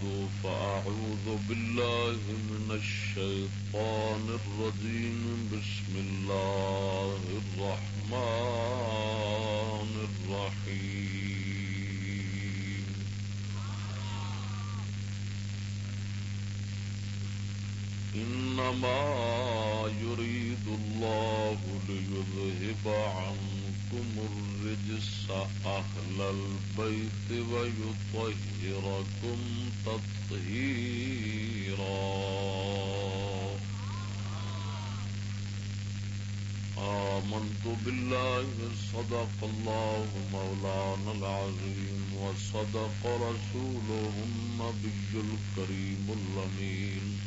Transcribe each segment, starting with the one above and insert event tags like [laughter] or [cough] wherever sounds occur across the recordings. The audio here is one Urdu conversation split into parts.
بعد فأعوذ بالله من الشيطان الرجيم. بسم الله الرحمن الرحيم. إنما يريد الله ليذهب عنه عنكم الرجس أهل البيت ويطهركم تطهيرا آمنت بالله، صدق الله مولانا العظيم، وصدق رسوله النبي الكريم الأمين.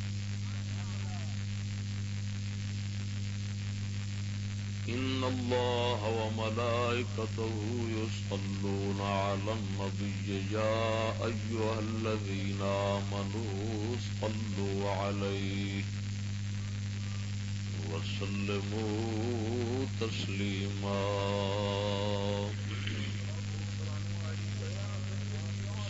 إن الله وملائكته يصلون على النبي يا أيها الذين آمنوا صلوا عليه وسلموا تسليما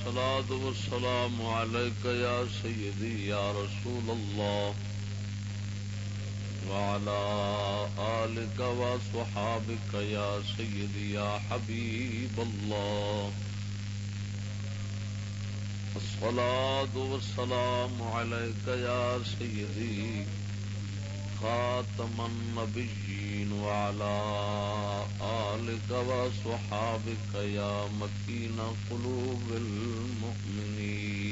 صلاة والسلام عليك يا سيدي يا رسول الله وعلى آلك وصحابك يا سيدي يا حبيب الله. الصلاة والسلام عليك يا سيدي خاتم النبيين وعلى آلك وصحابك يا مكين قلوب المؤمنين.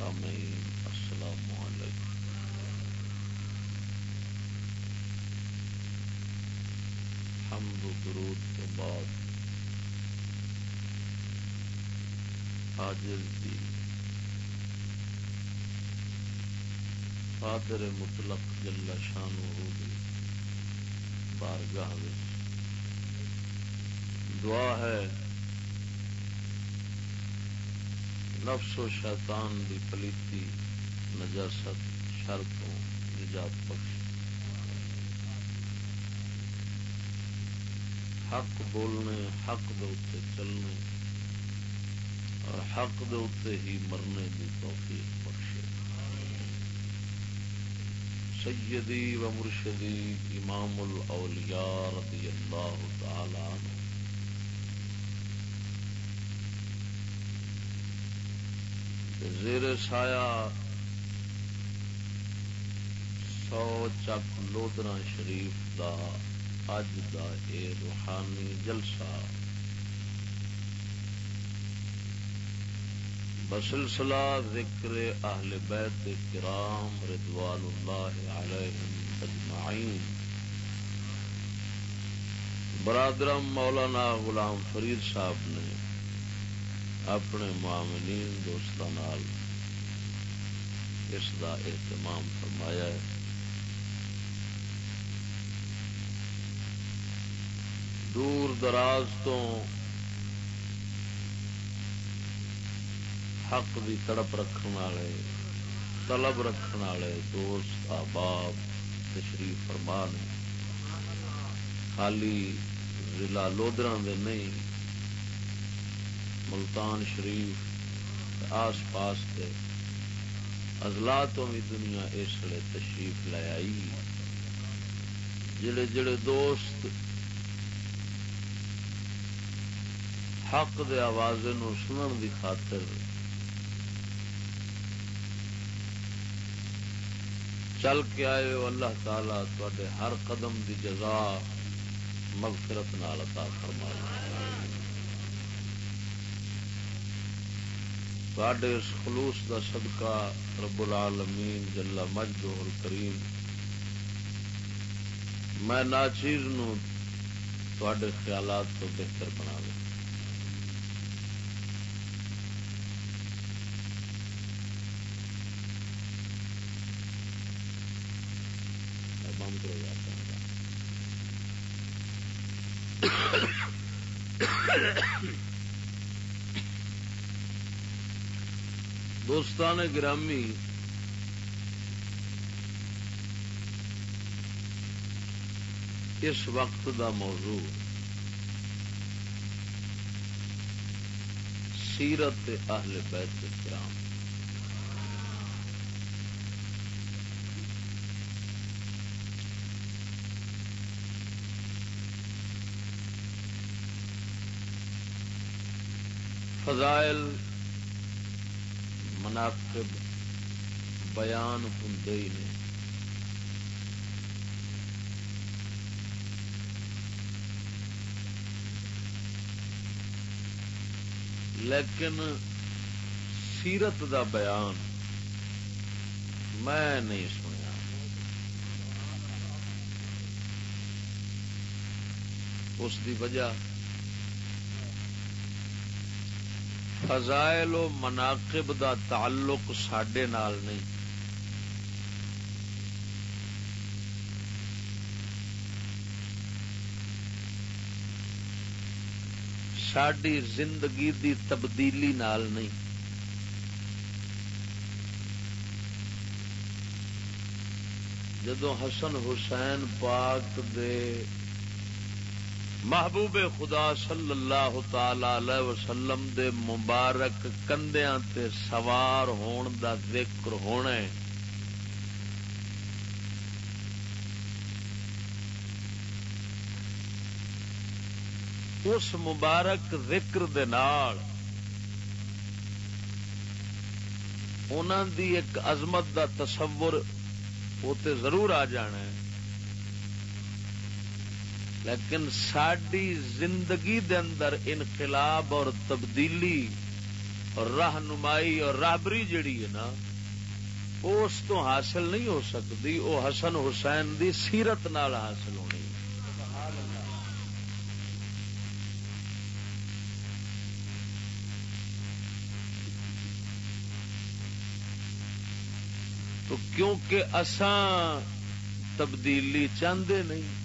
سامعين السلام عليكم حمد و درود کے بعد حاجر دی جی، قادر مطلق جل شان دی بارگاہ دعا ہے نفس و شیطان دی پلیتی نجاست شر تو نجات بخش۔ حق بولنے، حق دے چلنے اور حق دے ہی مرنے کی توفیق بخشے۔ سیدی و مرشدی امام الاولیاء رضی اللہ تعالی عنہ۔ زیر سایہ، سو چک لودرا شریف دا، اج دا اے روحانی جلسہ۔ بسلسلہ ذکر اہل بیت کرام رضوان اللہ علیہم اجمعین۔ برادرم مولانا غلام فرید صاحب نے اپنے معاملین دوستوں اس کا اہتمام فرمایا ہے۔ دور دراز تو حق دی تڑپ رکھنے والے، طلب رکھنے والے دوست احباب تشریف فرمان خالی ضلع لودرا دے نہیں ملتان شریف آس پاس کے ازلا تو بھی دنیا اس لیے تشریف لے آئی۔ جڑے جڑے دوست حق دے آواز نو سنن دی خاطر چل کے آئے ہو، اللہ تعالی تے ہر قدم دی جزا مغفرت نال عطا فرما اس خلوص دا صدقہ رب العالمین جلا مجد اور کریم میں ناچیر نو خیالات تو بہتر بنا لوں [coughs] بند کرو دوستان گرامی اس وقت دا موضوع سیرت اہل بیت کرام۔ فضائل مناقب بیان ہوں نے لیکن سیرت دا بیان میں نہیں سنیا۔ اس دی وجہ فضائل و مناقب دا تعلق سڈے نال نہیں۔ ساری زندگی دی تبدیلی نال نہیں۔ جدو حسن حسین پاک دے محبوب خدا صلی اللہ تعالی وسلم دے مبارک کندیاں تے سوار ہون دا ذکر ہونا ہے۔ اس مبارک ذکر دے نال دی ایک عظمت دا تصور وہ تے ضرور آ جانا ہے۔ لیکن ساری زندگی دے اندر انقلاب اور تبدیلی اور رہنمائی اور رابری جڑی ہے نا، اس تو حاصل نہیں ہو سکتی، وہ حسن حسین دی سیرت نال حاصل ہونی۔ تو کیونکہ اساں تبدیلی چاہتے نہیں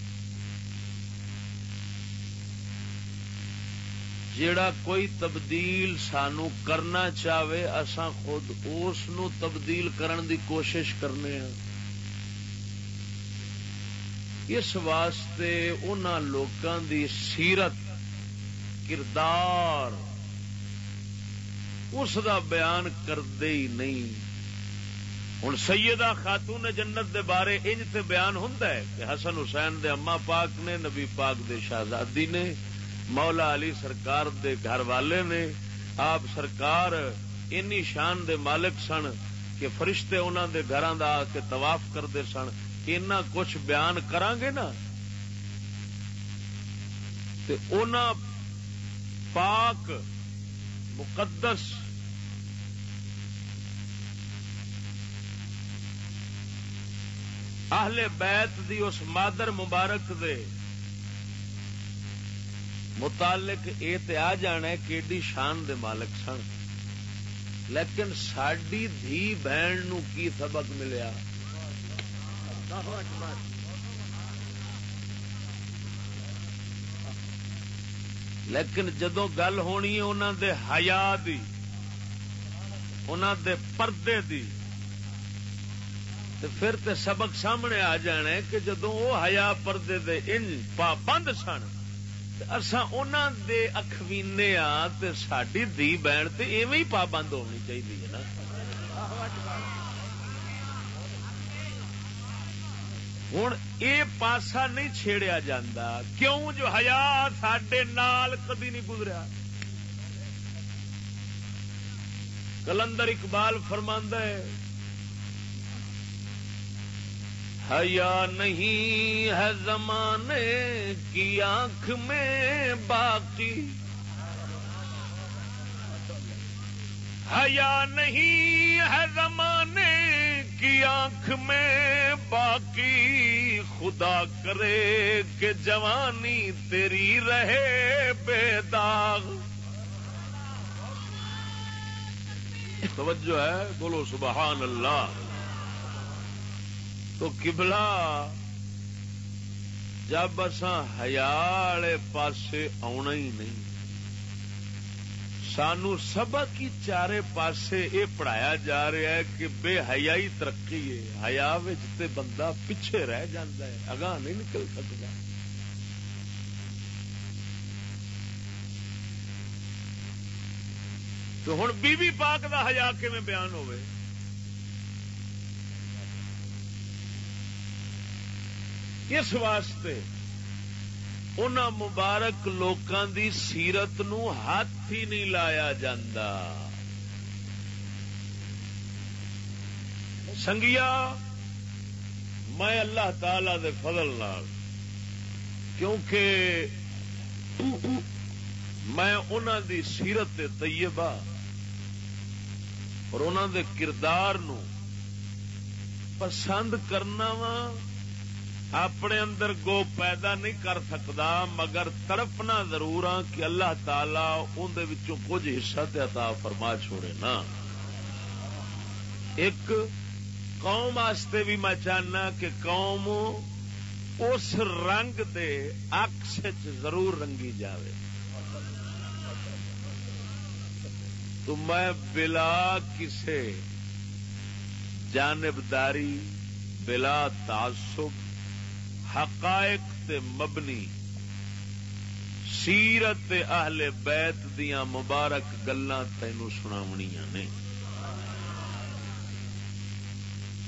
جیڑا کوئی تبدیل سانو کرنا چاہے اسا خود اس تبدیل کرن دی کوشش کرنے ہاں۔ اس واسطے ان لوگوں دی سیرت، کردار اس دا بیان کرتے ہی نہیں۔ ہوں سیدہ خاتون جنت دے بارے انج تے بیان ہوں کہ حسن حسین دے اما پاک نے، نبی پاک دے شہزادی نے مولا علی سرکار دے گھر والے نے، آپ سرکار اینی شان دے مالک سن کہ فرشتے انہوں دے گھر آ کے طواف کرتے سن۔ اینا کچھ بیان کرانگے نا، تے اونا پاک مقدس اہل بیت دی اس مادر مبارک دے متعلق یہ تو آ جانا ہے کہ ایڈی شان دے مالک سن۔ لیکن ساری دھی بہن نو کی سبق ملیا؟ لیکن جدو گل ہونی ہے انہوں دے حیا دی انہوں دے پردے دی تو پھر تے سبق سامنے آ جانا کہ جدو وہ حیا پردے دے ان پابند سن اصا ان اخوینے آ ہاں ساری دھی بہن تو ایویں پابند ہونی چاہیے نا۔ ہوں یہ پاسا نہیں چھیڑیا جا کیوں جو ہیا سڈے نال کدی نہیں گزریا؟ کلندر اقبال فرماندہ ہے حیا نہیں ہے زمانے کی آنکھ میں باقی۔ حیا نہیں ہے زمانے کی آنکھ میں باقی۔ خدا کرے کہ جوانی تیری رہے بے داغ۔ توجہ ہے، بولو سبحان اللہ۔ تو کبلا جب اساں ہیا پاسے آنا ہی نہیں، سانو سبق کی چارے پاسے یہ پڑھایا جا رہا ہے کہ بے حیائی ترقی ہے ہیا بندہ پیچھے رہ ہے، اگاں نہیں نکل سکتا تو ہوں بی بی پاک دا حیا کیون بیان ہوئے؟ اس واسطے ان مبارک لوکاں دی سیرت نو ہاتھ ہی نہیں لایا جاندہ سنگیا، میں اللہ تعالی دے فضل نال، کیونکہ میں انہوں دی سیرت طیبہ اور انہوں دے کردار نو پسند کرنا وا اپنے اندر گو پیدا نہیں کر سکتا، مگر تڑپنا ضرور ہاں کہ اللہ تعالی اندر کچھ حصہ عطا فرما چھوڑے نا۔ ایک قوم واسطے بھی میں چاہنا کہ قوم اس رنگ دے اکس ضرور رنگی جاوے۔ تو میں بلا کسے جانبداری، بلا تعصب حقائق تے مبنی سیرت اہل بیت دیا مبارک گلا تین سناونیاں نے۔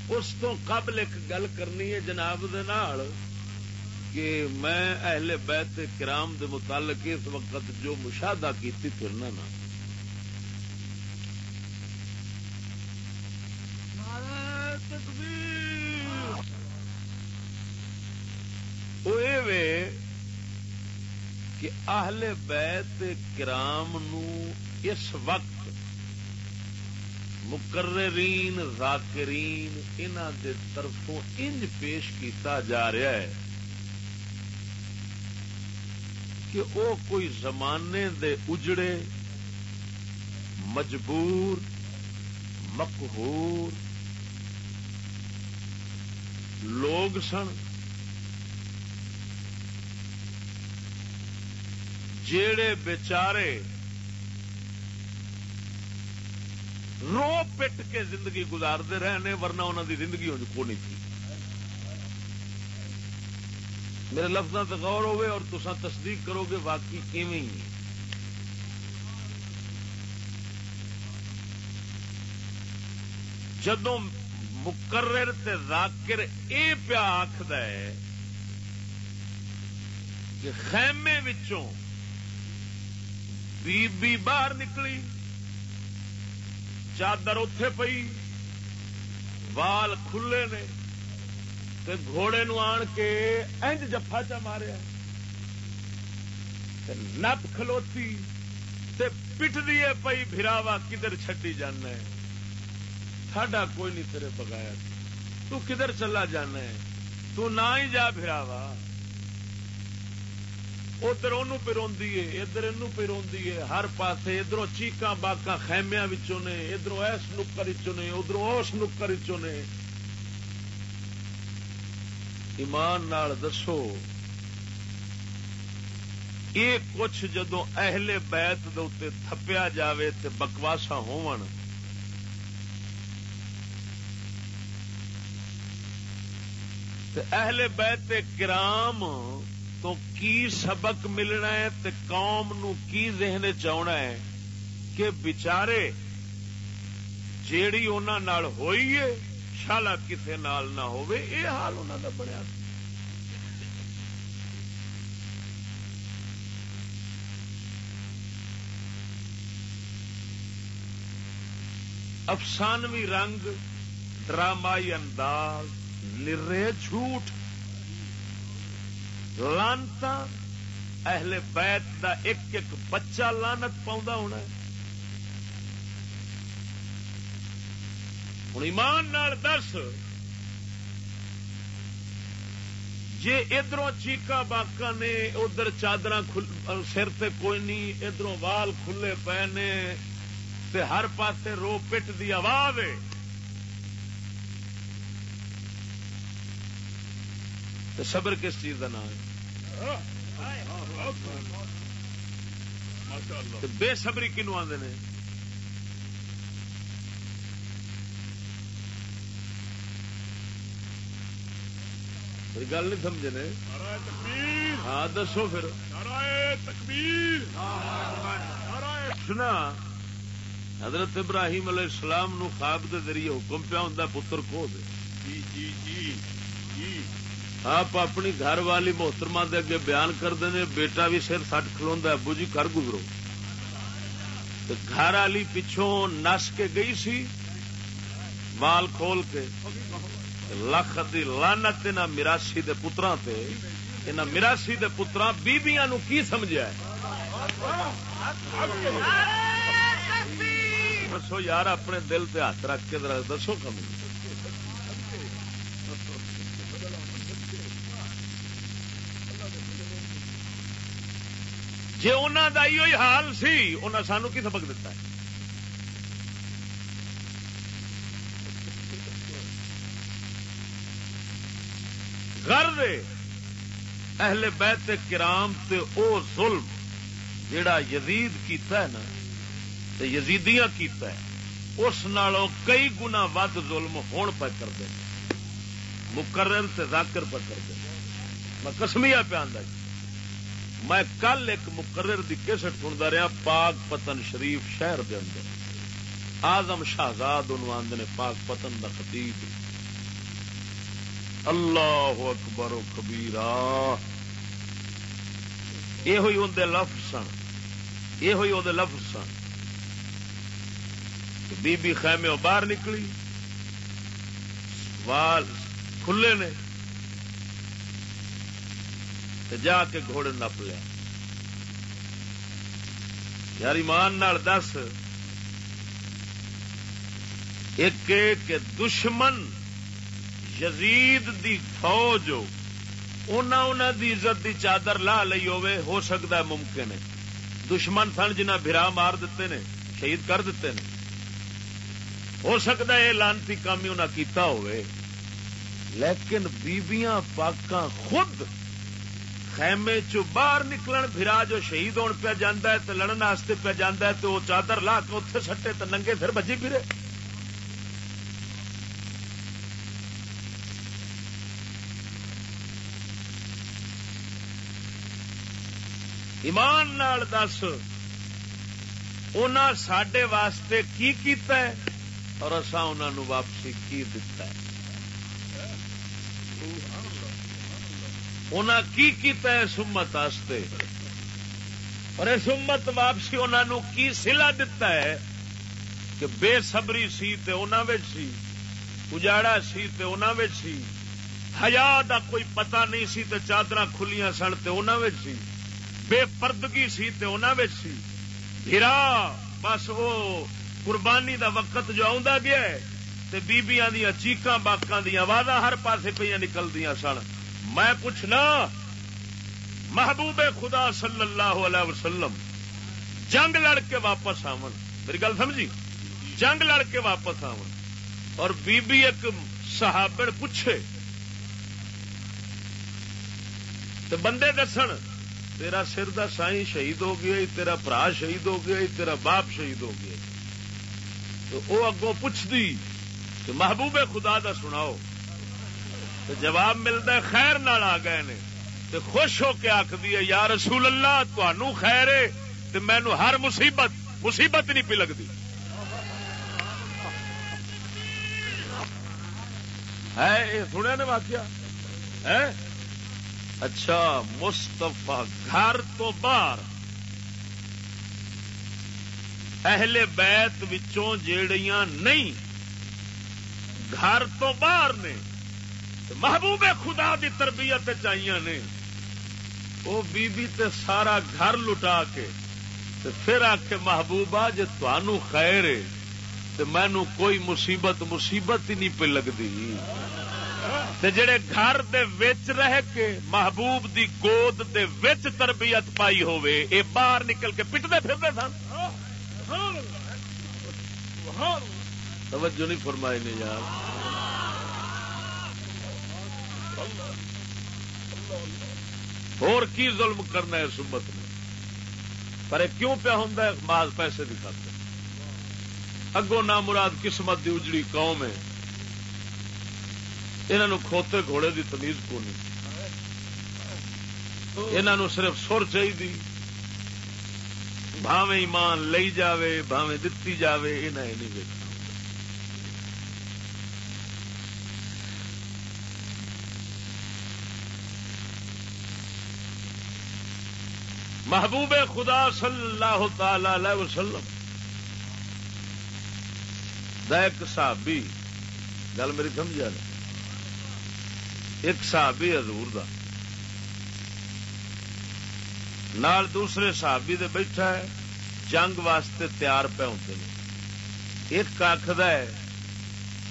اس تو قبل ایک گل کرنی ہے جناب دے نال کہ میں اہل بیت کرام دے متعلق اس وقت جو مشاہدہ کیتی پھرنا نا کہ اہل بیت کرام نو اس وقت مقررین، ذاکرین انہ دے طرفوں انج پیش کیتا جا رہا ہے کہ او کوئی زمانے دے اجڑے، مجبور، مقہور لوگ سن۔ جیڑے بچارے رو پٹ کے زندگی گزارتے رہے ورنہ انہوں دی زندگی کو نہیں تھی۔ میرے لفظوں سے غور ہوئے اور تسا تصدیق کرو گے واقعی ایویں ہی۔ جدو مقرر تے ذاکر اے پیا آخد کہ خیمے وچوں بی بی باہر نکلی۔ چادر اتے پئی۔ وال کھلے نے۔ تے گھوڑے نو آن کے انج جفا چا ماریا۔ نپ کھلوتی۔ تے پٹ دیے پئی بھراوا کدھر چڈی جانا ہے۔ ساڈا کوئی نہیں تیرے بغیر۔ تو کدھر چلا جانا ہے؟ تو نہ ہی جا بھراوا ادھر ان پہ روی ہے، ادھر ان پہ روی ہے، ہر پاس ادھر چیقا باقا خیمیا نے ادھر اس نکر نے ادھر اس نکر نے۔ ایمان نال دسو، یہ کچھ جدو اہل بیت دے تھپیا جاوے تے بکواسا ہون اہل بیت کرام تو کی سبق ملنا ہے تے قوم نو کی ذہن چنا ہے کہ بچارے جیڑی انہاں نال ہوئی ہے، شالا کسے نال نہ ہوئے اے حال انہوں کا بنیا افسانوی رنگ، ڈرامائی انداز نرے جھوٹ لانتا اہل بیت دا ایک ایک بچہ لانت پاؤں ہونا ہے۔ ہوں ایمان دس جی ادھر چیقا باقا نے ادھر چادر سر تے کوئی نہیں ادھر وال کھلے پے نے تے ہر پاسے رو پٹ دی آواز صبر کس چیز کا نام ہے؟ بے صبری کنو آدھے گل نہیں سمجھے نے؟ ہاں دسو پھر۔ سنا حضرت ابراہیم علیہ السلام نو خواب دے ذریعے حکم پیا ہوں پتر کھو دے۔ آپ اپنی گھر والی محترمہ دے اگے بیان کرتے ہیں بیٹا بھی سر سٹ کھلوا ابو جی کر گزرو۔ گھر والی پچھوں نس کے گئی سی مال کھول کے لکھ دی لانت نہ مراسی دے پترا نہ مراسی دے پترا بیبیاں نو کی سمجھا دسو یار اپنے دل تے ہاتھ رکھ کے دسو کم جی انہوں کا یہ حال سی انہیں سانو کی سبق دتا ہے؟ گھر اہل بیت کرام تے او ظلم جڑا یزید کیتا ہے نا، تے یزیدیاں کیتا ہے، اس نالوں کئی گنا ود ظلم ہون پہ کر کرتے مقرر تے ذاکر پہ کر کرتے میں کسمیا پہ آدھا جی میں کل ایک مقرر دی کیسٹ سنتا رہا، پاک پتن شریف شہر دے اندر۔ آزم شہزاد آدھے نے پاک پتن دا خطیب۔ اللہ اکبر و کبیرا یہ ہوئی اندر لفظ سن۔ یہ ہوئی اندر لفظ سن۔ بی بی خیمے باہر نکلی۔ وال کھلے نے۔ جا کے گھوڑے نپ لیا یار، ایمان دس۔ ایک دشمن یزید دی فوج دی عزت دی چادر لا لئی ہو سکتا ہے ممکن ہے۔ دشمن سن جنہ برا مار دیتے نے، شہید کر دیتے نے۔ ہو سکتا ہے لانتی کام ہی انہیں کیتا ہوئے، لیکن بیبیاں پاکاں خود خیمے چو باہر نکلن، پھرا جو شہید ہونے پہ جانا ہے تو لڑن واسطے پہ جانا ہے تو وہ چادر لا کے اتنے سٹے تو ننگے پھر بجی پھرے۔ ایمان نال دس سڈے واسطے کی کیتا ہے اور اصا ان واپسی کی دتا ہے۔ انہیں کی کیتا ہے سمت واسطے اور اس امت واپسی انہوں کی سلا دتا ہے کہ بے صبری سی تے انہوں سی، اجاڑا سی تے انہوں سی ہیا دا کوئی پتہ نہیں سی تے چادر کھلیاں سن تے انہوں سی، بے پردگی سی تے انہوں سی۔ ہرا، بس وہ قربانی دا وقت جو آ گیا ہے تے بیبیاں دیا چیقاں باقاں دیا آواز ہر پاسے پہ نکلدیا سن۔ میں پوچھنا، محبوب خدا صلی اللہ علیہ وسلم، جنگ لڑ کے واپس آون۔ میری گل سمجھی؟ جنگ لڑ کے واپس آون۔ اور بی بی ایک صحابر پوچھے، تو بندے دسن، تیرا سر دا سائی شہید ہو گیا، تیرا برا شہید ہو گیا، تیرا باپ شہید ہو گیا۔ تو وہ اگوں پوچھتی محبوب خدا دا سناؤ۔ تو جواب ملتا ہے خیر نال آ گئے نے۔ تو خوش ہو کے آخری ہے، یا رسول اللہ تنوع خیر ہے تو مینو ہر مصیبت مصیبت نہیں پی لگتی۔ ہے سنیا نے واقعہ؟ ہے؟ اچھا مستفا گھر تو باہر۔ اہل بیت وچوں جیڑیاں نہیں، گھر تو باہر نے۔ محبوب خدا دی تربیت چاہیے نے۔ وہ بی بی تے سارا گھر لٹا کے تے پھر آ کے محبوبہ جی تنوع خیر مینو کوئی مصیبت مصیبت ہی نہیں پہ لگتی جڑے گھر دے وچ رہ کے محبوب دی گود دے وچ تربیت پائی ہوئے اے باہر نکل کے پٹتے پھرتے سن۔ توجہ نہیں فرمائی نے یار۔ اور کی ظلم کرنا ہے سمت نے پر کیوں پیا ہوں ماض پیسے دکھاتے اگوں نہ مراد قسمت دی اجڑی قوم ہے۔ انہوں کھوتے گھوڑے دی تمیز کو نہیں انہوں صرف سر چاہیے بھاوے ایمان لئی جاوے بھاوے دتی جاوے انہیں نہیں دیکھنا محبوب خدا صلی اللہ تعالی علیہ وسلم ایک صحابی، گل میری سمجھا نا ایک صحابی حضور دا۔ نال دوسرے صحابی دے بیٹھا ہے، جنگ واسطے تیار پہ ہوتے ہیں ایک آخد ہے،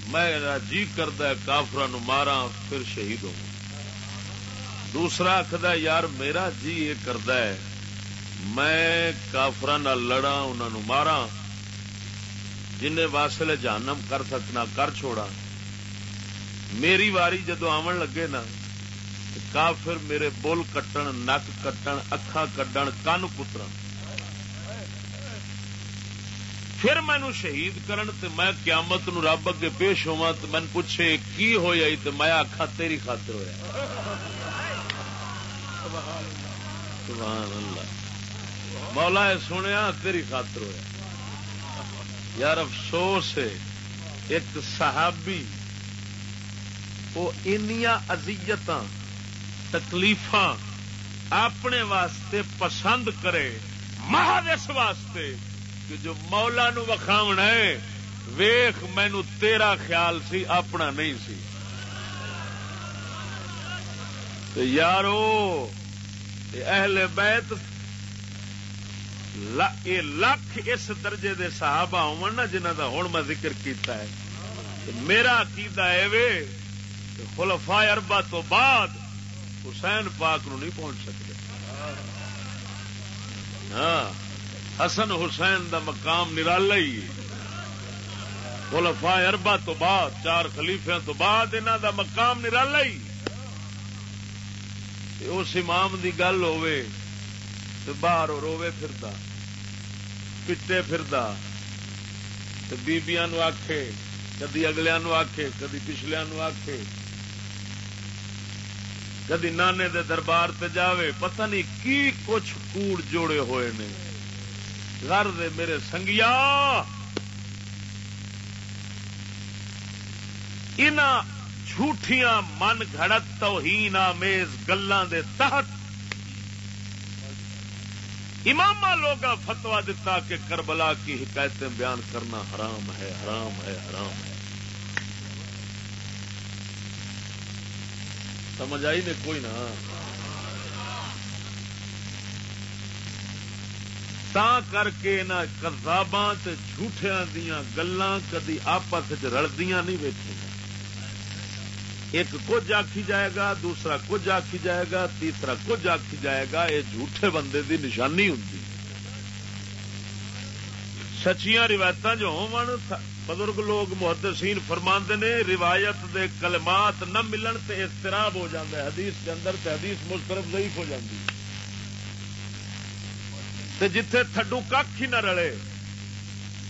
میں جی کرتا ہے کافر مارا پھر شہید ہوں۔ دوسرا آخد یار میرا جی یہ کرتا ہے میں کافر لڑا انہوں مارا جن واسلے جانم کر سکنا، کر چھوڑا میری واری جدو آن لگے نا، کافر میرے بول کٹن، نک کٹن اکھا کڈن، کن کتر پھر مینو شہید کرن تے میں قیامت نو رب اگے پیش ہوا تو مین پوچھے کی ہویا تو میں آخا تیری خاطر ہوا سبحان اللہ۔ مولا سنیا، تیری خاطر ہوا یار افسوس ہے، ایک صحابی، وہ ازیت تکلیف اپنے واسطے پسند کرے۔ مہد اس واسطے کہ جو مولا نو وکھاونا ہے ویخ مینو تیرا خیال سی، اپنا نہیں سی۔ یارو اہل بیت لکھ اس درجے دے صحابہ ہو جنہ دا ہوں میں ذکر کیتا ہے۔ میرا عقیدہ ہے وے خلفا اربا تو بعد حسین پاک نو نہیں پہنچ سکتے۔ ہاں حسن حسین دا مقام نرالا ہی خلفا اربا تو بعد، چار خلیفے تو بعد انہوں دا مقام نرالا ہی۔ اس امام دی گل ہوے تو باہر روے پھردا۔ پٹے پھردا بیبیاں آکھے کدی اگلیا آکھے کدی پچھلیا آکھے کدی نانے دے دربار تے جاوے پتہ نہیں کی کچھ کوڑ جوڑے ہوئے نے گھر دے میرے سنگیا ان جھوٹیاں من گھڑت توہین آمیز گلاں دے تحت امام لوگ فتوا دتا کہ کربلا کی حکایتیں بیان کرنا حرام ہے حرام ہے حرام ہے۔ سمجھ آئی نے کوئی نہ تا کر کے نہ کتاباں جھوٹیا دیا گلان کدی آپس رلدیاں نہیں بیٹھی ایک کچھ آخی جائے گا، دوسرا کچھ آخی جائے گا، تیسرا کچھ آخی جائے گا، یہ جھوٹے بندے دی نشانی ہوں سچیاں روایت جو ہو بزرگ لوگ، محدثین فرماندے نے، روایت دے کلمات نہ ملن تے اضطراب ہو جاتا ہے حدیث کے اندر تے حدیث مسترف ضعیف ہو جاتی تے جتھے تھڈو کھ ہی نہ رلے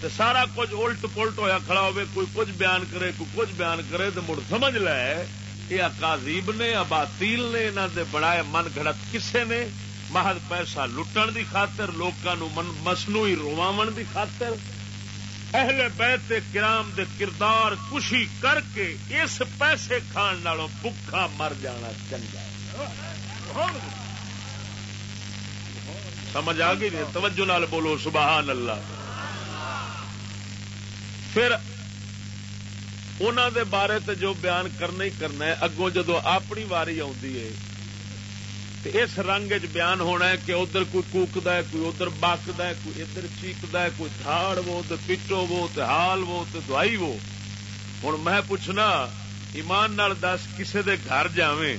تے سارا کچھ الٹ پلٹ ہویا کھڑا ہوئے، کوئی کچھ بیان کرے، کوئی کچھ بیان کرے تو مڑ سمجھ لے، یہ اکاذیب نے اباتیل نے انہوں دے بڑائے من گھڑت کسے نے، محض پیسہ لٹن دی خاطر لوگوں مسنوئی رواون دی خاطر، اہل بیت کرام دے کردار کشی کر کے اس پیسے کھان نالوں بکھا مر جانا چنگا سمجھ آ گئی جی؟ توجہ نال بولو، سبحان اللہ۔ پھر انہوں دے بارے تے جو بیان کرنا ہی کرنا ہے، اگوں جدو اپنی واری اس رنگ چ بیان ہونا ہے کہ ادھر کوئی کوکد ہے، کوئی ادھر باقد ہے، کوئی ادھر چیکد ہے، کوئی تھاڑ وہ تو پٹو وہ تو ہال وہ تو دوائی وہ ہوں میں پوچھنا، ایمان نال دس کسے دے گھر جاویں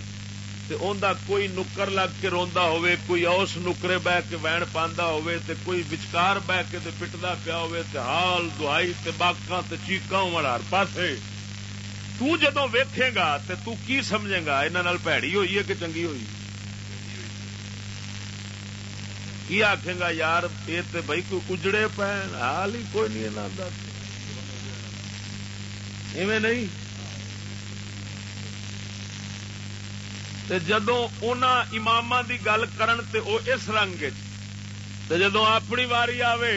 تے اوندا کوئی نکر لگ کے روندا ہوئے کوئی اوس نکرے بہ کے وین پاندا ہوئے تے کوئی وچکار بہ کے تے پٹدا پیا ہوئے تے حال دعائی تے باکاں تے چیکاں ہون ہر پاسے۔ تو جدوں ویکھے گا تے تو کی سمجھے گا؟ انہاں نال پیڑی ہوئی ہے کہ چنگی ہوئی؟ کی آخے گا؟ یار یہ تو بھائی کوئی اجڑے پین حال ہی کوئی نہیں انہوں ایویں نہیں؟ تے جدو ان امام کی گل کرن تے او اس رنگ تے جدو اپنی واری آوے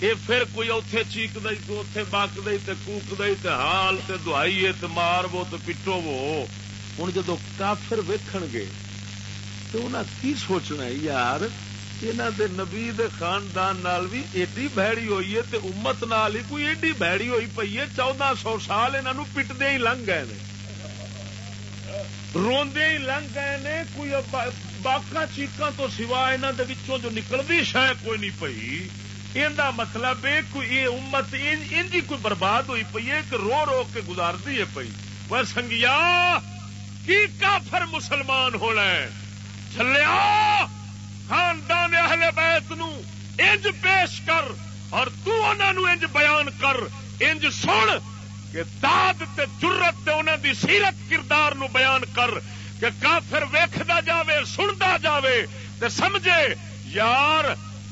یہ پھر کوئی اوتے چیک دئی تو اوتے بک دئی، تے کوک دئی، تے حال، تے دہائی تے مار وہ تے پٹو وہ ہوں جدو کافر ویکھن گے تو انہیں کی سوچنا ہے یار یہاں دے نبی دے خاندان نال بھی ایڈی بہڑی ہوئی ہے، تے امت نال ہی کوئی ایڈی بہڑی ہوئی پی ہے، چودہ سو سال انہوں پٹدے ہی لنگ گئے نے۔ روندے ہی لنگ گئے نے کوئی باقا چیقاں تو سوا انہوں دے وچوں جو نکلتی شاید کوئی نہیں پئی یہ مطلب ہے کوئی یہ امت انجی کوئی برباد ہوئی پی ہے کہ رو رو کے گزارتی ہے پئی وہ سنگیا کی کافر مسلمان ہونا ہے چلیا خاندان اہل بیت نو انج پیش کر اور تو انہوں انج بیان کر انج سن کہ داد تے جرت تے انہوں دی سیرت کردار نو بیان کر کہ کافر ویکھدا جاوے، سندا جاوے تے سمجھے، یار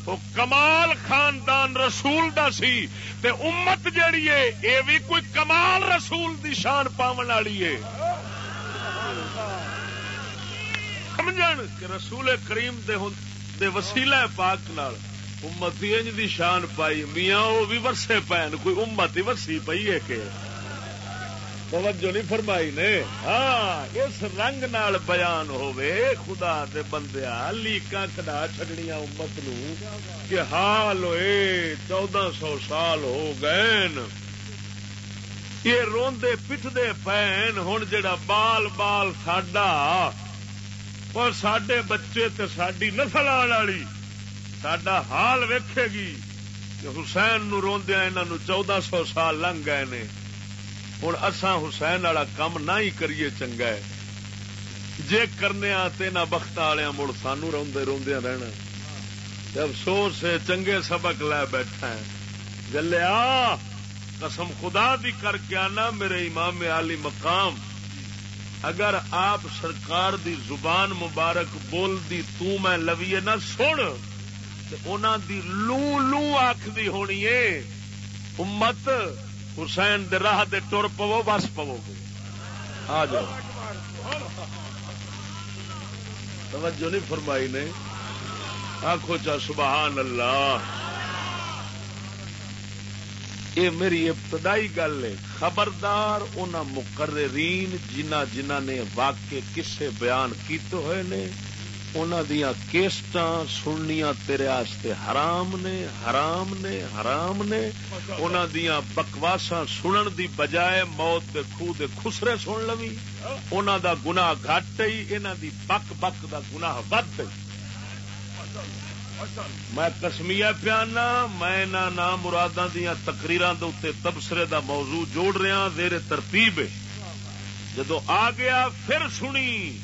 وہ کمال خاندان رسول دا سی تے امت جیڑی ہے، اے بھی کوئی کمال رسول دی شان پاون والی ہے۔ سمجھ کہ رسول کریم دے دے وسیلہ پاک نال امت دی انج دی شان پائی، میاں وہ بھی ورسے پین کوئی امت ہی ورسی پئی ہے کہ؟ توجہ نہیں فرمائی نے۔ ہاں اس رنگ نال بیان ہوے خدا دے بندیا لیکاں کڈا چھڑنیاں امت نو کہ حال ہوئے، چودہ سو سال ہو گئے یہ روندے پٹھدے پین ہن جڑا بال بال ساڈا اور سڈے بچے تے ساری نسل آن والی۔ سڈا حال ویکھے گی کہ حسین نو روندیا انہوں چودہ سو سال لنگ گئے نے۔ ہوں۔ اصا حسین والا کام نہ ہی کریے چنگا ہے۔ جے کرنے نہ بخت والے مڑ سانو روندے روندیا رہنا۔ افسوس ہے، چنگے سبق لے بیٹھا ہے۔ گلیا قسم خدا دی کر کے آنا میرے امام علی مقام۔ اگر آپ سرکار دی زبان مبارک بول دی تو میں لویے نہ سن تو دی لو لو آخ دی ہونی ہے۔ امت حسین دے راہ دے ٹر پو بس پو گے آ جاؤ۔ توجہ نہیں فرمائی نے۔ آخو چا سبحان اللہ۔ یہ میری ابتدائی گل ہے۔ خبردار ان مقررین جنہ جنہ نے واقع کسے بیان کیتے ہوئے نے۔ دیا کیسٹ سننیا تیرے آستے حرام نے حرام نے حرام نے۔ انہوں دیا بکواسا سنن دی بجائے موت دے خو دے خسرے سن لوی۔ انہوں دا گناہ گھٹ ہی انہوں دی بک بک دا گناہ ود میں کسمیا پیانا، میں نام مراداں دیا تقریر تبصرے دا موضوع جوڑ رہا ہاں، زیر ترتیب جدو آ گیا، پھر سنی۔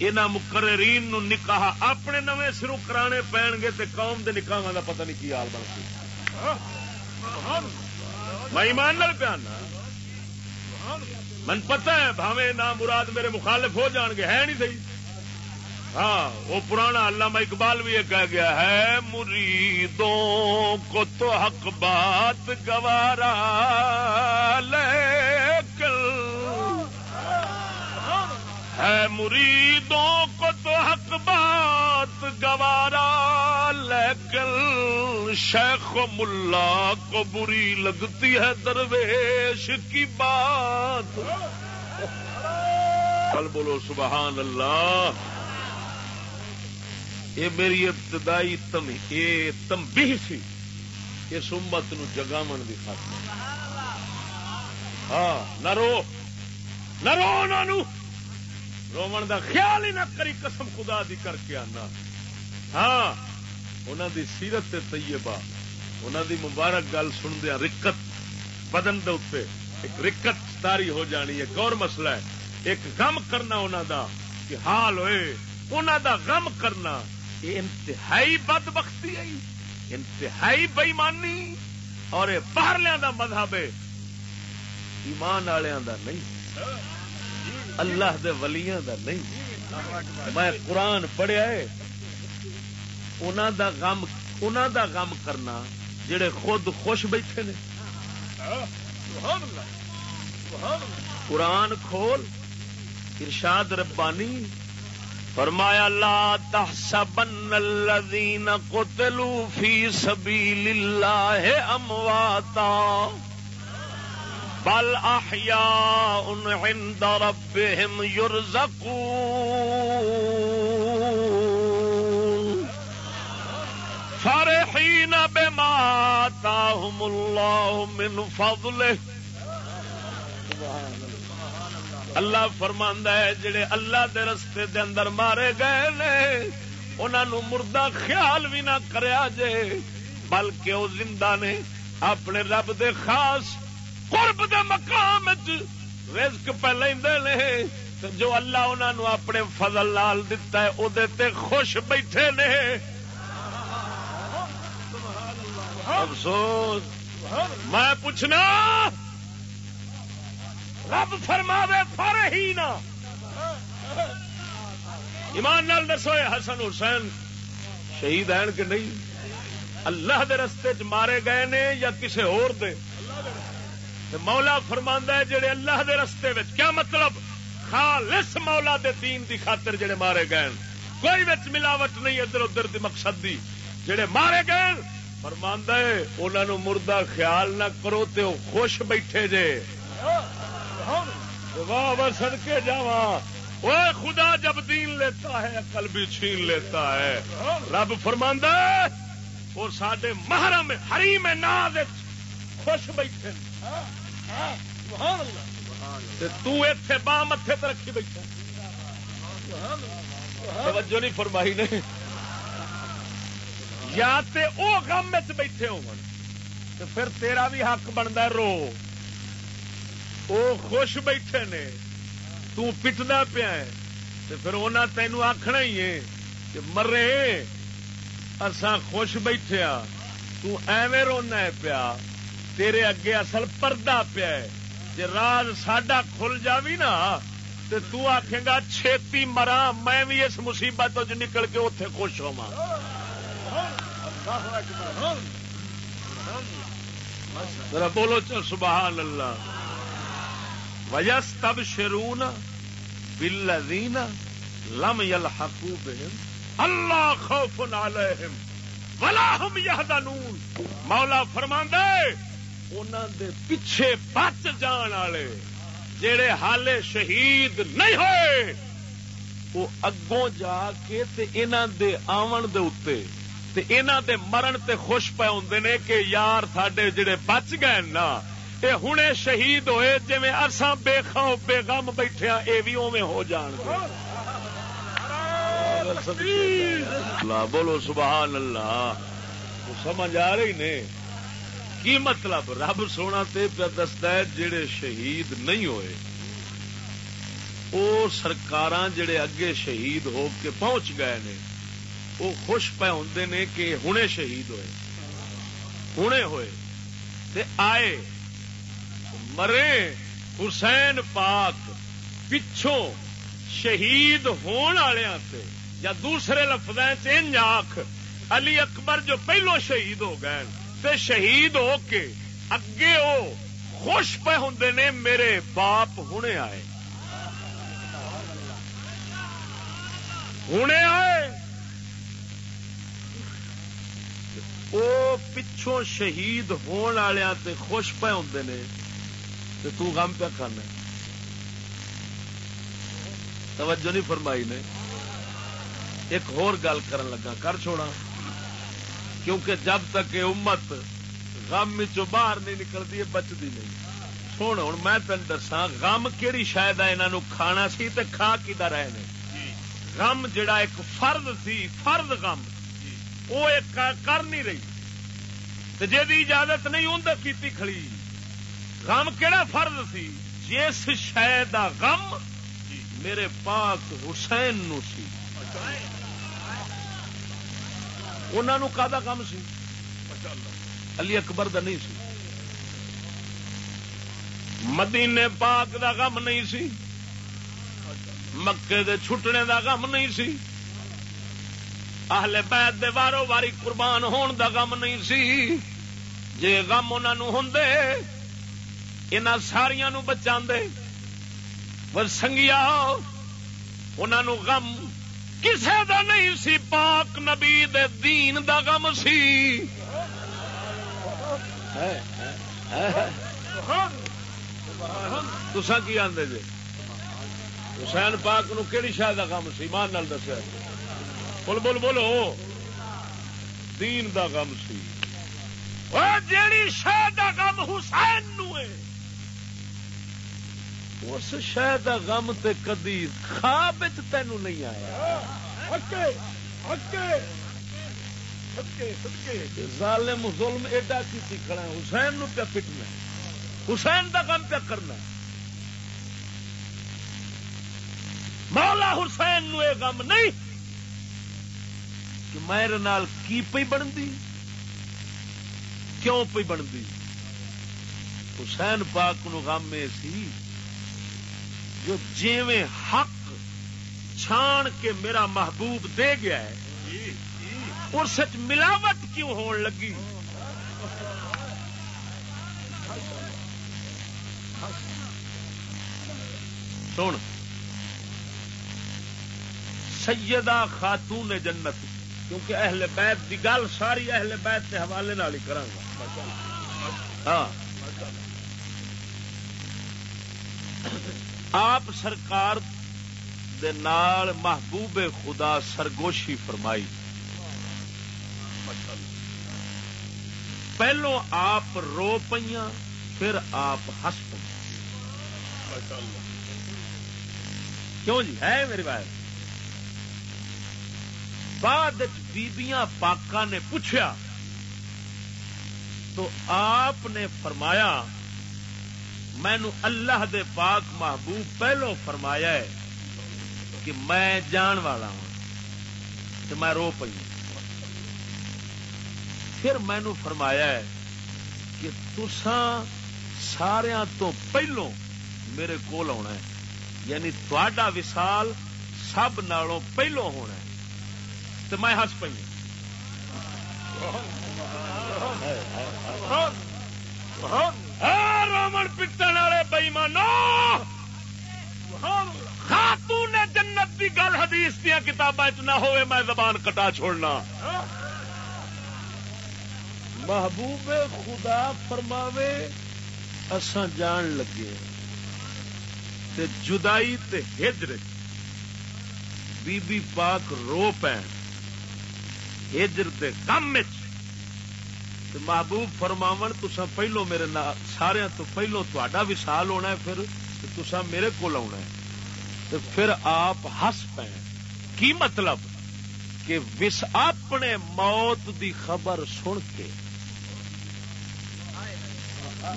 ان مقررین نو نکاح اپنے نویں سرو کرانے پین گے تے قوم دے نکاح دا پتہ نہیں کی حال بن میں ایمان نال پیانا من پتہ ہے بھاوے نام مراد میرے مخالف ہو جان گے ہے نہیں صحیح ہاں وہ پرانا علامہ اقبال بھی یہ کہہ گیا ہے مریدوں کو تو حق بات گوارا لیکن ہے مریدوں کو تو حق بات گوارا، لیکن شیخ و ملا کو بری لگتی ہے درویش کی بات۔ کل بولو، سبحان اللہ۔ یہ میری ابتدائی تم یہ تمبی سی۔ اس امت نو جگامن کی خاطر۔ ہاں نہ رو نہ رو انہوں رومن دا خیال ہی نہ کری، قسم خدا دی کر کے آنا۔ ہاں انہوں دی سیرت طیبہ انہوں دی مبارک گل سندیا رکت، بدن دے اتنے ایک رکت تاری ہو جانی ایک اور مسئلہ ہے، ایک غم کرنا انہوں دا کہ حال ہوئے انہوں دا غم کرنا یہ انتہائی بد بختی ہے انتہائی بےمانی۔ اور یہ باہر دا مذہب ہے، ایمان والوں دا نہیں۔ اللہ دے ولیاں دا نہیں۔ میں قرآن پڑھیا ہے۔ انہوں دا غم انہوں دا غم کرنا جڑے خود خوش بیٹھے نے۔ قرآن کھول، ارشاد ربانی فرمایا، لا تحسبن الذين قتلوا في سبيل الله امواتا۔ بل احياء عند ربهم يرزقون فرحين بما آتاهم الله من فضله اللہ فرماندا ہے جڑے اللہ دے رستے دے اندر مارے گئے نے، انہاں نو مردہ خیال بھی نہ کریا جے، بلکہ وہ زندہ نے اپنے رب دے خاص قرب دے مقام رزق پہ لیندے نے جو اللہ انہاں نو اپنے فضل لال دتا ہے او دے تے خوش بیٹھے نے۔ افسوس، میں پوچھنا، رب فرماوے فر ہی نا۔ ایمان نال دسو حسن حسین شہید ہیں کہ نہیں؟ اللہ دے رستے چ مارے گئے نے یا کسے اور دے؟ مولا فرماندا ہے جڑے اللہ دے رستے وچ، کیا مطلب؟ خالص مولا دے دین دی خاطر جڑے مارے گئے۔ کوئی وچ ملاوٹ نہیں ادھر ادھر دی مقصد دی۔ جڑے مارے گئے، فرماندا ہے، انہاں نو مردہ خیال نہ کرو تے او خوش بیٹھے جے۔ واہ سن کے جا وہ خدا جب دین لیتا ہے، عقل بھی چھین لیتا ہے۔ رب فرماندہ اور سڈے محرم ہری میں ناز خوش بیٹھے۔ تے باہ متے تے رکھی بیٹھا توجہ نہیں فرمائی نے۔ یا تے او غم بیٹھے ہو پھر تیرا بھی حق بنتا رو۔ وہ خوش بیٹھے نے۔ تٹنا پیا پھر انہیں تینوں آخنا ہی ہے کہ مرے اسان خوش بیٹھے ہاں۔ ایویں رونا ہے پیا۔ تیرے اگے اصل پردہ پیا جی راز ساڈا کھل جاوی نا، تے تو آخے گا چھتی مرا، میں بھی اس مصیبت نکل کے اتے خوش ہوا بولو چل سبحان اللہ۔ وجس تب شرون بلین لم یل اللہ خوف علیہم۔ ولا ہم یحزنون۔ مولا فرماندا انہاں دے پیچھے بچ جان والے جڑے حالے شہید نہیں ہوئے وہ اگوں جا کے تے انہاں دے آون دے اوتے تے انہاں دے مرن تے خوش پے ہوندے نے کہ یار ساڈے جڑے بچ گئے نا یہ ہوں شہید ہوئے جی ارساں بے خاؤ بے غم بیٹھے یہ بھی اوے ہو جان گے بولو سبحان اللہ سمجھ آ رہی نے۔ کی مطلب؟ رب سونا تے پہ دستا ہے جڑے شہید نہیں ہوئے وہ سرکار جڑے اگے شہید ہو کے پہنچ گئے نے وہ خوش پہ ہوں نے کہ ہنے شہید ہوئے، ہنے ہوئے، تے آئے، مرے، حسین پاک پچھوں شہید ہون سے یا دوسرے لفظ آخ علی اکبر جو پہلو شہید ہو گئے۔ تے شہید ہو کے اگے وہ خوش پہ ہوں نے میرے باپ ہونے آئے۔ ہونے آئے۔ وہ پچھوں شہید تے خوش پہ ہوں نے تو تو غم پہ کھانا توجہ نہیں فرمائی نے۔ ایک اور گل کرن لگا، کر چھوڑا کیونکہ جب تک یہ امت غم چ باہر نہیں نکلتی ہے بچتی نہیں۔ سن ہوں میں تین دسا غم کہڑی شاید انہوں کھانا سی تے کھا کی رہے نے؟ غم جڑا ایک فرد سی، فرد غم۔ وہ ایک کر نہیں رہی۔ جی اجازت نہیں ہوں کیتی کھڑی۔ غم کہڑا فرد سی؟ جس شہ غم میرے پاک حسین نو سی۔ انہوں کا غم سی؟ علی اکبر دا نہیں سی۔ مدینے پاک دا غم نہیں سی۔ مکے دے چھٹنے دا غم نہیں سی۔ اہل بیت دے وارو واری قربان ہون دا غم نہیں سی۔ جے غم انہوں ہوں ان ساریا بچا دے پر سنگیا انہوں غم کسے دا نہیں سی، پاک نبی دے دین دا غم سی۔ تسا کی آدھے جی حسین پاک نو کہڑی شاید کا کام سی؟ مان نال دسیا۔ بول بول، بولو۔ دین دا غم سی۔ جیڑی شاید کا غم حسین نو ہے۔ اس شاید کا غم تے کدی خواب تین نہیں آیا۔ ظالم ظلم ایڈا کی کھڑا حسین نو پیا پٹنا حسین کا کام پیا کرنا مولا حسین نو یہ غم نہیں کہ میرے نال کی پی بنتی؟ کیوں پی بنتی؟ حسین پاک نو غم یہ سی جو جیویں حق چھان کے میرا محبوب دے گیا ہے، اس ملاوٹ کیوں ہون لگی؟ سن، سیدہ خاتون جنت، کیونکہ اہل بیت دی گل ساری اہل بیت کے حوالے ہی کرا ہاں۔ آپ سرکار دے نال محبوب خدا سرگوشی فرمائی۔ پہلو آپ رو پہ پھر آپ ہس پہ کیوں جی؟ ہے میری بات۔ بعد بیبیاں پاکا نے پوچھا تو آپ نے فرمایا مینو اللہ دے پاک محبوب پہلو فرمایا ہے کہ میں جان والا ہوں تو میں رو پی پھر مینو فرمایا ہے کہ تسان سارا تو پہلو میرے کول آنا ہے۔ یعنی تا وسال سب نالوں پہلو ہونا ہے۔ تو میں ہس پی ہاں، رومن پٹن والے بئیمانو خاتون جنت کی گل حدیث دیا کتابیں نہ ہوئے، میں زبان کٹا چھوڑنا۔ محبوب خدا فرماوے اسان جان لگے تے جدائی تے ہجر بی بی پاک رو پین ہجر تے کم تے محبوب فرماون تسا پہلو میرے سارے تو پہلو تا وسال ہونا ہے پھر تسا میرے کو آنا ہے۔ تے پھر آپ ہس پے کی مطلب؟ کہ وس اپنے موت دی خبر سن کے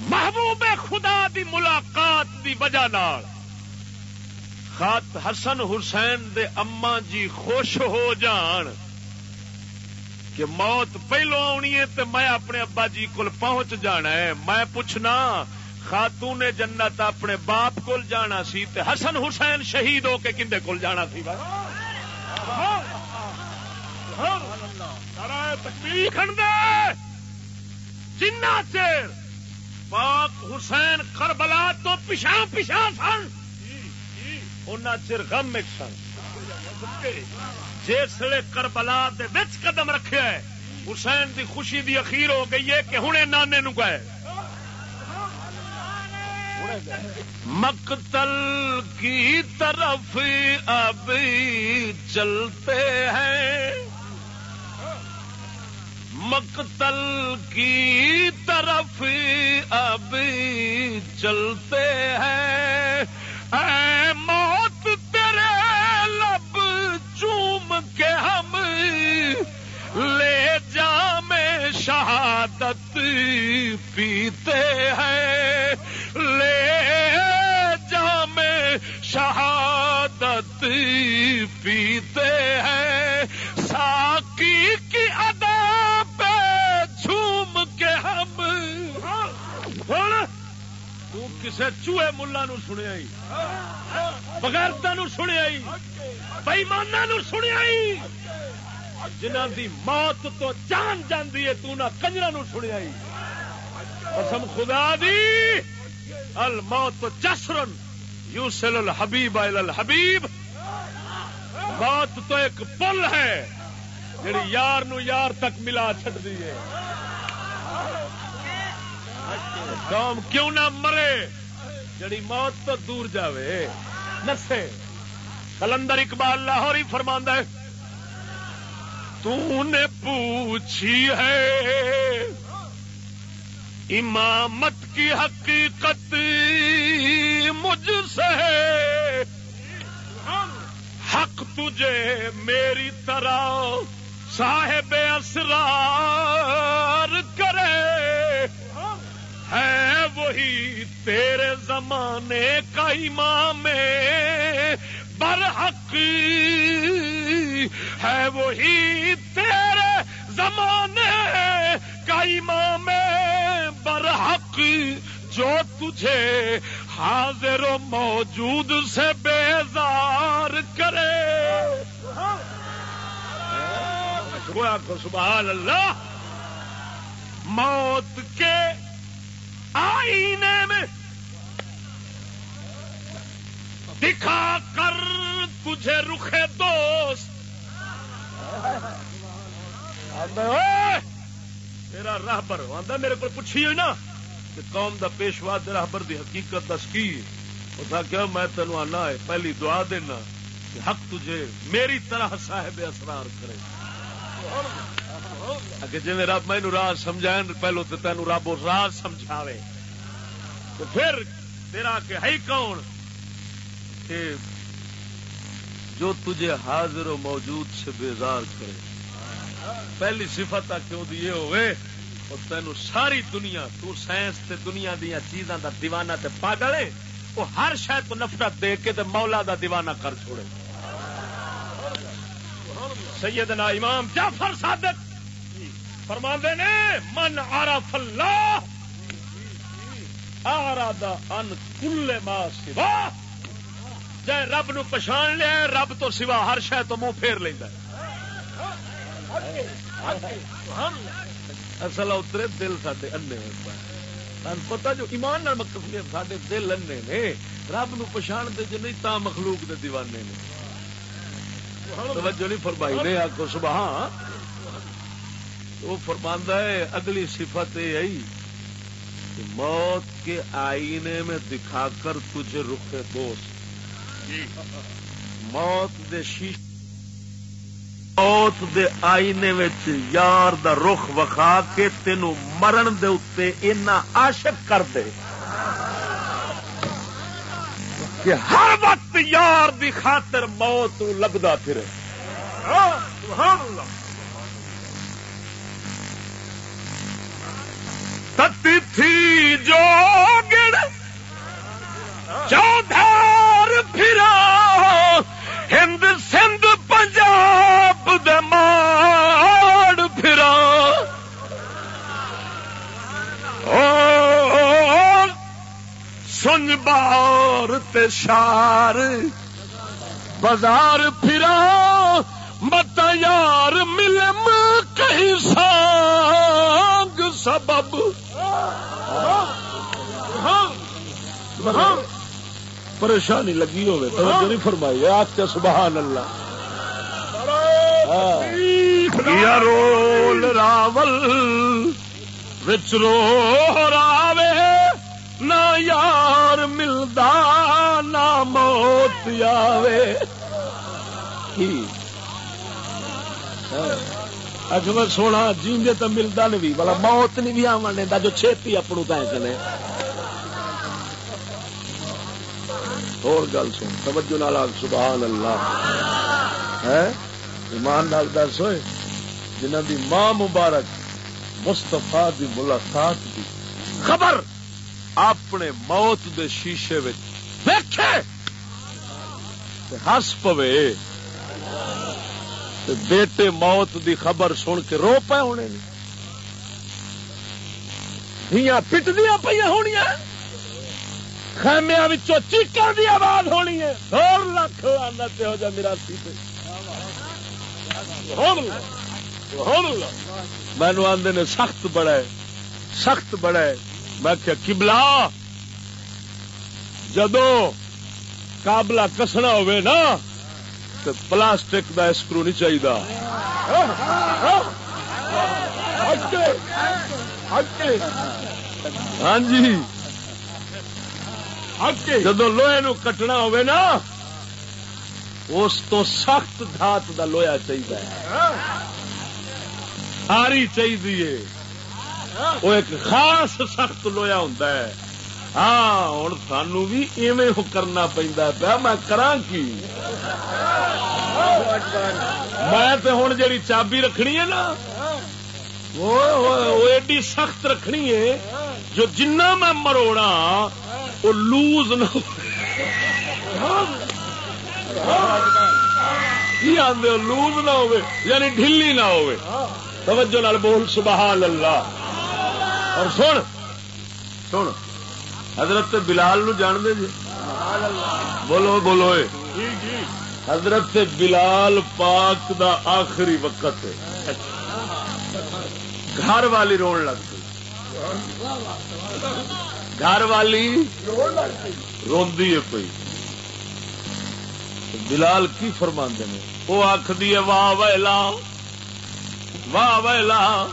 محبوب خدا دی ملاقات دی وجہ نال خات حسن حسین دے اما جی خوش ہو جان۔ کہ موت پہلو آنی ہے تو میں اپنے ابا جی کو پہنچ جانا ہے۔ میں پوچھنا، خاتون جنت اپنے باپ کو جانا سی تے حسن حسین شہید ہو کے کندے کول جانا سی جنا چیر پاک حسین کربلا تو پچھا پچھا سن۔ چر غم ایک سن۔ جسے کربلا قدم رکھے حسین دی خوشی دی اخیر ہو گئی ہے کہ ہوں نانے نو گئے۔ مقتل کی طرف اب چلتے ہیں۔ مقتل کی طرف اب چلتے ہیں۔ اے موت تیرے چوم کے ہم لے جام شہادت پیتے ہیں۔ لے جام شہادت پیتے ہیں۔ ساکی کی ادا پہ جھوم کے ہم۔ کسے چوہے ملا نو سنیا بغیرتا نو سنیا بئیمانا نو سنیا جنہ دی موت تو جان جاندی ہے، تو نہ کنجرا نو سنیا قسم خدا دی، الموت جسرن یوسل الحبیب الحبیب۔ موت تو ایک پل ہے، جڑی یار نو یار تک ملا چڈ دی ہے۔ قوم کیوں نہ مرے؟ جڑی موت تو دور جاوے، نسے۔ کلندر اقبال لاہور ہی فرماندہ ہے تو نے پوچھی ہے، امامت کی حقیقت مجھ سے حق تجھے میری طرح صاحب اسرار ہے وہی تیرے زمانے کا امام برحق ہے وہی تیرے زمانے کا امام برحق جو تجھے حاضر و موجود سے بیزار کرے۔ سبحان اللہ۔ موت کے آئینے میں دکھا کر تجھے رخے دوست۔ میرا راہبر آدھا میرے کو پوچھی ہوئی نا کہ قوم دا پیشوا راہبر دی حقیقت دس کی؟ اس کیا میں تینوں آنا ہے، پہلی دعا دینا کہ حق تجھے میری طرح صاحب اسرار کرے۔ اگر جی رب میں راز سمجھائیں، پہلو تو تینوں رب راز سمجھاوے۔ تو پھر تیرا کہ ہے کون؟ کہ جو تجھے حاضر و موجود سے بیزار کرے۔ پہلی صفت کیوں دی یہ ہوئے؟ اور تینوں ساری دنیا، تو سائنس تے دنیا دیا چیزاں دا دیوانہ تے پاگل ہے۔ وہ ہر شاید کو نفرت دے کے تے مولا دا دیوانہ کر چھوڑے۔ سیدنا امام جعفر صادق فرما نے، من عرف اللہ آرادا ان کل ما سوا جائے رب نو پچھان لیا، رب تو سوا ہر شہ تو منہ پھیر لینا اصل اترے دل سڈے انے ہوتا پتا جو ایمان مقصد سڈے دل انے نے۔ رب نو پچھان دے جو نہیں تا مخلوق دے دیوانے نے۔ توجہ نہیں فرمائی نے آخو سبحان۔ وہ فرماندہ ہے اگلی صفت یہ آئی کہ موت کے آئینے میں دکھا کر تجھے رخے دوست۔ موت دے شیش موت دے آئینے وچ یار دا رخ وکھا کے تینو مرن دے اتے اینا عاشق کر دے۔ کہ ہر وقت یار دی خاطر موت لبدا پھرے۔ سبحان اللہ۔ تتی تھی جو گڑ چودھار پھرا، ہند سندھ، پنجاب دماڑ پھرا۔ سن بار تشار بازار پھرا، مت یار ملم کہیں سانگ سبب پریشانی لگی توجہ نہیں فرمائی۔ آپ سبحان اللہ۔ یا رول راول وچ رو راوے نہ یار ملدا نہ موت آوے اجمل سونا جیندے تو ملتا نہیں بھی بلا موت نہیں بھی آنے جو چھتی اپنوں پہ چلے اور گل سن، توجہ نال سبحان اللہ۔ ہے؟ ایمان نال دس ہوئے جنہ دی ماں مبارک مستفا دی ملاقات دی خبر اپنے موت دے شیشے ویکھے ہس پوے۔ بیٹے موت دی خبر سن کے رو پے ہونے دیا پٹ دیا پہ ہونی خیمیا چیکر دی آواز ہونی ہے۔ دو لاکھ آنا ہو جا میرا سی مینو آدھے نے سخت بڑا ہے۔ سخت بڑا ہے۔ میں کیا کبلا جدو کابلا کسنا ہوئے نا تو پلاسٹک دا اسکرو نہیں چاہیے ہاں جی۔ جدو لوہے نو کٹنا ہوئے نا، اس تو سخت دھات دا لویا چاہیے ہاری چاہیے وہ ایک خاص سخت لویا ہوں ہاں ہوں سانو بھی ایویں کرنا پہنتا پیا میں کرا کی؟ میں ہوں جی چابی رکھنی ہے نا وہ ایڈی سخت رکھنی ہے جو جنہ میں مروڑا وہ لوز نہ آدھے لوز نہ ہو یعنی ڈھیلی نہ ہو توجہ نال بول، سبحان اللہ۔ اور سن سن۔ حضرت بلال نو جان دے جی؟ بولو بولو حضرت بلال پاک دا آخری وقت ہے۔ گھر والی رو لگ گئی۔ گھر والی روی ہے کوئی۔ بلال کی فرما نے؟ وہ آخری ہے، واہ ویلا واہ ویلا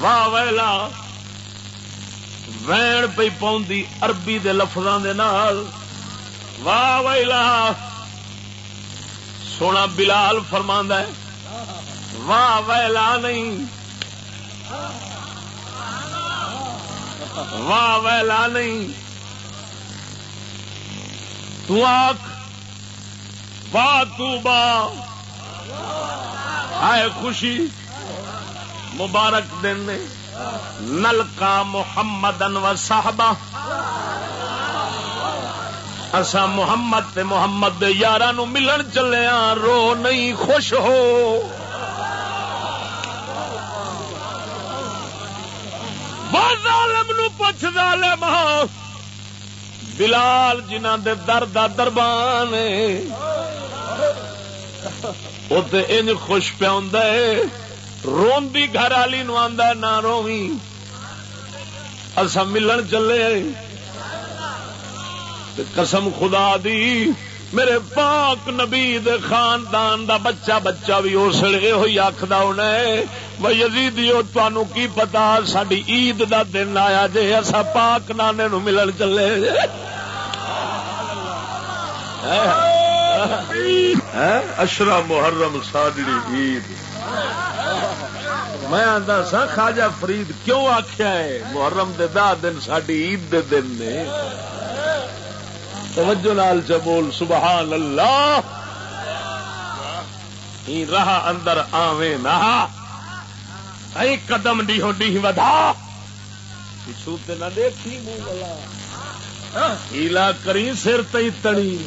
واہ ویلا وین پی پی اربی دے لفظاں دے نال۔ واہ ویلا سونا بلال فرما ہے۔ واہ ویلا نہیں۔ واہ ویلا نہیں۔ تو آخ واہ تو با۔ آئے خوشی۔ مبارک دن نلکا محمد و صاحبہ اصا محمد تے محمد یار ملن چلے رو نہیں خوش ہو۔ ظالم نو پوچھ ظالم ہاں۔ بلال جنہ دے درد دربان انج خوش پیا روی گھر والی نو آدھا نہ روی اصا ملن چلے قسم خدا دی، میرے پاک نبی دے خاندان دا بچہ بچہ بھی اس لیے ہوئی آخد یزیدی تنوع کی پتا؟ ساری عید دا دن آیا جے اصا پاک نانے نو ملن چلے اشرا ہاں، محرم ساڈڑی عید۔ میں آتا سا، خواجہ فرید کیوں آخیا ہے؟ محرم دے دہ دن ساری عید دے دن نے۔ توجہ لال چبول سبحان اللہ۔ ہی رہا اندر آویں نہا قدم ڈی ہو ڈی ودا پچھو تے نہ دیکھی منہ والا۔ ہیلا کری، سر تی تڑی۔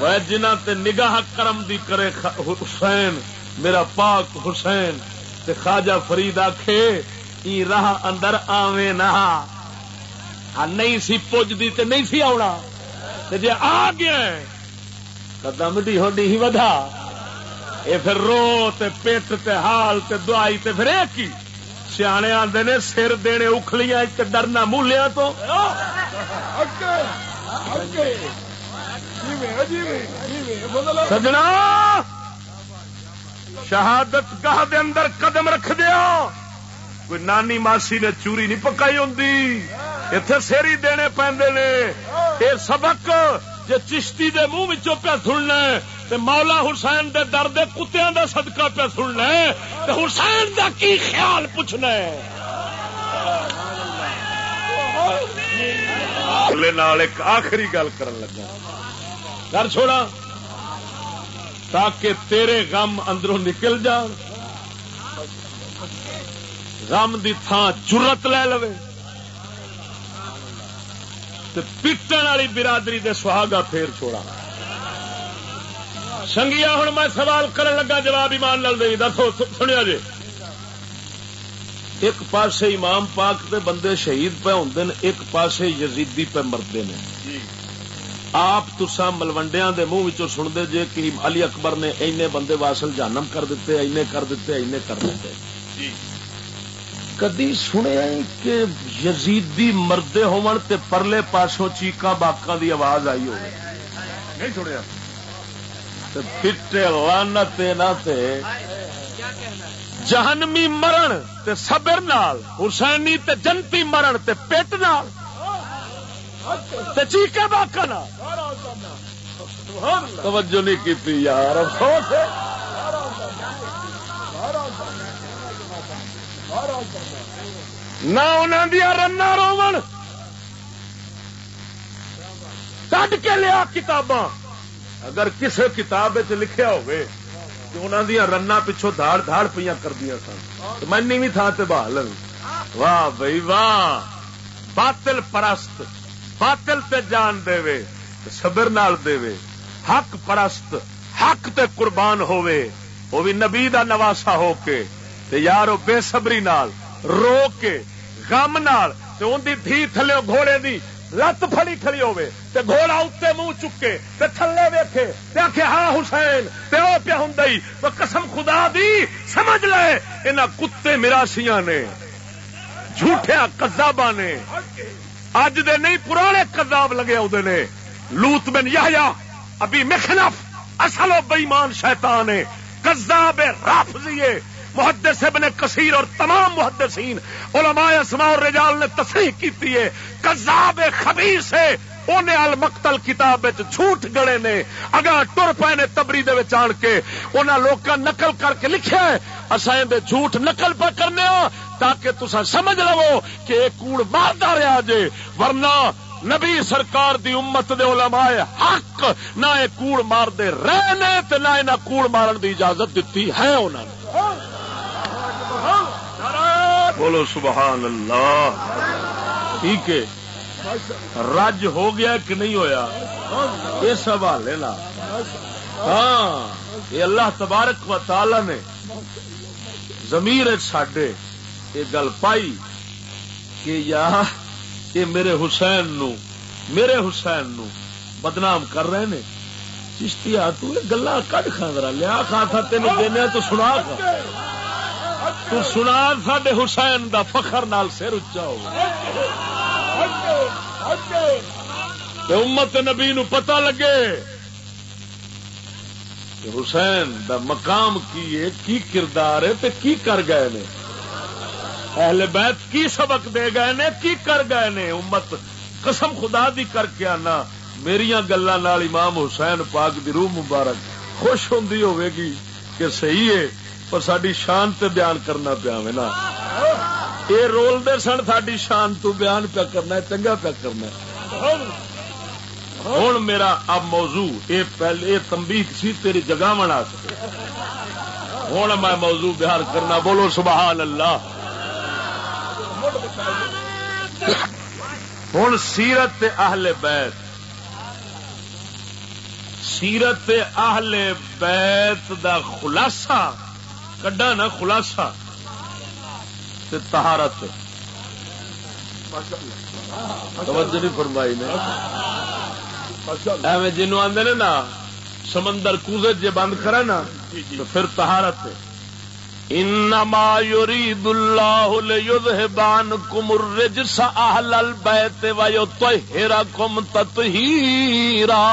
وہ جنہ تے نگاہ کرم دی کرے حسین، میرا پاک حسین تے خواجہ فرید آخے راہ اندر آویں نہ نہیں سی پجتی تے نہیں سی آنا جی آ گیا قدم ڈی ہونی ہی ودا اے پھر رو تے پیٹ تے حال تے دعائی تے پھر ایک ہی سیانے آدھے نے سر دینے اکھلیاں تے ڈرنا مولیا تو۔ سجنا! شہادت گاہ دے اندر قدم رکھ دیا! کوئی نانی ماسی نے چوری نہیں پکائی ہوں اتے سیری دینے پہ یہ سبق! جی چشتی دے منہ پیا سننا تے مولا حسین دے در دے کتوں دا صدقہ پیا سننا تے حسین دا کی خیال پوچھنا حوالے نال ایک آخری گل کرن لگا۔ کر چھوڑا تاکہ تیرے غم اندروں نکل جان۔ غم دی تھان چرت لے لو پیٹن والی برادری دے سہاگا پھر چھوڑا۔ سنگیا ہوں میں سوال کرن لگا، جواب ایمان لال دیں۔ دسو، سنیا جی۔ ایک پاسے امام پاک دے بندے شہید پہ ہوں ایک پاسے یزیدی پہ مردے نے۔ جی۔ آپ تسا ملوڈیا کے منہ سنتے جے کہ علی اکبر نے اینے بندے واسل جانم کر دیتے اینے کر دیتے اینے کر دیتے۔ جی۔ کدی سنیا کہ یزیدی مردے ہون تے پرلے پاسوں چیقا باقا دی آواز آئی ہو نہیں سنیا۔ پٹے لانت نہ جہنمی مرن تے صبر نال حسینی تے جنتی مرن تے پیٹ نال۔ تے چیقا باقا نال توجہ نہیں کی یار، افسوس ہے۔ نہ انہوں دیا رنا رو کٹ کے لیا کتاباں؟ اگر کسی کتاب لکھیا ہوئے کہ انہوں دیا رنا پچھو دھاڑ دھاڑ پہ کر دیا سن میں بھی تھان سے بہال واہ بھائی، واہ۔ باطل پرست۔ باطل تے جان دے وے صبر نال دے وے۔ حق پرست، حق تے قربان ہووے۔ وہ بھی نبی دا نواسا ہو کے تے یارو بے صبری نال، رو کے، غم نال تے ان دی دھی تھلے گھوڑے دی لت فڑی کھڑی ہوے تے گھوڑا اتنے منہ چکے، تے تھلے ویکھے۔ تے آکھے ہاں حسین، تے او پیا ہندئی تو قسم خدا دی، سمجھ لے۔ انہاں کتے مراسیاں نے جھوٹیا کذاباں نے۔ اج دے نہیں، پرانے کذاب لگے آدھے نے۔ لوت بن یحییٰ ابھی مخنف، اصل و بےمان شیطان ہے۔ کذاب رافضیے محدث ابن کثیر اور تمام محدثین، علماء اسماء اور رجال نے تصریح کی ہے۔ کذاب خبیر سے انہیں المقتل کتاب جھوٹ گڑے نے اگر ٹر پے نے تبری دے آن کے انہاں لوکاں نقل کر کے لکھیا ہے۔ اسائیں دے جھوٹ نقل پہ کرنے ہو تاکہ تسا سمجھ لو کہ ایک کوڑ ماردا رہا جے۔ ورنہ نبی سرکار دی امت دے علماء حق نہ ایک کوڑ مار دے رہنے تے نہ انہاں کوڑ مارن دی اجازت دیتی ہے انہوں نے۔ بولو سبحان اللہ۔ ٹھیک ہے۔ رج ہو گیا کہ نہیں ہویا؟ اس حوالے ہاں یہ اللہ تبارک و تعالی نے زمیر ساڈے یہ گل پائی کہ یا یہ میرے حسین نو، میرے حسین نو بدنام کر رہے نے۔ چشتی آ تو گلا کٹ کھانا لیا کھا تھا تین دینا تو سنا تو سنا سڈے حسین دا فخر نال سر اچا ہو۔ امت نبی نو پتہ لگے کہ حسین دا مقام کی ہے، کی کردار ہے، تے کی کر گئے نے۔ اہل بیت کی سبق دے گئے نے، کی کر گئے نے۔ امت قسم خدا دی کر کے آنا۔ میری گلا امام حسین پاک دی روح مبارک خوش ہوں ہوے گی کہ صحیح ہے۔ پر ساری شان تے بیان کرنا پیا نا۔ یہ رول دے سن ساری شان تو بیان پیا کرنا ہے، چنگا پیا کرنا ہوں میرا اب موضوع یہ پہلے تمبی سی تیری جگہ بنا ہوں میں موضوع بیان کرنا، بولو سبحان اللہ ہوں سیرت اہل بیت۔ سیرت اہل بیت دا خلاصہ کڈا نا خلاصہ تہارت توجہ نہیں فرمائی نے۔ ایویں جنو آدھے نے نا، سمندر کوزے جے بند کرا نا، تو پھر تہارت انما يريد الله ليذهب عنكم الرجس اهل البيت ويطهركم تطهيرا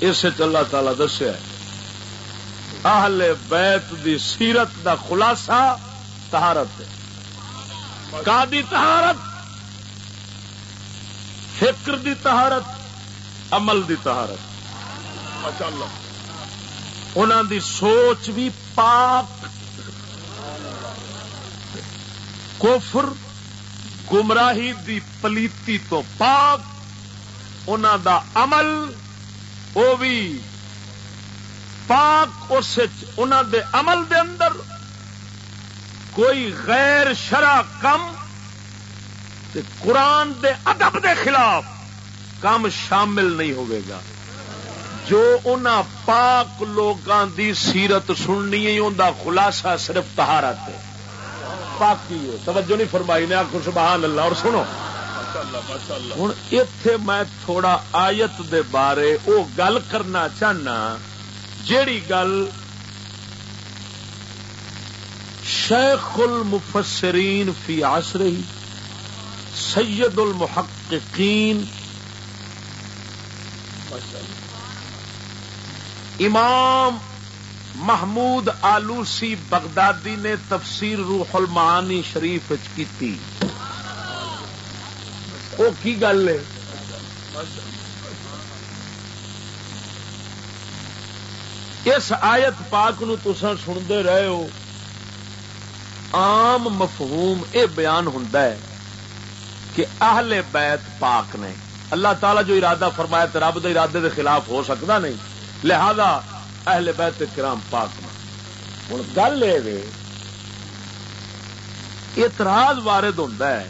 اس اللہ تعالی دسیا اہل بیت دی سیرت دا خلاصہ تہارت کا دی تہارت فکر دی تہارت عمل دی تہارت انہوں دی سوچ بھی پاک۔ کوفر گمراہی دی پلیتی تو پاک۔ ان دا عمل وہ بھی پاک اس دے عمل دے اندر کوئی غیر شرع کم تے قرآن دے ادب دے خلاف کم شامل نہیں ہوئے گا۔ جو ان پاک لوگوں دی سیرت سننی ہے، ان دا خلاصہ صرف تہارت ہے۔ پاکی ہے۔ توجہ نہیں فرمائی نے آخو سبحان اللہ اور سنو۔ ہوں اتے میں تھوڑا آیت دے بارے او گل کرنا چاہنا جیڑی گل شیخ المفسرین فی عصره سید المحققین امام محمود آلوسی بغدادی نے تفسیر روح المعانی شریف کی وہ کی گل ہے؟ اس آیت پاک نو تسا سنتے رہے ہو۔ عام مفہوم اے بیان ہوں کہ اہل بیت پاک نے۔ اللہ تعالی جو ارادہ فرمایا تو رب دے ارادے دے خلاف ہو سکتا نہیں، لہذا اہل بیت کرام پاک ہوں گل یہ اعتراض وارد ہوتا ہے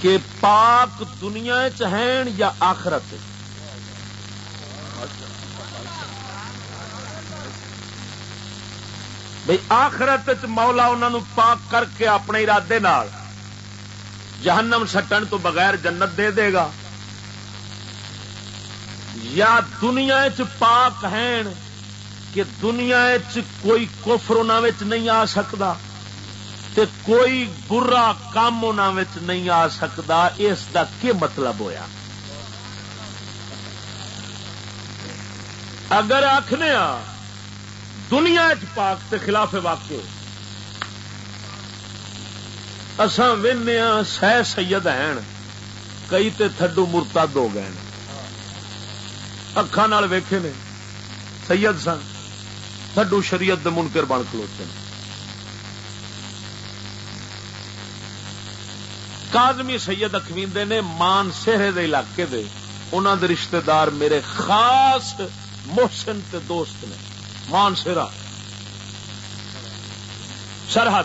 کہ پاک دنیا چین یا آخرت؟ بھائی آخرت مولا انہوں پاک کر کے اپنے ارادے نال جہنم سٹن تو بغیر جنت دے دے گا۔ یا دنیا چ پاک ہیں کہ دنیا چ کوئی کفر ان نہیں آ سکتا تے کوئی برا کام ان نہیں آ سکتا اس کا کی مطلب ہویا؟ اگر آخنے دنیا چ پاک تے خلاف واقع اسان وے سہ سید ہیں، کئی تے تھڈو مرتد ہو گئے اکھان ویکھے نے، سید سن، تھڈو شریعت دے منکر بن کلوتے ہیں۔ کازمی سید اخویندے نے مان سہرے دے علاقے دے انہوں دے رشتہ دار میرے خاص محسن تے دوست نے۔ مان سہرا۔ سرحد۔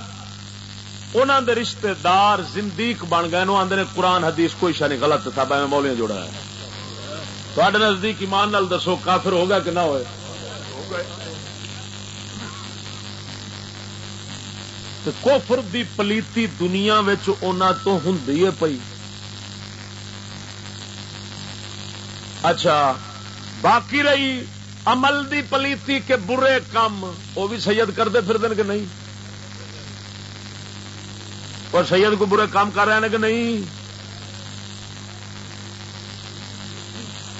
انہوں دے رشتہ دار زندیق بن گئے آدھے نے قرآن، حدیث، کوئی شا نہیں، غلط تھا، میں مولیاں جوڑا ہے۔ تھوڑے نزدیک ایمان نال دسو، کافر ہوگا کہ نہ ہوئے؟ ہو گئے کوفر دی پلیتی دنیا تو ہوں پی اچھا باقی رہی عمل دی پلیتی کے برے کام وہ بھی سید کرتے پھر دن کہ نہیں اور سید کو برے کام کر رہے ہیں کہ نہیں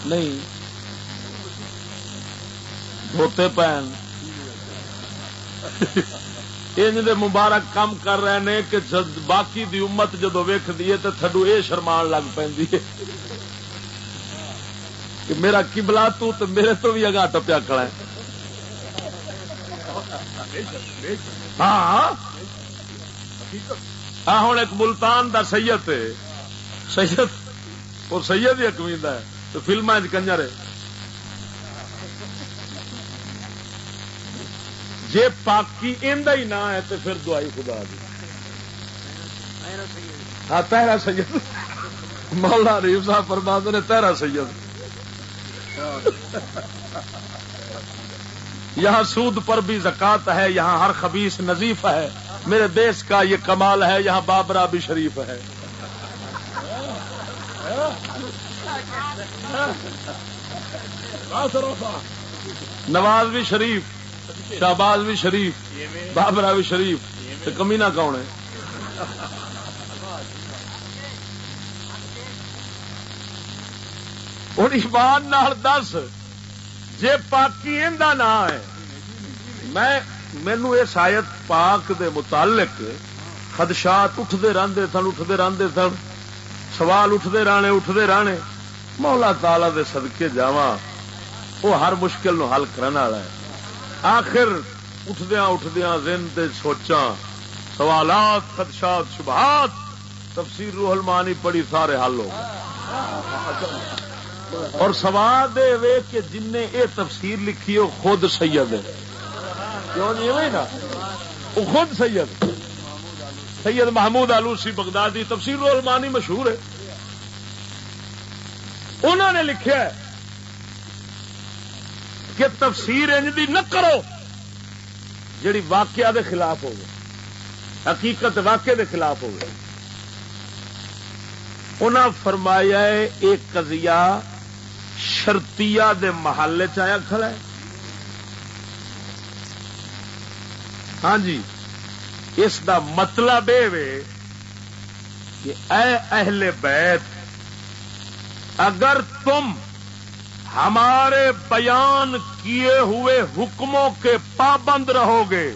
نہیں دھوتے پہن انج دے مبارک کام کر رہے ہیں کہ باقی دی امت جدو ویخ دیے تو تھڈو یہ شرمان لگ پی کہ میرا کبلا تو میرے تو بھی اگا ٹپیا کھڑا ہے۔ ہاں۔ ہاں ہوں ایک ملتان دا سید سید اور سید ہی اکمید ہے۔ تو فلم کنجر ہے۔ جے پاکی اندہ ہی نہ ہے تو پھر دعائی خدا دی۔ ہاں تہرا سید۔ مولا ریف صاحب فرماد نے تہرا سید۔ یہاں سود پر بھی زکات ہے یہاں ہر خبیص نظیف ہے۔ میرے دیش کا یہ کمال ہے یہاں بابرا بھی شریف ہے۔ نواز بھی شریف۔ شہباز بھی شریف بابرا بھی شریف تو کمینا کون ہے؟ ہوں ایمان نال دس جی پاکی نہ ہے، میں مینو اس آیت پاک دے متعلق خدشات اٹھتے رہتے سن، اٹھتے رہتے سن، سوال اٹھتے رہنے اٹھتے رہنے۔ مولا تالا سدکے جا وہ ہر مشکل نو حل کرنے والا ہے۔ آخر اٹھدیا اٹھدیا دن سوچا سوالات، خدشات، شبہات، تفسیر روح المانی پڑی سارے حل ہو اور سوال دے وے کہ جن نے یہ تفسیر لکھی وہ خود سید ہے۔ کیوں نہیں نا؟ وہ خود سید۔ سید محمود آلوسی بغدادی تفسیر روح المانی مشہور ہے۔ انہوں نے لکھا ہے کہ تفسیر انج نہ کرو جڑی واقعہ دے خلاف ہوگی حقیقت واقع دے خلاف ہوگی انہاں فرمایا ہے، ایک قضیہ شرطیا دے محلے چیا کھڑا ہے۔ ہاں جی اس دا مطلب یہ کہ اے اہل بیت، اگر تم ہمارے بیان کیے ہوئے حکموں کے پابند رہو گے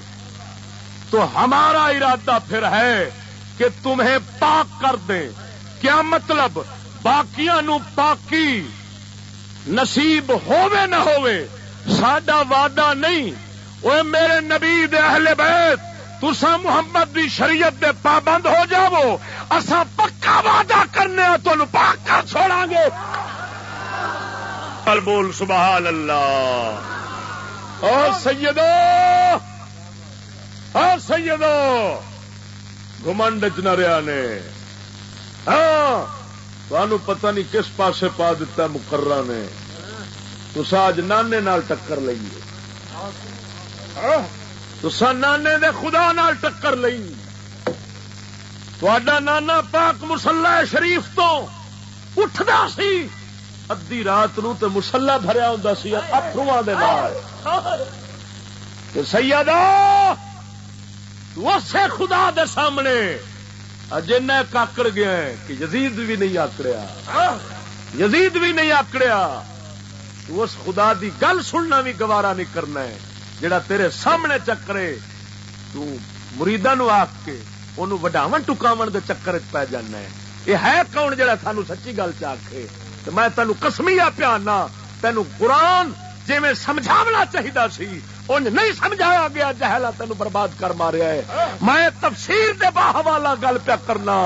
تو ہمارا ارادہ پھر ہے کہ تمہیں پاک کر دیں۔ کیا مطلب؟ باقیاں نو پاکی نصیب ہووے نہ ہووے، ساڈا وعدہ نہیں۔ وہ میرے نبی دے اہل بیت تسا محمد دی شریعت دے پابند ہو جاؤ۔ اسا پکا وعدہ کرنے تو پاک کر چھوڑا گے۔ بول سبحان اللہ۔ اور سیدو اور سیدو گمنڈ چنریا نے۔ ہاں تمہوں پتہ نہیں کس پاسے پا دیتا مقررہ نے۔ تسا اج نانے نال ٹکر لئیے۔ تسا نانے دے خدا نال ٹکر لئی تھوڑا نانا پاک مسلح شریف تو اٹھتا سی۔ ادی رات نو تے مسلح بھریا ہوں سی افرواں دے نال۔ سیدہ اسے خدا دے سامنے۔ جن کاکڑ گیا ہے کہ یزید بھی نہیں آکڑیا۔ یزید بھی نہیں آکڑیا۔ اس خدا دی گل سننا بھی گوارا نہیں کرنا ہے، جڑا تیرے سامنے چکرے۔ تریدا نو آخ کے انہوں وڈاو ٹکاو دے چکر پی جانا ہے۔ یہ ہے کون جڑا سانو سچی گل چاہے تو میں تینوں کسمیا پیانا تینوں قرآن جی میں سمجھاونا چاہیے سی ان نہیں سمجھایا گیا، جہلا تین برباد کر ماریا ہے۔ میں تفسیر دے باہ والا گل پیا کرنا،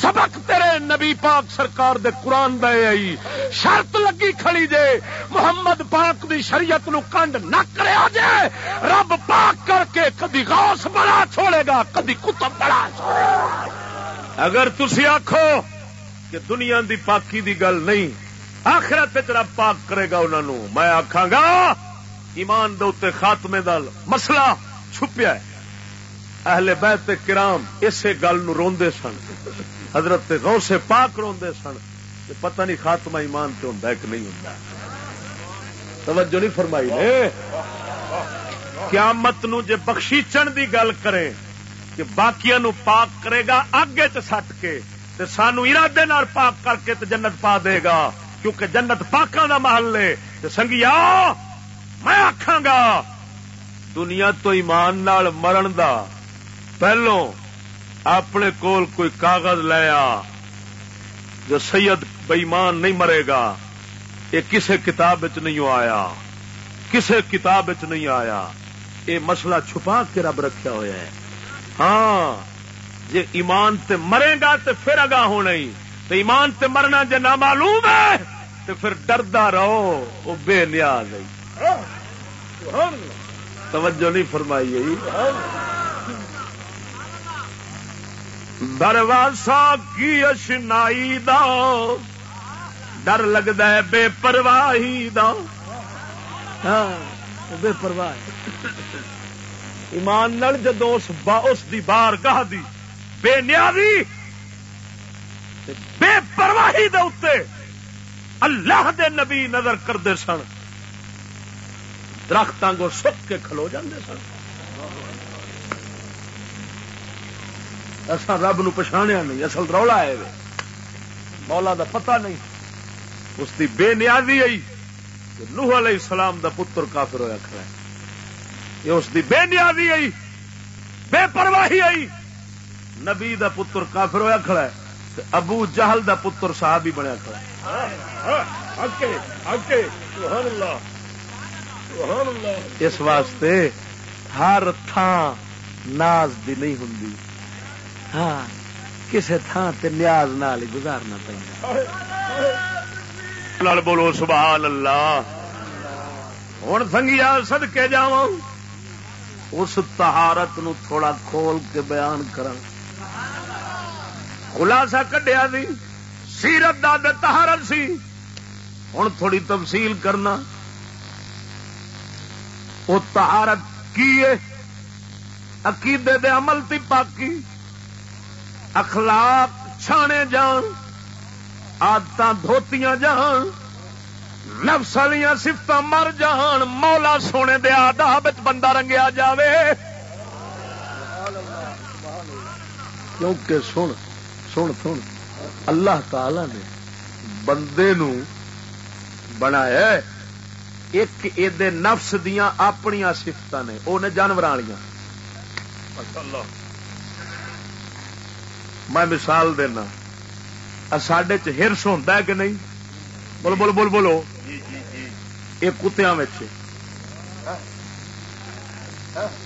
سبق تیرے نبی پاک سرکار دے قرآن دے آئی، شرط لگی کھڑی جے، محمد پاک دی شریعت نو کنڈ نہ کریا جے، رب پاک کر کے کدی غوث بڑا چھوڑے گا، کدی کتب بڑا چھوڑے گا۔ اگر تسی آخو کہ دنیا دی پاکی دی گل نہیں، آخرت رب پاک کرے گا انہوں میں آخا گا، ایمان دے خاتمے دل مسئلہ چھپیا ہے۔ اہل بیت کرام اسی گل نو روندے سن۔ حضرت غوث پاک روندے سن کہ پتہ نہیں خاتمہ ایمان تے ہوندا ہے کہ نہیں ہوندا توجہ نہیں فرمائی نے؟ قیامت نو جے بخشیچن دی گل کرے کہ باقیاں نو پاک کرے گا اگے چ سٹ کے۔ تے سانو ارادے نال پاک کر کے تے جنت پا دے گا، کیونکہ جنت پاکاں دا محل ہے۔ تے سنگیا میں آخا گا، دنیا تو ایمان نال مرن دا، پہلو اپنے کول کوئی کاغذ لیا جو سید بئیمان نہیں مرے گا۔ یہ کسے کتاب نہیں آیا، کسے کتاب نہیں آیا۔ یہ مسئلہ چھپا کے رب رکھا ہوا ہے۔ ہاں جی ایمان تے مرے گا تو پھر اگاں ہونا ہی۔ تو ایمان تے مرنا جی نہ معلوم ہے تو پھر ڈردا رہو وہ بے نیاز ہے۔ توجہ نہیں فرمائی دروازہ کی اشنائی دا، ڈر لگتا ہے، بے پرواہی دا۔ ہاں، بے پرواہ۔ ایمان نل جدو اس با، اس دی بار گاہ دی بے نیازی، بے پرواہی دے اتے اللہ دے نبی نظر کرتے سن درختوں کو سک کے کھلو جاندے سن۔ اصا رب نو پچھاڑیا نہیں، اصل رولا ہے مولا دا پتہ نہیں۔ اس کی بے نیازی آئی نوح علیہ السلام دا پتر کافر ہوا کھڑا ہے۔ یہ اس کی بے نیازی آئی، بے پرواہی آئی۔ نبی دا پتر کافر ہوا کھڑا ہے ابو جہل دا پتر صحابی بنیا کھڑا ہے۔ اس واسطے ہر تھان ناز دی نہیں ہوں ہاں کسی تھان تے نیاز نال ہی گزارنا پہ بولو سبحان اللہ۔ ہوں سنگیا سد کے جا اس تہارت نو تھوڑا کھول کے بیان کر خلاصہ کڈیا دی، سیرت دا تہارت سی۔ ہوں تھوڑی تفصیل کرنا۔ وہ تہارت کی عقیدے دے عمل تی پاکی۔ اخلاق چھانے جان۔ آدت دھوتیاں جان نفس والی سفت مر جان مولا سونے دے آداب بندہ رنگیا جاوے۔ کیونکہ سن سن سن اللہ تعالی نے بندے نو بنایا ایک یہ نفس دیا اپنی سفت نے وہ نے جانور میں مثال دینا سڈے چرس ہوتا ہے کہ نہیں بولو بولو بول بولو یہ کتیا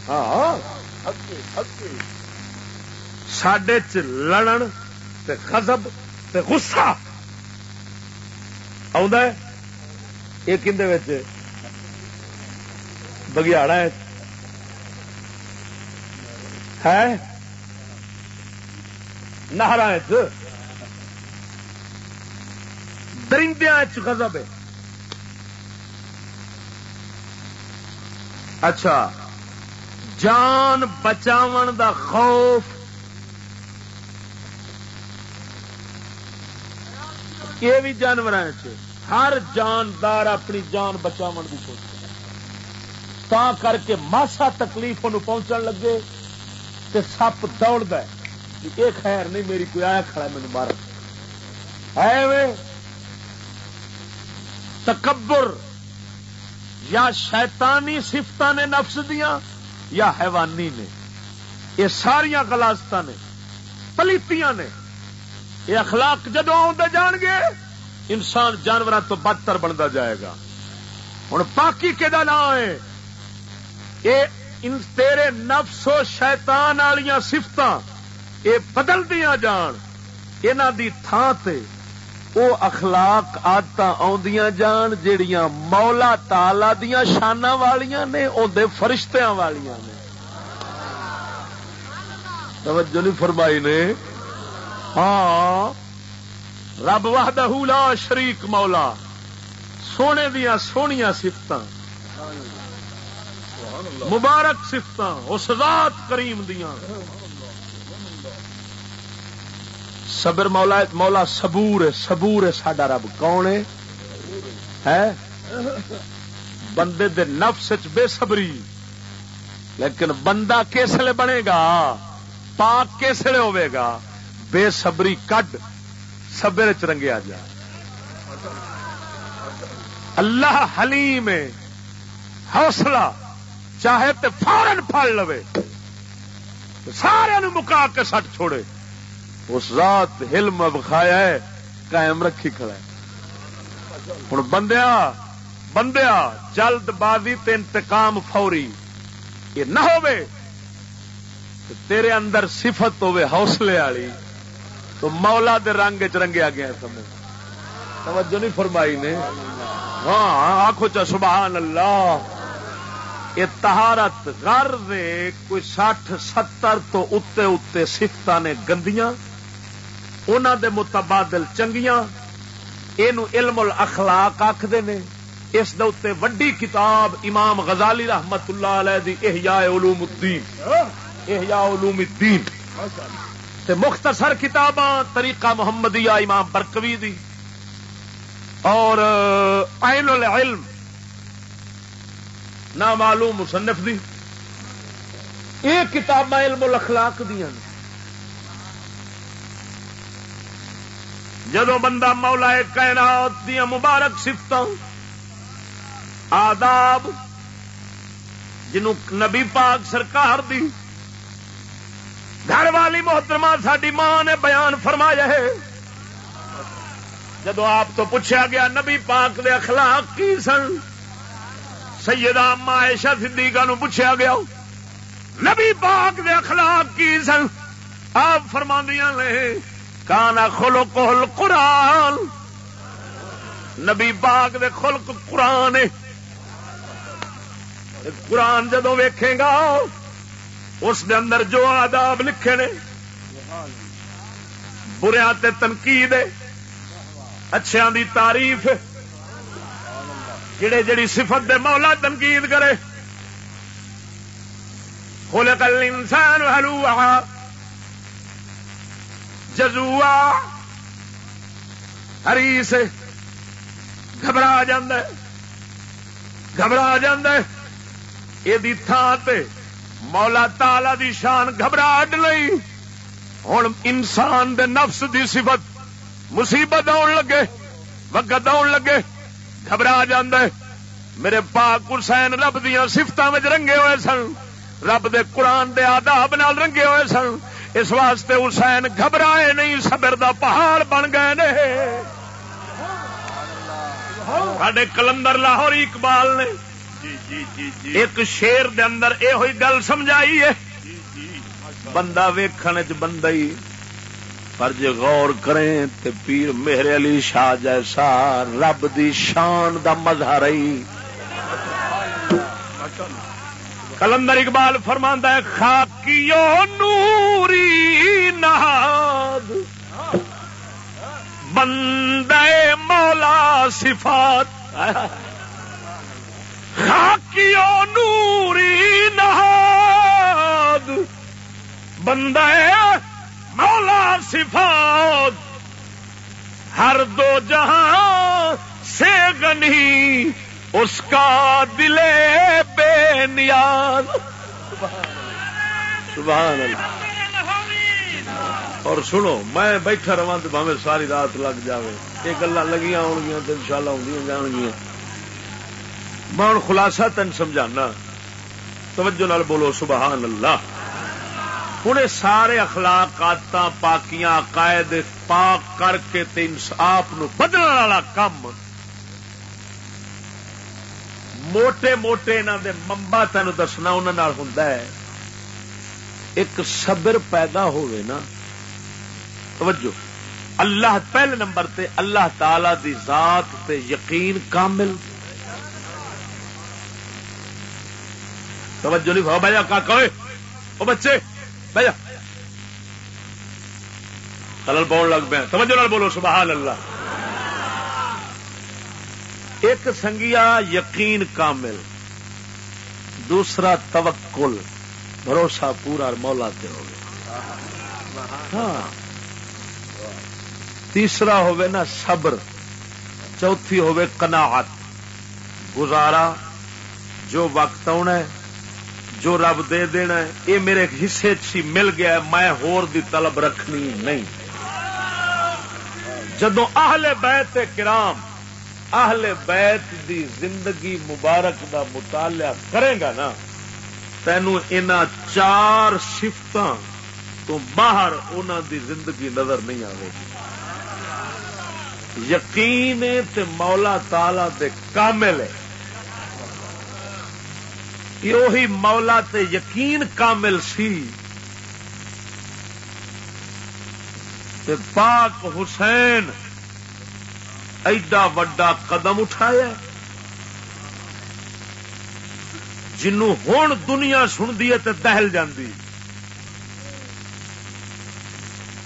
ہاں سڈے چ لڑن خزب غصہ یہ کھے بگیاڑا ہے۔ نہر درندیا غضب ہے۔ اچھا۔ جان بچاو دا خوف یہ بھی جانور ہر جاندار اپنی جان بچاو کی کوشش تا کر کے ماسا تکلیف پہنچن لگے تو سپ دوڑ یہ خیر نہیں، میری کوئی آیا کھڑا مینو مار۔ ہے تکبر یا شیطانی سفت نے نفس دیا یا حیوانی نے۔ یہ ساریا گلاست نے، پلیتیاں نے۔ یہ اخلاق جدو آدھے جان گے، انسان جانوروں تو بدتر بنتا جائے گا۔ ہوں پاکی کہ نام ہے؟ یہ تیرے نفس و شیطان والی سفت یہ بدل دیا جان۔ یہاں دی تھان تے وہ اخلاق آدت آدیاں جان جڑیاں مولا تالا دیا شانہ والیاں نے اندر فرشتیاں والیاں نے۔ توجہ نہیں فرمائی نے؟ ہاں رب وحدہ لا شریک مولا، سونے دیا سونیا سفت مبارک سفت اس ذات کریم دیا۔ صبر مولا مولا سبور سبور ہے ساڈا رب۔ کون ہے؟ بندے دے نفس بے صبری۔ لیکن بندہ کسلے بنے گا؟ پاک کسلے ہوے گا؟ بے صبری کڈ سبر چرنگیا جا۔ اللہ حلیم حوصلہ، چاہے تو فورن پڑ لو سارے مکا کے سٹ چھوڑے۔ اس رات ہلم بخایا ہے، قائم رکھی کھڑا ہے۔ ہوں بندیا بندیا، جلد بازی تے انتقام فوری۔ یہ نہ تیرے اندر صفت ہوے حوصلے والی۔ تو مولا دے رنگ چ رنگیا گیا سمجھ۔ توجہ نہیں فرمائی نے۔ ہاں آخو چا سبحان اللہ۔ یہ تہارت گھر دے کوئی سٹھ ستر تو اتنے اتنے سفت نے گندیاں۔ انہوں دے متبادل چنگیاں۔ یہ علم الاخلاق آخر نے۔ اس دے وڈی کتاب امام غزالی رحمت اللہ علیہ دی احیاء علوم الدین۔ احیاء علوم الدین۔ تے مختصر کتاباں، طریقہ محمدیہ امام برکوی دی۔ اور عین العلم، نامعلوم مصنف دی۔ یہ کتاباں علم الاخلاق دیا جدو بندہ مولا کائنات دیا مبارک سفت آداب جنو نبی پاک سرکار دی گھر والی محترمہ ساری ماں نے بیان فرمایا ہے۔ جدو آپ تو پوچھا گیا نبی پاک دے اخلاق کی سن، سیدہ اما ایشا صدیقہ نو پوچھا گیا، نبی پاک دے اخلاق کی سن۔ آپ فرماندیاں لے کانا کھولو کوہل قرآن نبی پاک دے خلق قرآن قرآن جدو ویکھے گا اس دے اندر جو آداب لکھے نے، بریا تنقید اچھا دی تعریف جڑے جڑی صفت دے مولا تنقید کرے۔ خلق الانسان ہلوا جزوا ہری سے گھبرا گھبرا یہ تھان مولا تالا دی شان گھبراہٹ نہیں ہوں انسان دے نفس دی صفت مصیبت آن لگے وقت آن لگے گھبرا میرے پاک حسین رب دیا سفت رنگے ہوئے سن۔ رب دے قرآن دے آداب نال رنگے ہوئے سن۔ اس واسطے حسین گھبرائے نہیں سبر دا پہاڑ بن گئے نے۔ سڈے کلندر لاہور اقبال نے ایک شیر دے اندر یہ ہوئی گل سمجھائی ہے۔ بندہ ویخن چ بندہ ہی پر جے غور کریں تے پیر میرے علی شاہ جیسا رب دی شان دا مظہر رہی کلندر اقبال فرماندہ ہے، خاکیو نوری نہاد۔ بندے مولا صفات۔ خاکیو نوری نہاد بندے مولا صفات، ہر دو جہاں سے گنی اس کا دل بے نیاز۔ سبحان اللہ۔ اور سنو، میں بیٹھا رہا تو بھاوے ساری رات لگ جائے یہ گلا لگی آن گیا تو ان شاء اللہ جان گیا میں ہوں خلاصہ تین سمجھانا۔ توجہ نال بولو، سبحان اللہ۔ ہوں سارے اخلاقات پاکیاں، عقائد پاک کر کے آپ بدلنے والا کام موٹے موٹے انہوں دے ممبا تین دسنا انہوں ہوں ایک صبر پیدا ہوئے نا۔ توجہ۔ اللہ پہلے نمبر تے اللہ تعالی دی ذات تے یقین کامل۔ توجہ نہیں بھاؤ بھائی کا کہ بچے، بھائی کلل پاؤن لگ پہ توجہ نال بولو، سبحان اللہ۔ ایک سنگیا یقین کامل، دوسرا توکل، بھروسہ پورا مولا تے ہو ہاں۔ تیسرا ہوئے نا صبر، چوتھی ہوئے قناعت۔ گزارا جو وقت آنا ہے جو رب دے دینا ہے، یہ میرے حصے چی مل گیا میں ہور دی طلب رکھنی نہیں۔ جدو اہل بیت کرام اہل بیت دی زندگی مبارک دا مطالعہ کرے گا نا تینوں ان چار سفت تو باہر انہوں دی زندگی نظر نہیں آئے گی۔ یقین تے مولا تالا دے کامل ہے۔ یہ مولا تے یقین کامل سی۔ تے پاک حسین ایڈا وڈا قدم اٹھایا۔ جنوں ہوں دنیا سنتی ہے تے دہل جاندی۔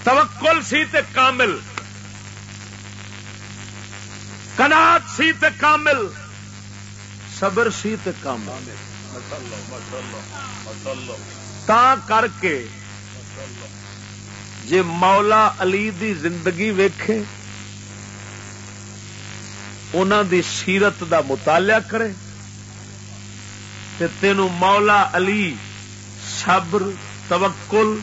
توکل سی تے کامل۔ کنات سی تے کامل۔ صبر سی تے کامل۔ تا کر کے جے مولا علی دی زندگی ویکھے انہوں دی سیرت دا مطالعہ کرے، تے تینو مولا علی صبر، توکل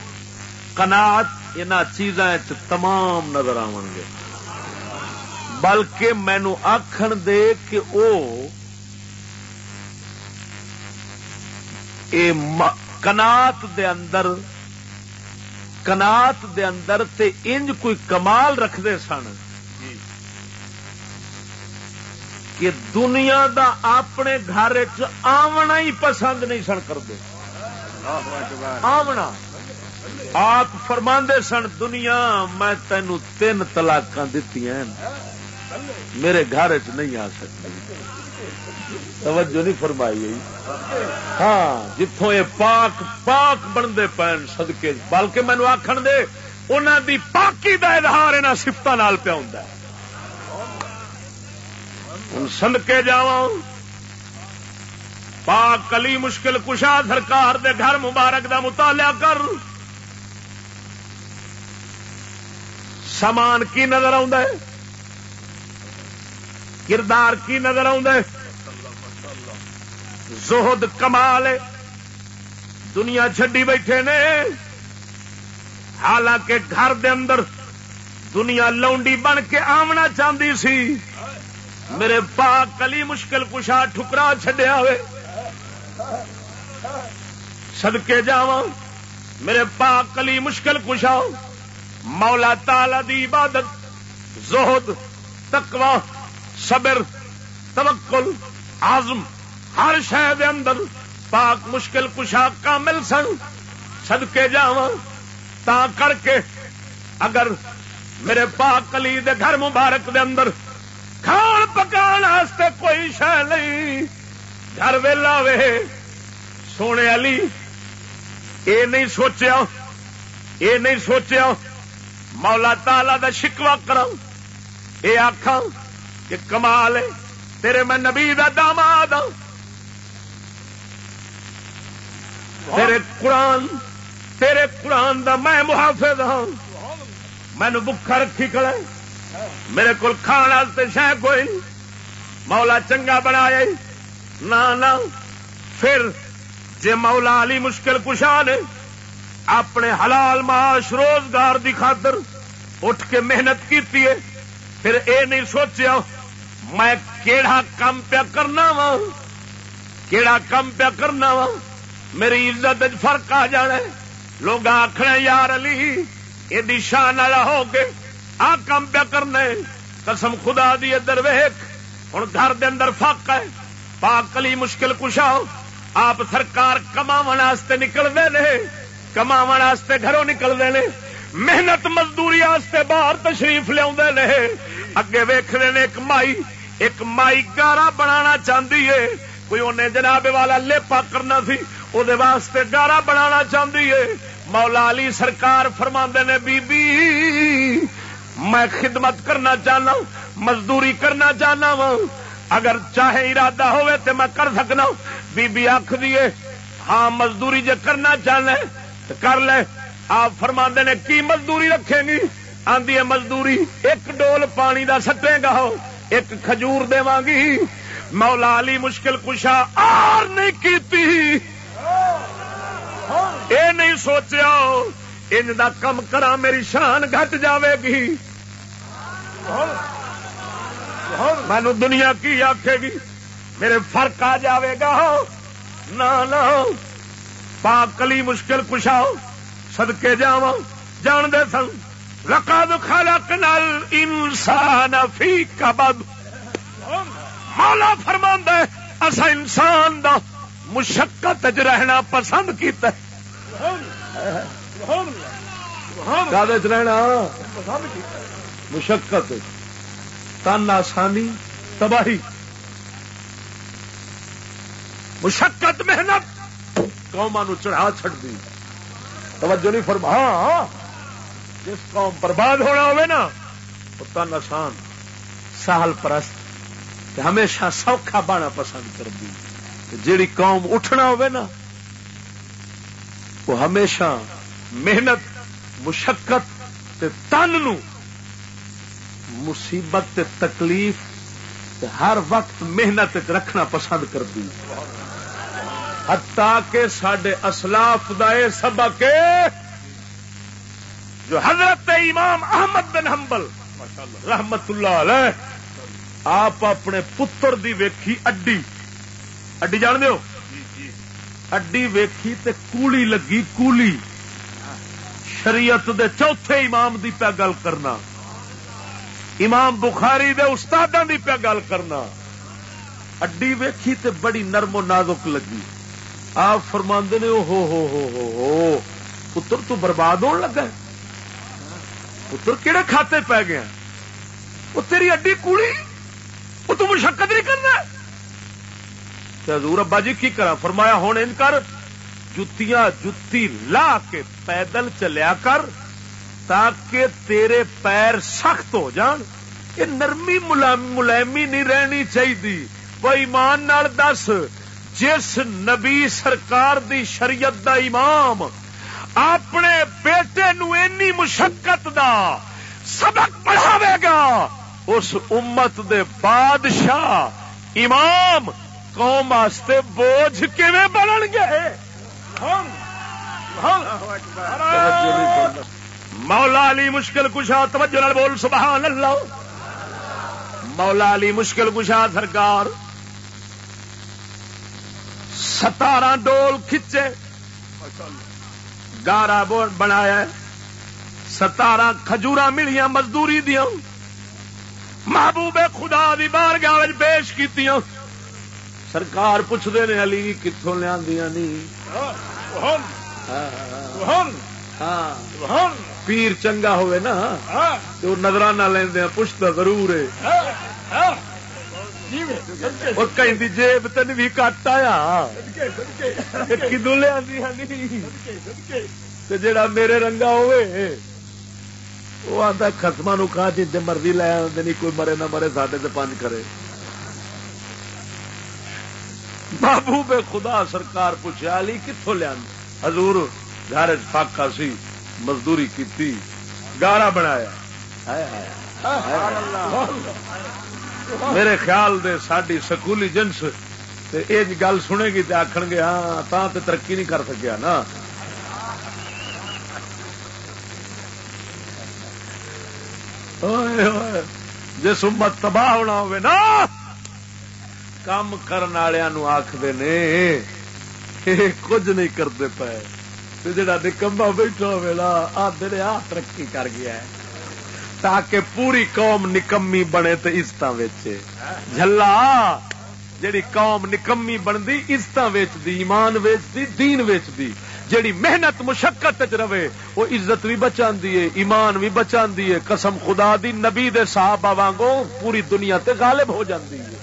کنات ان چیزاں تمام نظر آن گے۔ بلکہ مینو آخر دے کہ او اے کنات دے اندر کنات دے اندر تے انج کوئی کمال رکھتے سن۔ کہ دنیا دا اپنے گھر آونا ہی پسند نہیں سن کرتے آمنا آپ فرما سن دنیا میں تینو تین تلاک دیتی میرے گھر چ نہیں آ سکتی۔ توجہ نہیں فرمائی گئی ہاں۔ جتوں یہ پاک پاک بنتے پین سدکے بلکہ مینو آخر دے انہوں دی پاکی کا اظہار یہاں سفت پیا ہوں ہوں سدکے جا پاک کلی مشکل کشا سرکار دے گھر مبارک دا مطالعہ کر۔ سامان کی نظر آ کردار کی نظر آ زہد کمال دنیا چڈی بیٹھے نے۔ حالانکہ گھر دے اندر دنیا لونڈی بن کے آمنا چاہتی سی۔ میرے پاک کلی مشکل کشا ٹھکرا چڈیا ہوئے۔ سدکے جا میرے پاک کلی مشکل کشا، مولا تالا دی عبادت، زہد تکوا صبر، توکل آزم ہر شہر اندر پاک مشکل کشا کامل سن سدکے جا تا کر کے اگر میرے پاک کلی دے گھر مبارک دے اندر کھان پکان کوئی شہ نہیں، گھر ویلا وے، سونے علی، اے نہیں سوچیا، اے نہیں سوچیا، مولا تالا دا شکوا کرا یہ آخ کہ کمال تیرے میں نبی دا داماد ہاں۔ تیرے قرآن تیرے قرآن دا میں محافظ ہاں۔ مینو بکھا رکھی کھڑا میرے کو کھانے شہ کوئی مولا چنگا بنا نہ پھر جے مولا علی مشکل کشا نے اپنے حلال معاش روزگار دی خاطر اٹھ کے محنت کی پھر اے نہیں سوچیا میں کیڑا کم پیا کرنا وا کیڑا کم پیا کرنا وا میری عزت فرق آ جانا لوگ آخر یار علی، ایڈی شان والا ہو کے آ کم پیا کرنا قسم خدا دی ادھر ویخ ہوں گھر دے اندر فق ہے۔ پاک علی مشکل کشا آپ سرکار کما نکلتے رہے کما گھروں نکلتے ہیں محنت مزدوری باہر تشریف لیا اگے ویخ رہے ایک مائی ایک مائی گارا بنا چاہتی ہے۔ کوئی انہیں جناب والا لیپا کرنا سی۔ وہ واسطے گارا بنا چاہتی ہے مولا علی سرکار فرما نے بی بی میں خدمت کرنا چاہنا مزدوری کرنا چاہنا وا اگر چاہے ارادہ ہوئے تو میں کر سکنا بی بی آخ دیے ہاں مزدوری جے کرنا چاہنا کر لے آپ فرما نے کی مزدوری رکھے گی آدھی مزدوری ایک ڈول پانی دا سٹے گا ایک کھجور دے گی مولا علی مشکل کشا آر نہیں کیتی اے نہیں سوچیا ان دا کم کرا میری شان گھٹ جاوے گی۔ مینو دنیا کی آخے گی، میرے فرق آ جاوے گا۔ نہ پاکلی مشکل کشا سدکے جا جان دے سن۔ رقد خلق نل انسان فی کبد۔ مولا فرما اصا انسان دا مشقت رہنا پسند کیتا رہنا؟ مشقت۔ تن آسانی، تباہی۔ مشقت محنت۔ قوما نو چڑھا چڑ دی توجہ نہیں فرما۔ ہاں۔ جس قوم برباد ہونا ہوئے نا تو تن آسان، سہل پرست ہمیشہ سوکھا بانا پسند کر دی جیڑی قوم اٹھنا ہوئے نا، وہ ہمیشہ محنت، مشقت تن نو، مصیبت تکلیف ہر وقت محنت رکھنا پسند کرتی۔ ہتا کہ سڈے اسلاف دے سبق جو حضرت امام احمد بن حنبل رحمت اللہ علیہ، آپ اپنے پتر دی ویکھی اڈی۔ اڈی جان دو اڈی ویکھی تے کولی لگی کولی۔ شریعت دے چوتھے امام دی پہ گل کرنا۔ امام بخاری دے استادوں کی پیا گل کرنا۔ اڈی ویکھی تے بڑی نرم و نازک لگی۔ آپ فرما نے ہو ہو ہو ہو ہو۔ پتر تو برباد ہونے لگا پتر کہڑے کھاتے پی گیا وہ تیری اڈی کوڑی وہ تو مشقت نہیں کرنا حضور ابا جی کی کرا فرمایا ہوں ان کر، جتیاں جتی لا کے پیدل چلیا کر تاکہ تیرے پیر سخت ہو جان۔ یہ نرمی ملائمی نہیں رہنی چاہیے وہ ایمان دس، جس نبی سرکار دی شریعت دا امام اپنے بیٹے نو اینی مشقت دا سبق پڑھاوے گا، اس امت دے بادشاہ امام قوم واسطے بوجھ کیویں بنن گے؟ مولا علی مشکل کشا توجہ بول سبحان اللہ۔ مولا علی مشکل کشا سرکار۔ ستارہ ڈول کھچے۔ گارا بورڈ بنایا ستارہ کھجورا ملیاں مزدوری دیا محبوب خدا دی بار گاہ پیش کی سرکار پوچھتے نے علی کتوں لیا پیر چنگا ہوئے نا تو نظرانہ لیندے پوچھتا ضرور ہے۔ جیب تین بھی کٹ آیا۔ کدو لیا جڑا میرے رنگا ہوئے وہ آتا خسما نو کھا جی مرضی لے آتے نہیں کوئی مرے نہ مرے ساڈے تو پانچ کرے۔ بابو بے خدا سرکار پوچھا علی کتوں لیا؟ حضور گھر فاقا سی، مزدوری کی گارا بنایا۔ میرے خیال دے ساری سکولی جنس یہ جی گل سنے گی تو آخ گے ہاں تا ترقی نہیں کر سکیا نا۔ جس امت تباہ ہونا ہوئے نا کام کرنے آخر نے۔ کچھ نہیں کرتے پے۔ جا نکما بیٹھا ہوا آدھے آ ترقی کر گیا ہے۔ تاکہ پوری قوم نکمی بنے تو عزت ویچے۔ جلا جیڑی قوم نکمی بنتی عزت ویچتی ایمان ویچتی دین ویچتی جیڑی محنت، مشقت رہے، وہ عزت بھی بچا ہے، ایمان بھی بچا ہے۔ قسم خدا دی نبی دے صحابہ وانگو پوری دنیا تے غالب ہو جاتی ہے۔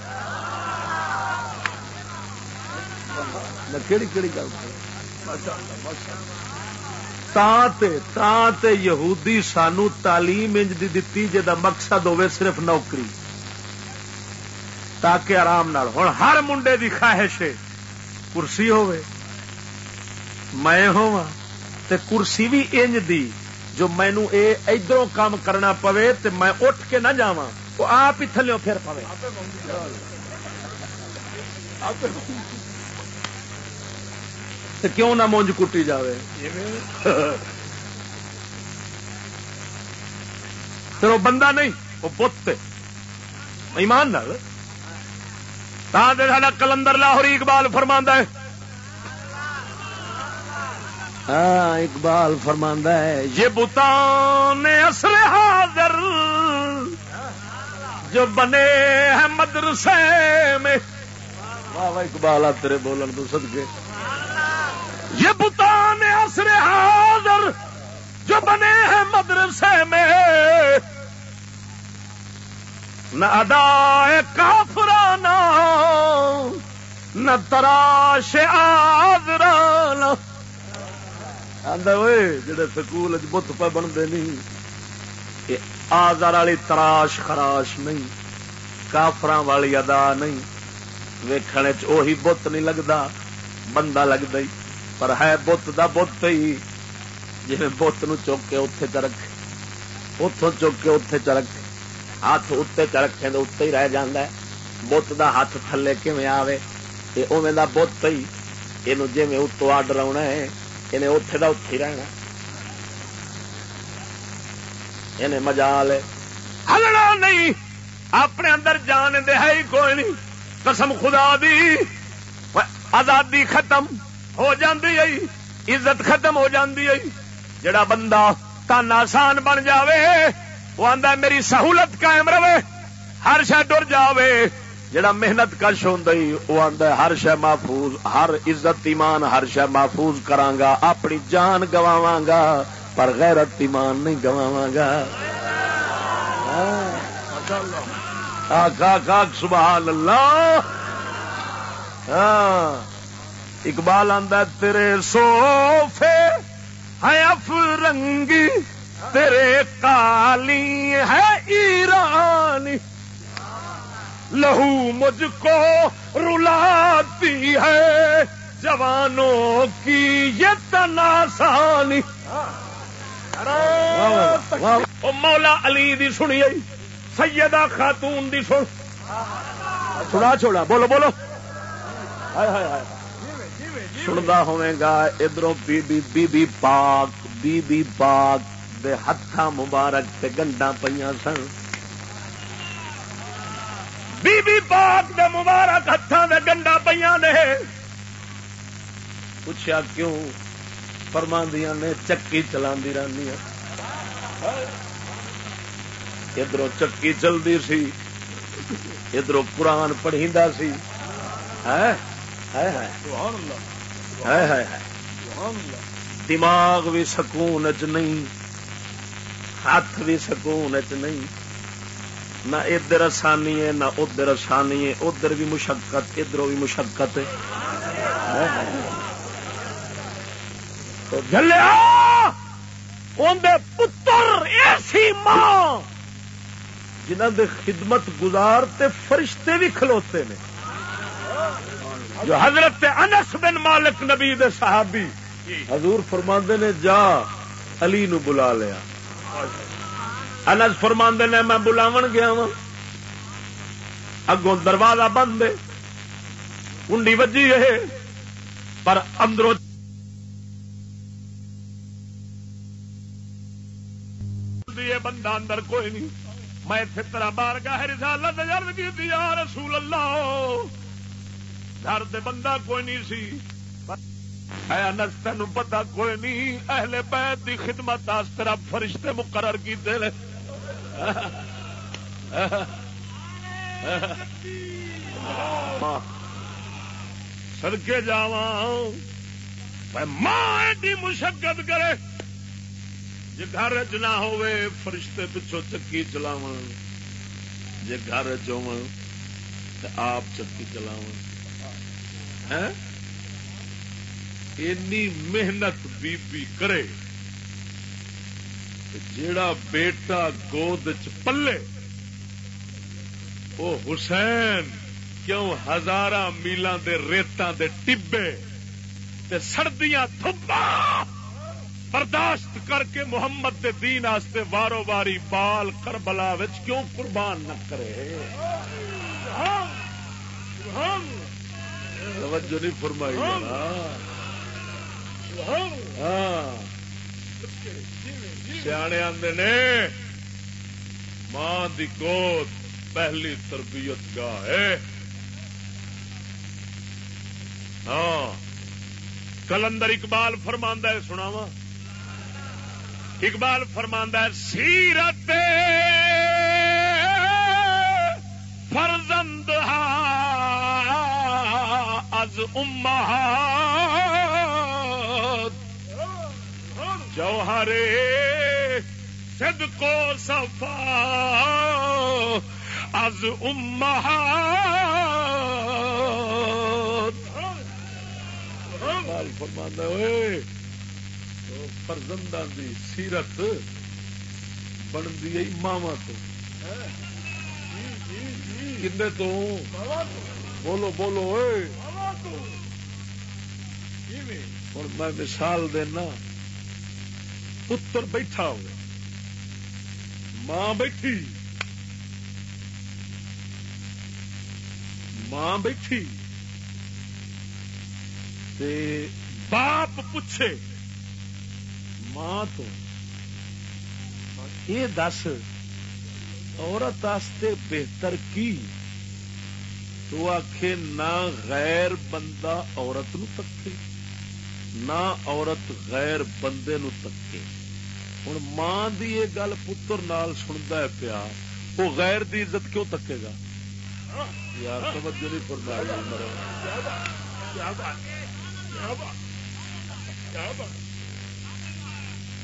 کہڑی کہڑی گل یہودی سانو تعلیم انج دی دتی جا مقصد ہوے صرف نوکری۔ تاکہ آرام نال ہوں ہر منڈے دی خواہش ہے، کرسی ہوے میں ہوا تے کرسی بھی انج دی، جو مینو اے ادھر کام کرنا پوے تے میں اٹھ کے نہ جا وہ آپ ہی تھلو پھر پوے۔ کیوں نہ مونج کٹی جائے پھر وہ بندہ نہیں وہ بت ایمان نال۔ سا کلندر لاہوری اقبال فرما ہے۔ ہاں اقبال فرما ہے۔ یہ بتان اصل حاضر جو بنے ہیں مدرسے میں۔ واہ واہ اقبال تیرے بولن تو سدکے یہ بتان اصر حاضر جو بنے ہیں مدرسے میں۔ نہ ادا کافرانا نہ تراش آدرانا جڑے سکول بت پہ بنتے نہیں آزار والی تراش خراش نہیں کافر والی ادا نہیں۔ ویخنے چی بت نہیں لگتا بندہ لگتا ہی پر ہے بت دا بت ہی جی بت نو چک کے اتے چ رکھے اتوں چک کے اتے چ رکھے ہاتھ اتنے چ رکھے تو اتنے ہی رہ جا بت دا ہاتھ تھلے کھے آئے اوے دا بت ہی یہ جی اتو آ ڈرا ہے یہ اتے کا اتے ہی رہنا یہ مزا لے ہلنا نہیں اپنے اندر جان دے ہے کوئی نہیں قسم خدا دی آزادی ختم ہو جاندی ہے۔ عزت ختم ہو جاندی ہے۔ جڑا بندہ تن آسان بن جاوے، وہ آندا میری سہولت قائم رہے۔ ہر شہ ڈر جاوے۔ جڑا محنت کش ہوں وہ آدھا ہر شہ محفوظ، ہر عزت ایمان، ہر شہ محفوظ کرانگا۔ اپنی جان گواوا گا پر غیرت ایمان نہیں گواوا گا سبحان اللہ۔ ہاں اقبال آدھا تیرے سوفے ہے افرنگی تیرے کالی ہے ایرانی لہو مجھ کو رلاتی ہے جوانوں کی یہ تناسانی. مولا علی دی سنی سیدہ خاتون دی سن۔ سنا چھوڑا بولو بولو۔ سنتا گا ادھر بی بی بی بی پاک بی بی پاک دے ہاتھ مبارک تے گنڈا پہ سن۔ بی بی پاک دے مبارک ہاتھوں دے گنڈا پہ نے۔ پوچھا کیوں؟ فرماندیا نے، چکی چلا رہی ادھر چکی چلتی سی ادھر قرآن پڑھی سی۔ ہے دماغ بھی سکون چ نہیں ہاتھ بھی سکون چ نہیں نہ ادھر آسانی ہے، نہ ادھر آسانی ہے۔ ادھر بھی مشقت، ادھر بھی مشقت۔ جلیا پتر ایسی ماں! جنہ دے خدمت گزار تے فرشتے بھی کھلوتے نے۔ جو حضرت انس بن مالک نبی دے صحابی حضور فرما نے جا علی نو بلا لیا. انس فرما نے میں بلاو گیا وا اگوں دروازہ بند کنڈی وجی ہے پر اندروں بندہ اندر کوئی نہیں۔ میں تیرا بار گاہ رسالت کی یا رسول اللہ۔ گھر دے بندہ کوئی نہیں سی۔ انس تین پتا کوئی نہیں۔ اہل بیت دی خدمت تیرا فرشتے مقرر کیتے سڑکے جا ماں ایڈی مشقت کرے۔ جی گھر چ نہ ہوے فرشتے پچھو چکی چلاو جی گھر آپ چکی چلاو اینی محنت بی بی کرے جیڑا بیٹا گود چ پلے وہ حسین کیوں ہزار میلان دے ریتاں دے ٹبے تے سردیاں تھبا برداشت کر کے محمد دے دین آستے وارو واری بال کربلا وچ کیوں قربان نہ کرے؟ توجہ نہیں فرمائی ہاں۔ سیانے آدھے نے ماں دی گود پہلی تربیت گاہ ہے۔ ہاں۔ کلندر اقبال فرماندہ ہے سناواں۔ اقبال فرماندہ سیرت فرزند از امہات۔ جوہر سد کو صفا۔ از امہات۔ ہوئے فرزندہ دی سیرت بنتی ماوا تو۔ کنے تو؟ بولو بولو ہوں میں مثال دینا، پتر بیٹھا ہو ماں بیٹھی ماں بیٹھی باپ پوچھے، ماں تو، یہ دس، عورت بہتر کی؟ تو آخ نہ غیر بندہ عورت نو تکے نہ عورت غیر بندے نو تکے ہوں ماں دی یہ گل پتر نال سنتا ہے پیا، وہ غیر دی عزت کیوں تکے گا؟ یار، توجہ نہیں فرمائی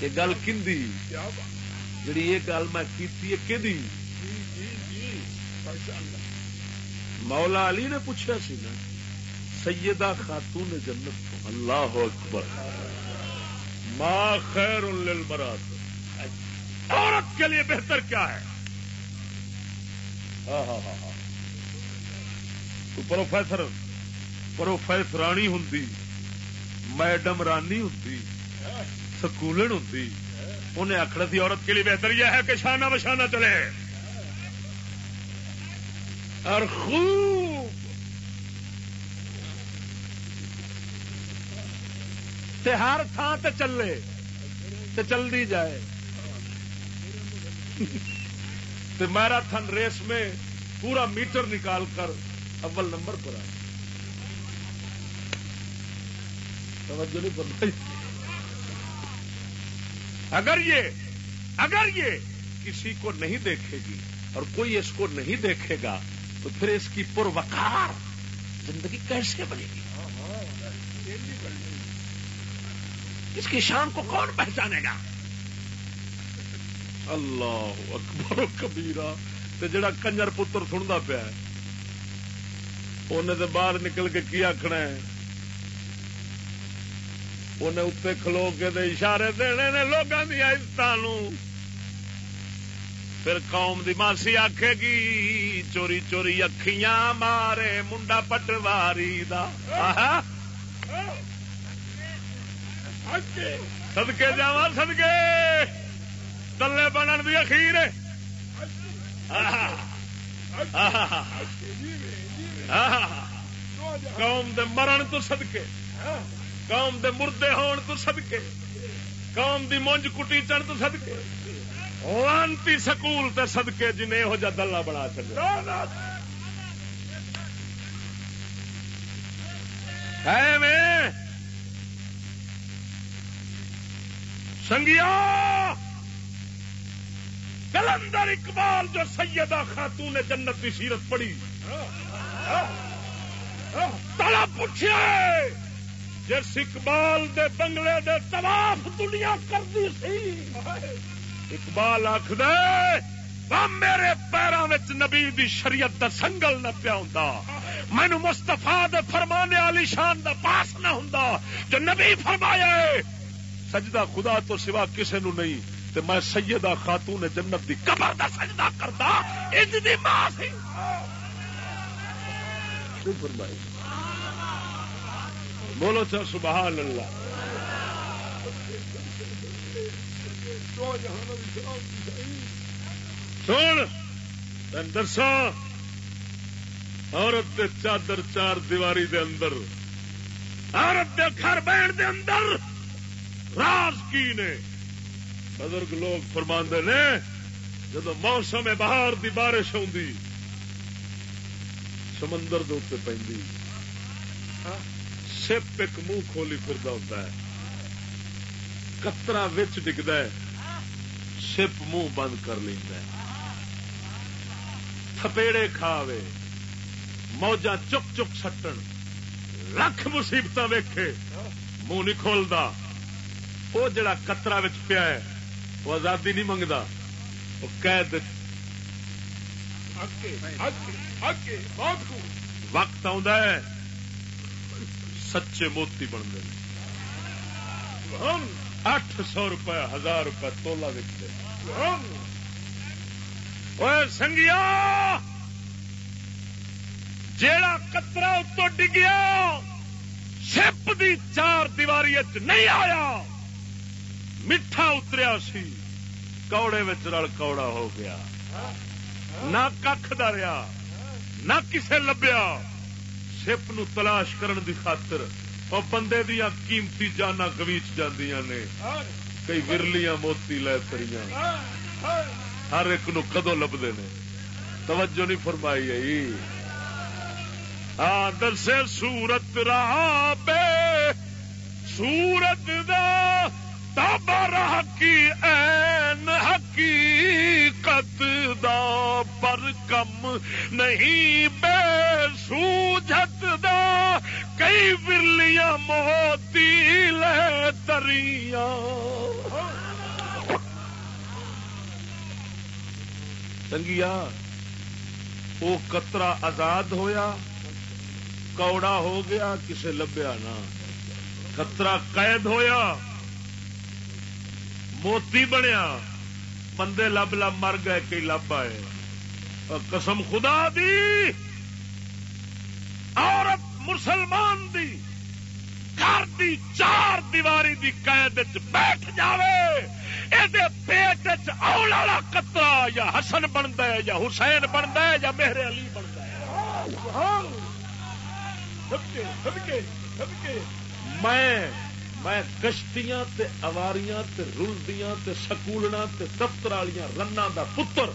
یہ گل کھی جڑی یہ گل میں کی کہ مولا علی نے پوچھا سی نا، سیدہ خاتون جنت تو۔ اللہ اکبر۔ ما خیر للمرات عورت کے لیے بہتر کیا ہے؟ ہاں ہاں ہاں ہاں۔ پروفیسر پروفیسرانی ہوں میڈم رانی ہوں سکولن ہوں انہیں آخر تھی عورت کے لیے بہتر یہ ہے کہ شانہ بشانہ چلے۔ اور خوب ہر تھان تے چلے، تے چل دی جائے میراتھن ریس میں پورا میٹر نکال کر اول نمبر پر آئے۔ اگر یہ اگر یہ کسی کو نہیں دیکھے گی اور کوئی اس کو نہیں دیکھے گا تو پھر اس کی پروکار زندگی کیسے بنے گی؟ اس کی شان کو کون پہچانے گا؟ اللہ اکبر کبیرا جڑا کنجر پتر سنتا پیا انہیں تو باہر نکل کے کی آخنا ہے؟ انہیں اتنے کھلو کے اشارے دینے نے لوگوں کی عزت پھر قوم دی ماسی آکھے گی، چوری چوری اکھیاں مارے، منڈا پٹواری دا۔ سدکے جا سدکے تلے بنن دی اخیر۔ قوم دے مرن تو سدکے قوم دے مردے ہون تو سدکے قوم دی مونج کٹی چڑھ تو سدکے لانتی سکول تے سدکے جنہیں یہو جا دلہ بنا چلے سنگیا کلندر اقبال جو سیدہ خاتون نے جنت کی سیرت پڑی تلا پوچھے، جس اقبال دے بنگلے دے طواف دنیا کر دی سی۔ اقبال آخد میرے پیروں نبی دی شریعت دا سنگل نہ پیا ہوں مینو مستفا فرمانے والی شان دا پاس نہ ہوں جو نبی فرمایا سجدہ خدا تو سوا کسے نو نہیں۔ تے میں سیدہ خاتون جنت دی قبر دا سجدہ کرتا انج دی ماں سی۔ بولو چا سبحان اللہ۔ سن دسا عورت دے چادر چار دیواری دے اندر، عورت دے گھر بہن دے اندر راز کی نے؟ بزرگ لوگ فرما نے جب موسم بہار دی بارش آدھی سمندر دے پہ سپ ایک منہ کھولی پھر ہوتا ہے۔ کترا ڈگتا ہے۔ سپ منہ بند کر لینا تھپیڑے کھاوے موجا چک چک سٹن، لکھ مصیبت ویکھے، منہ نہیں کھولتا وہ جڑا کترا پیا ہے وہ آزادی نہیں منگتا وہ قید وقت آ سچے موتی بنتے ہیں۔ اٹھ سو روپے، ہزار روپے تولا وکتے سنگیا جیڑا کترا اتو ڈگیا، سپ دی چار دیواری نہیں آیا۔ میٹھا اتریا سی، کوڑے رل کوڑا ہو گیا۔ نہ کھ دریا نہ کسے لبیا۔ سپ نو تلاش کرن دی خاطر اور بندے دیا قیمتی جانا گویچ جاندیاں نے۔ کئی ورلیاں موتی لے تریاں ہر ایک نو کدو لبدے نے۔ توجہ نہیں فرمائی آئی ہاں دسے سورت راہ بے سورت دا تابر حقی این حقیقت دا پر غم نہیں، بے سوجت دا۔ کئی برلیاں موتی لے تریاں۔ سنگیا وہ کترا آزاد ہویا، کوڑا ہو گیا، کسے لبیا نہ۔ کترا قید ہویا۔ موتی بنیا بندے لب لب مر گئے کئی لب آئے۔ قسم خدا دی عورت مسلمان دی گھر دی چار دیواری دی قید بیٹھ جاوے۔ یہ پیٹ چول والا کترا یا حسن بنتا ہے یا حسین بنتا ہے یا میرے علی بنتا ہے۔ میں میں کشتیاں تے اواریاں تے رلدیاں تے سکولنا تے دفتر والیاں رنا دا پتر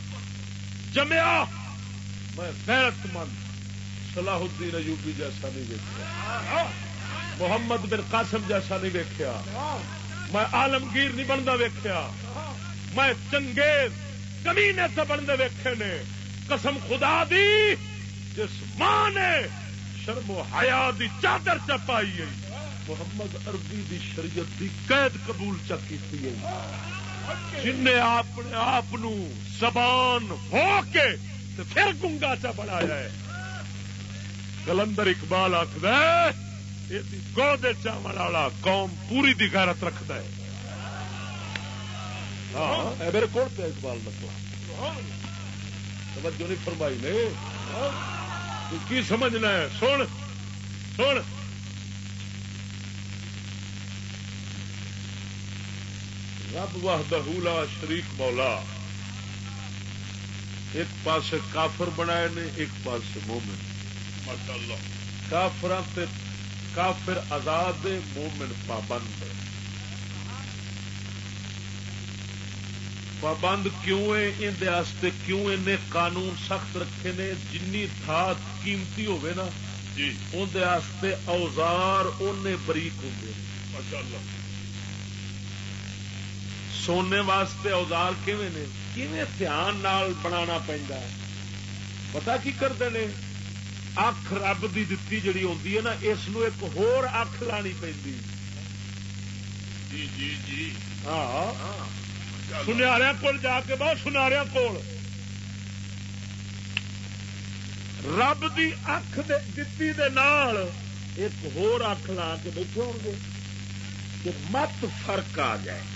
جمیا! میں غیرت مند صلاح الدین ایوبی جیسا نہیں دیکھا محمد بن قاسم جیسا نہیں دیکھا میں عالمگیر نہیں بنتا ویخیا میں چنگیز کمینے سے بنتے ویکھے نے۔ قسم خدا دی، جس ماں نے شرم و حیا دی چادر چپائی محمد عربی دی شریعت دی قید قبول چکی جن نے اپنے آپ زبان ہو کے پھر گنگا چا بنایا ہے۔ کلندر اقبال آخر گو چاول والا قوم پوری دی غیرت رکھد ہے۔ ہاں میرے کو اقبال نکلا۔ توجہ نہیں فرمائی نے۔ کی سمجھنا ہے؟ سن سن۔ رب وحدہ لا شریک مولا۔ ایک پاس کافر بنائے نے ایک پاس مومن۔ کافر کافر آزاد مومن پابند۔ پابند کیوں ہے اندر کیوں ان قانون سخت رکھے نے جنی تھات قیمتی نا جی۔ اندر اوزار ان بریک ہوں سونے واسطے اوزار کیویں نے؟ کیویں دھیان نال بنانا پہنتا ہے؟ پتا کی کرتے ہیں اکھ رب کی دتی جڑی ہے نا اس ایک ہور اکھ لانی پی جی جی جی۔ ہاں۔ سنیا کول جا کے بہت سناریا کول۔ رب کی اکھ دتی دے نال ایک ہور اکھ لا کے بیٹھے ہو گے کہ مت فرق آ جائے۔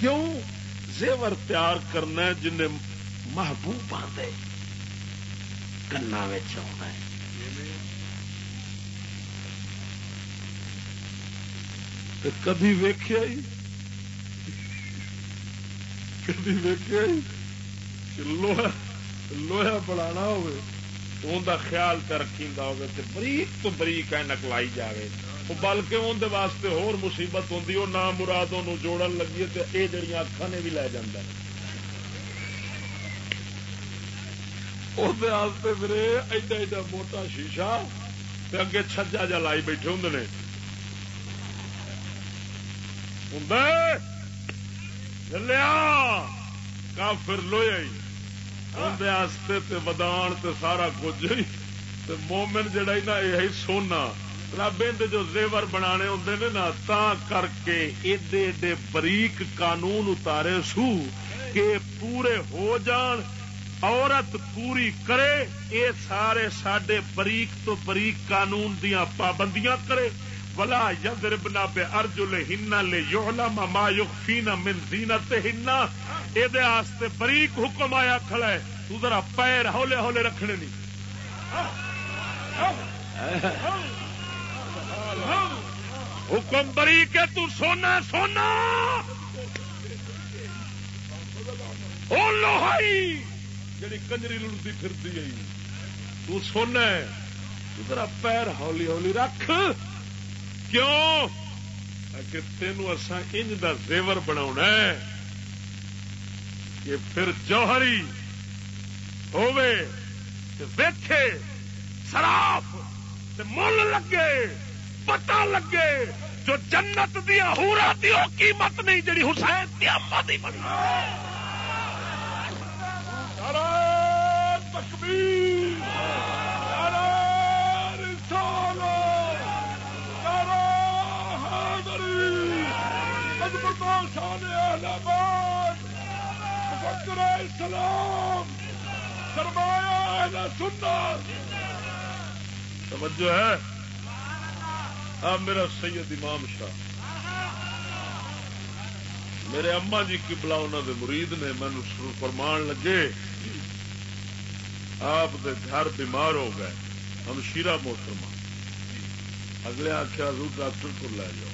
کیوں زیور تیار کرنا جن محبوب آدھے کنا آنا کبھی ویخیا ہی؟ کبھی ویخیا ہی؟ لوہا لوہا بنا ہوا خیال چ رکھی بریک تو بریک اینک لائی جائے بلکہ اندر واسطے ہور مصیبت ہوں وہ نہ مراد جوڑن لگی تو یہ جڑیاں اکھان نے بھی لے جانا میرے ایڈا ایڈا موٹا شیشا اگے چھجا جا لائی بیٹھے ہوں نے۔ لیا کافر لویا اندر ودان تے سارا کچھ مومن جڑا نا یہ سونا۔ رب جو زیور بنا ہوں نے نا تا کر کے ایڈے ایڈے بریک قانون اتارے سو کہ پورے ہو جان عورت پوری کرے یہ سارے سڈے بریک تو بریک قانون دیا پابندیاں کرے ولا یدر بنا بے ارج لے لے یولا ما یوفینا من زینت ہنا یہ بریک حکم آیا کھڑا ہے تو ذرا پیر ہولے ہولے رکھنے نہیں حکم بریک ہے تو سونا سونا۔ او لوہائی۔ جڑی کنجری لڑتی پھرتی گئی تو سونا ذرا پیر ہولی ہولی رکھ۔ کیوں؟ کہ تینوں اسا انج دا زیور بنا کہ پھر جوہری ہوے ویکھے سراف مل لگے۔ پتہ لگے جو جنت دیا ہورا دی قیمت نہیں، جڑی حسین دی اما دی بنی۔ سلام، سرمایہ توجہ ہے؟ اب میرا سید امام شاہ۔ میرے اما جی کبلا انہوں دے مرید نے مینو فرمان لگے، آپ دے گھر بیمار ہو گئے، ہم شیرا محترمہ اگلے آخیا رو ڈاکٹر کو لے جاؤ۔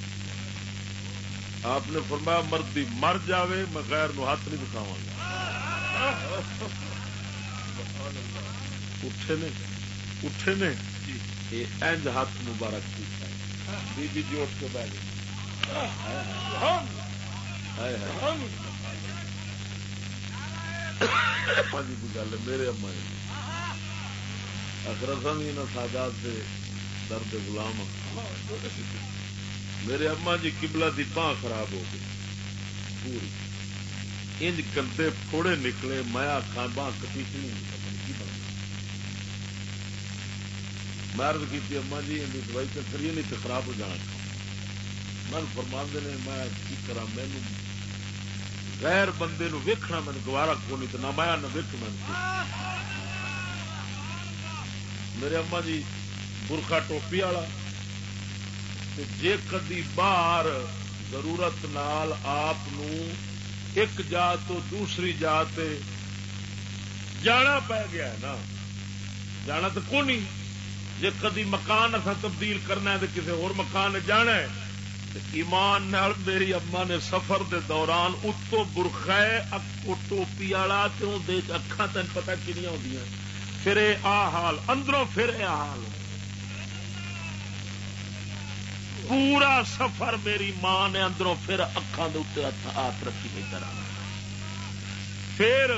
آپ نے فرمایا مردی مر جاوے، میں غیر نو ہاتھ نہیں دکھاوا گا۔ اٹھے نے اٹھے نے۔ اینج ہاتھ مبارک۔ بی بی جی اٹھ کے بہ گئی گل میرے اما اخر بھی سادات سے درد گلام میرے اما جی کبلا دی بان خراب ہو گئی پوری انج کندے پھوڑے نکلے میں آخا بان کٹی میں عرض کی اما جی ان دوائی کریے، نہیں تو خراب ہو جانا۔ من فرما نے، میں کی کرا مینو غیر بندے نو ویکھنا من گوارا کو نہیں تو نہ مایا نہ ویک من میرے اما جی برخا ٹوپی والا جے کدی باہر ضرورت نال آپ ایک جا تو دوسری جا جانا پی گیا ہے نا۔ جانا تو کون جے کدی مکان اصا تبدیل کرنا ہے تو کسی اور مکان جانا ہے ایمان نال میری اما نے سفر دے دوران اتو برخے ٹوپی والا اکھان تین پتا کنیا ہو پھر آ حال، اندروں پھر اے حال۔ پورا سفر میری ماں نے اندروں پھر اکھان دے اتنے ہاتھ رکھی ادھر پھر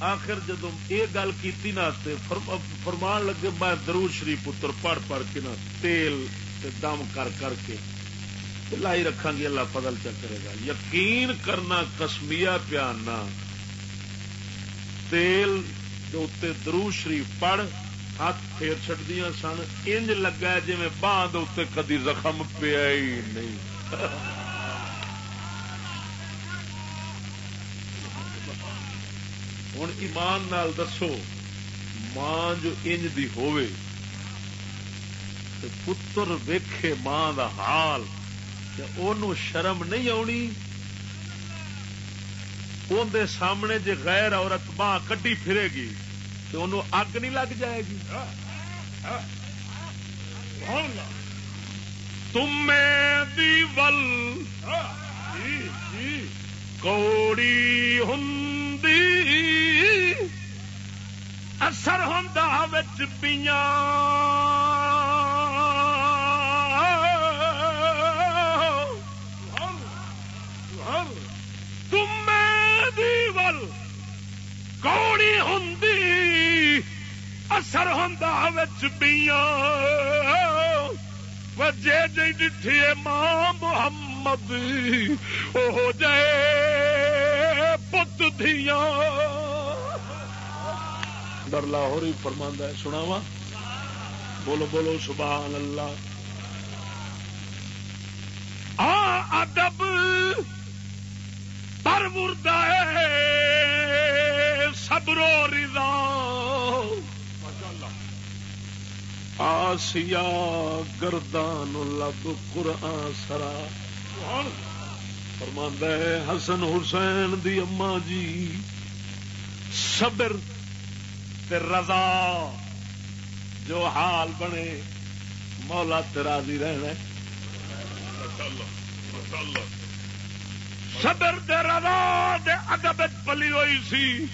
آخر جدو یہ گل کی نا فرمان لگے میں درود شریف پتر پڑھ پڑھ کے نا تیل دم کر کر کے لائی رکھا گی، اللہ فضل چا کرے گا۔ یقین کرنا کسمیا پیانا تیل درو شریف پڑ ہاتھ پھیر چڑیا سن، انج لگا جی باندھ اتنے کدی زخم پیا ہی نہیں۔ [laughs] ہوں ایمان نال دسو ماں جو انج دی ہووے پتر ویکھے ماں دا حال اونوں شرم نہیں آنی اندر سامنے جی غیر عورت باں کٹی پھرے گی تو انہوں اگ نہیں لگ جائے گی تم میں ول کوڑی ہوں اثر ہوں پیاں کوڑی ہوں اثر ہوں جے جی ڈٹھی ماں محمد وہ جائے پت دیا ڈر لاہور ہی فرما ہے سناوا بولو بولو، سبحان اللہ۔ آ ادب پر مردہ صبرو رضا۔ آسیا گردان لب قرآن سرا۔ فرماندہ ہے حسن حسین دی اما جی صبر تے رضا جو حال بنے مولا تراضی رہنا صبر دے رضا دے ادب پلی ہوئی سی۔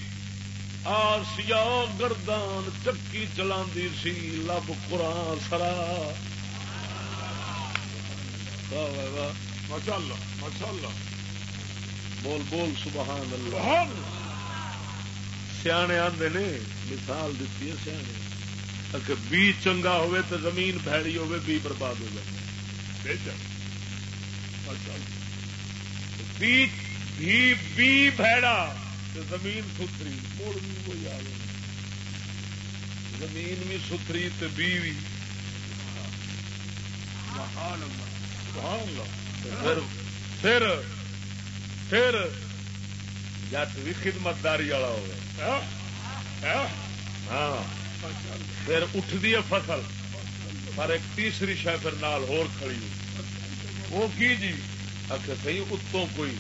آسیا گردان چکی چلا سی لب قرآن سرا۔ بول بول سبحان اللہ سیانے آدھے نے مثال دیتی ہے سیانے۔ اگر بی چنگا ہوئے تو زمین بھڑی ہوئے بی برباد ہو جائے۔ بی بھڑا زمین ستری۔ مڑ بھی کوئی آ زمین بھی ستری تے بیوی پھر پھر پھر جٹ بھی خدمت داری والا ہو ہاں پھر اٹھتی ہے فصل۔ پر ایک تیسری شہ پھر نال ہور کھڑی وہ کی جی؟ اچھا صحیح اتوں کوئی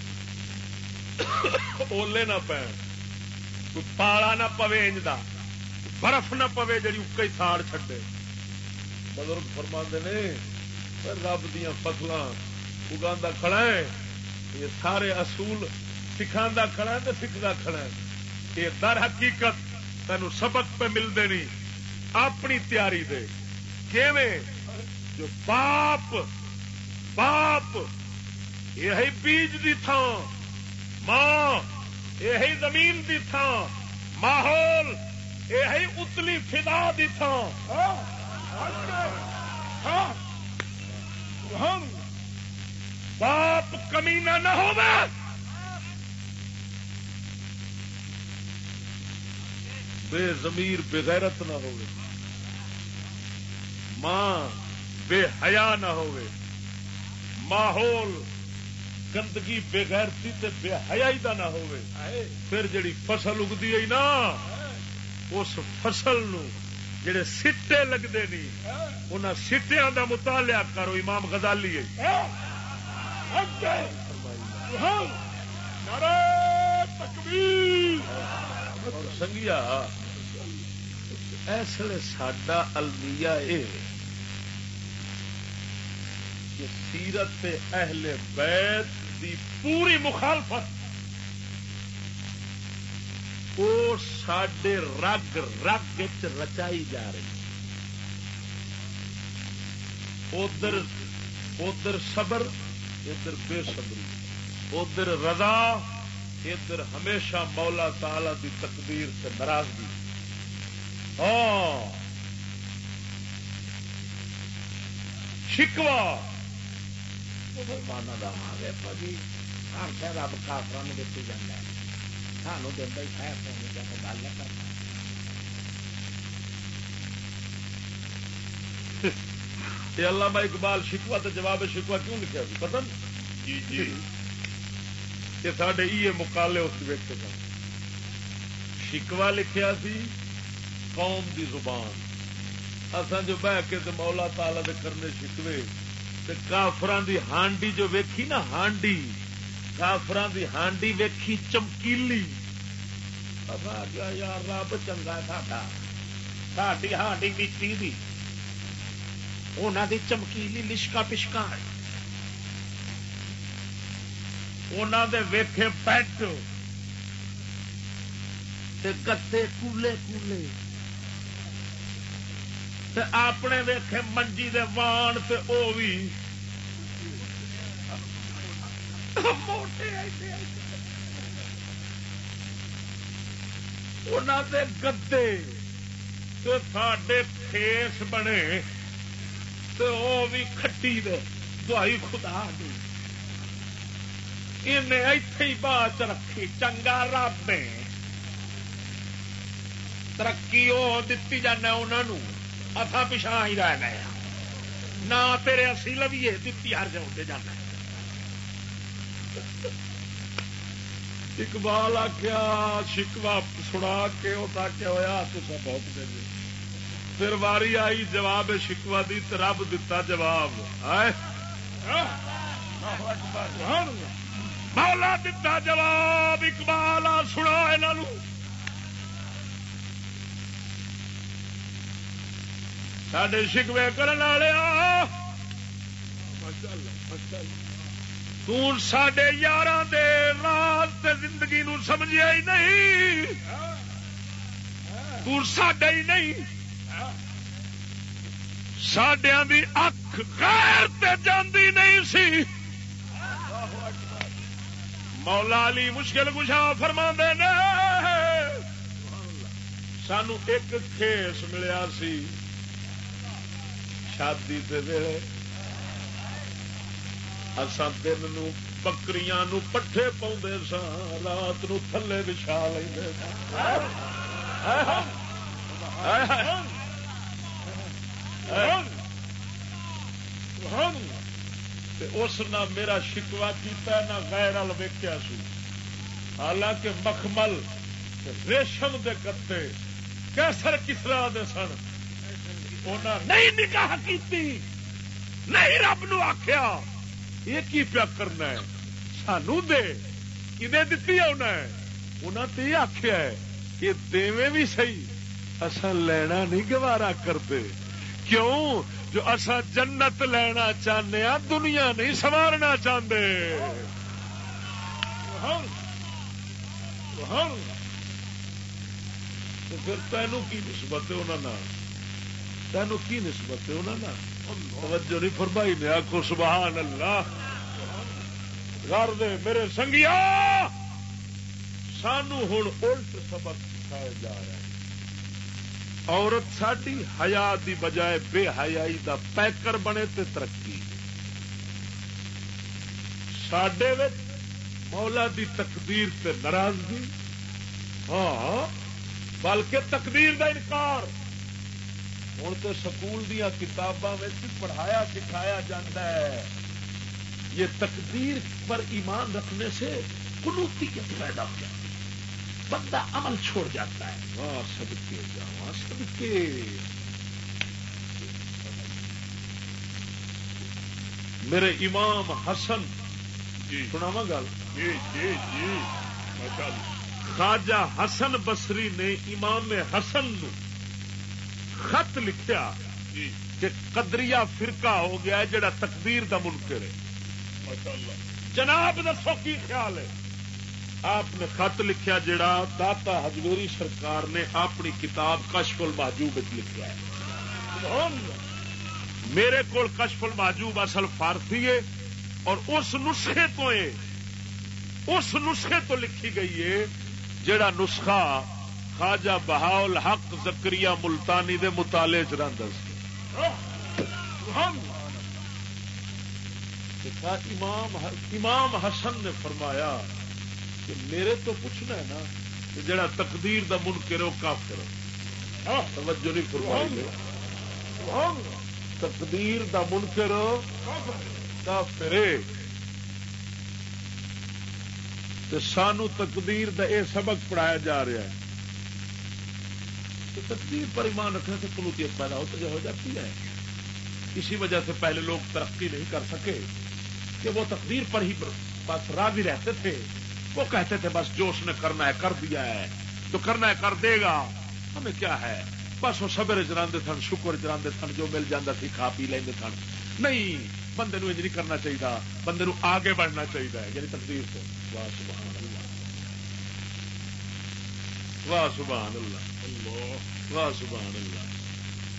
اولے نہ پے کوئی پالا نہ پوے انج دا۔ برف نہ پوے جی اکا ہی ساڑ چڈے بزرگ فرما نے رب دیا فصل اگا کھڑا ہے، یہ سارے اصول سکھا کھڑا ہے تو سکھتا کھڑا ہے۔ یہ در حقیقت تین سبق پہ مل دینی، اپنی تیاری دے۔ جو باپ باپ یہ بیج دی تھان ماں یہ زمین دی تھان ماحول یہ اتلی فدا دی تھان ہاں، ہاں، ہاں، باپ کمینا نہ ہو بے زمیر بے غیرت نہ ہو ماں، بے حیا نہ ہو ماحول گندگی، بے غیرتی تے بے حیائی دا نہ ہو پھر جڑی فصل اگتی ہے نا، اس فصل نو جڑے سٹے لگتے نہیں ان سٹیا دا مطالعہ کرو، امام غزالی سنگیا، اس لیے سڈا المیہ یہ سیرت اہل بیت دی پوری مخالفت وہ سڈے رگ رگ رچائی جا رہی ادھر ادھر صبر ادھر بے صبری، ادھر رضا، ادھر ہمیشہ مولا تالا دی تقدیر سے ناراضگی۔ ہاں۔ شکوا مسلمانوں کا ہاں جی ہر شہر رب کافر دیتی جانا ہے۔ سانو دینا ہی خیر گل کرنا علامہ اقبال شکوا تو جواب شکوا کیوں لکھا سی؟ پتا جی جی۔ یہ سارے یہ مکالے اس ویکتے سن۔ شکوا لکھیا سی قوم دی زبان۔ اصل جو بہ کے مولا تالا دے کرنے شکوے کافران دی ہانڈی جو ویکھی نا ہانڈی کافران دی ہانڈی ویکھی چمکیلی۔ یار رب چنگا ساڈا۔ ساڈی ہانڈی مٹی دی۔ انہوں دی چمکیلی لشکا پشکا انہوں دے ویکھے پیٹ تے گتے کولے کولے تے اپنے ویکھے منجی دے وان تے او بھی موٹے ایسے انہوں دے گدے ساڈے فیس بنے تو وہ بھی کھٹی دے، دوائی خدا دی۔ انہیں اتے ہی بات رکھی، چنگا رب نے ترقی وہ دتی جانا انہوں اتھا پچھا ہی رہنا ہاں۔ نہ تیرے اسی لویے دتی ہر جگہ جانا۔ اقبال آخیا شکوا سنا کے وہ تاکہ ہوا تو سب بہت دے۔ پھر واری آئی جواب شکوا دی تو رب دتا جواب۔ مولا دتا جواب، اقبال سنا یہ سڈے شکوے کرنے والے تڈے یار راز زندگی نو سمجھا ہی نہیں۔ تڈا ہی نہیں۔ سڈیا بھی اکھ غیر تے جاندی نہیں سی مولا علی مشکل کچھ فرما نے سانو ایک کھیس ملیا سی شادی ویلے اسان دن نو بکریاں نو پٹھے پاؤں سا رات نو تھلے بچھا لیں اس نہ میرا شکوا کیتا نہ غیر ال ویکیا سو۔ حالانکہ مخمل ریشم دے کتے کیسر کسرا دے سن؟ نہیں نکاح کیتی۔ نہیں رب نو آخیا یہ کی پیا کرنا ہے؟ سانو دے۔ کدے دتی ہے انہیں تو یہ آخیا ہے کہ دے بھی سی اصا لینا نہیں گوارا کرتے کیوں جو اصا جنت لینا چاہنے دنیا نہیں سوارنا چاہتے پھر تینوں کی نسبت ہے انہوں تینوں کی نسبت ہے انہوں توجہ نہیں فرمائی نے آخو سبحان اللہ۔ گھر دے میرے سنگیا سانو ہوں الٹ سبق سکھایا جا رہا ہے۔ عورت ساری حیا دی بجائے بے حیائی دا پیکر بنے تے ترقی۔ سڈے مولا دی تقدیر تے ناراضگی۔ ہاں بلکہ تقدیر دا انکار۔ ہوں تو سکول دیا کتاباں پڑھایا سکھایا جاتا ہے۔ یہ تقدیر پر ایمان رکھنے سے کنوتیت پیدا ہو جاتی بندہ عمل چھوڑ جاتا ہے۔ سب کے جا سب کے میرے امام حسن جی سناوا گل جی جی جی خواجہ حسن بسری نے امام حسن خط لکھیا جی کہ قدریا فرقہ ہو گیا جڑا تقدیر دا منکر ہے جناب دسو کی خیال ہے آپ نے خط لکھیا جڑا داتا ہجویری سرکار نے اپنی کتاب کشف المحجوب لکھا ہے۔ میرے کو کشف المحجوب اصل فارسی ہے اور اس نسخے تو اس نسخے تو لکھی گئی ہے جڑا نسخہ خواجہ بہاول حق زکری ملتانی دے مطالعے چ امام امام حسن نے فرمایا کہ میرے تو پوچھنا ہے نا کہ جڑا تقدیر دا من کرو کافر ہاں، توجہ نہیں فرمائی تقدیر دا من کرو کافر سانو تقدیر دا اے سبق پڑھایا جا رہا ہے۔ تو تقدیر پر ایمان رکھنے سے قلوتیت پیدا ہوتی ہو جاتی ہے۔ اسی وجہ سے پہلے لوگ ترقی نہیں کر سکے کہ وہ تقدیر پر ہی بس راضی رہتے تھے۔ وہ کہتے تھے، بس جو اس نے کرنا ہے، کر دیا ہے۔ جو کرنا ہے، کر دے گا۔ ہمیں کیا ہے؟ بس وہ سبر چلانے سن شکر چلانے سن جو مل جاتا سی کھا پی لیں سن نہیں، بندے نو نہیں کرنا چاہیے بندے نو آگے بڑھنا چاہیے یعنی تقدیر کو واہ سبحان اللہ۔ واہ سبحان اللہ۔ واہ سبحان اللہ۔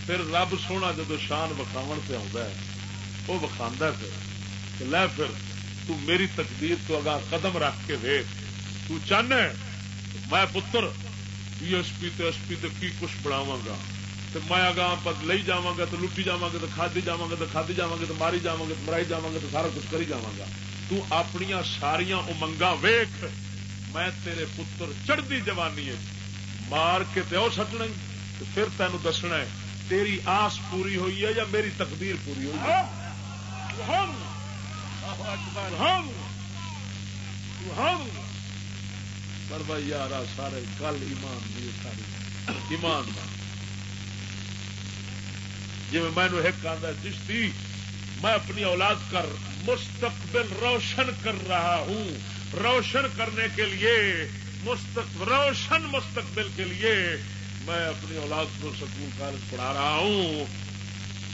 پھر رب سونا جب شان وکھاو پہ آتا ہے، وہ وکھا پھر۔ کہ لے پھر۔ تو میری تقدیر تو اگا قدم رکھ کے وے تو چاہنا میں پتر پی ایس پی تو ایس پی تو کی کچھ بناوا گا۔ تو میں اگاں پر لے جا گا تو لٹی جا گا تو کھادی جا گا تو کھادی جا گا تو ماری جا گا تو مرائی جا گا تو سارا کچھ کری جا گا۔ تو اپنی ساریا امنگا ویخ میں تیرے پتر چڑھتی جوانی ہے۔ مار کے تو سٹنا تو پھر تینوں دسنا ہے تیری آس پوری ہوئی ہے یا میری تقدیر پوری ہوئی ہے؟ پر بھائی یار سارے گل ایمان دی ساری ایمان جی مینو ایک آدھا چشتی، میں اپنی اولاد کر مستقبل روشن کر رہا ہوں۔ روشن کرنے کے لیے روشن مستقبل کے لیے میں اپنی اولاد کو سکول کالج پڑھا رہا ہوں۔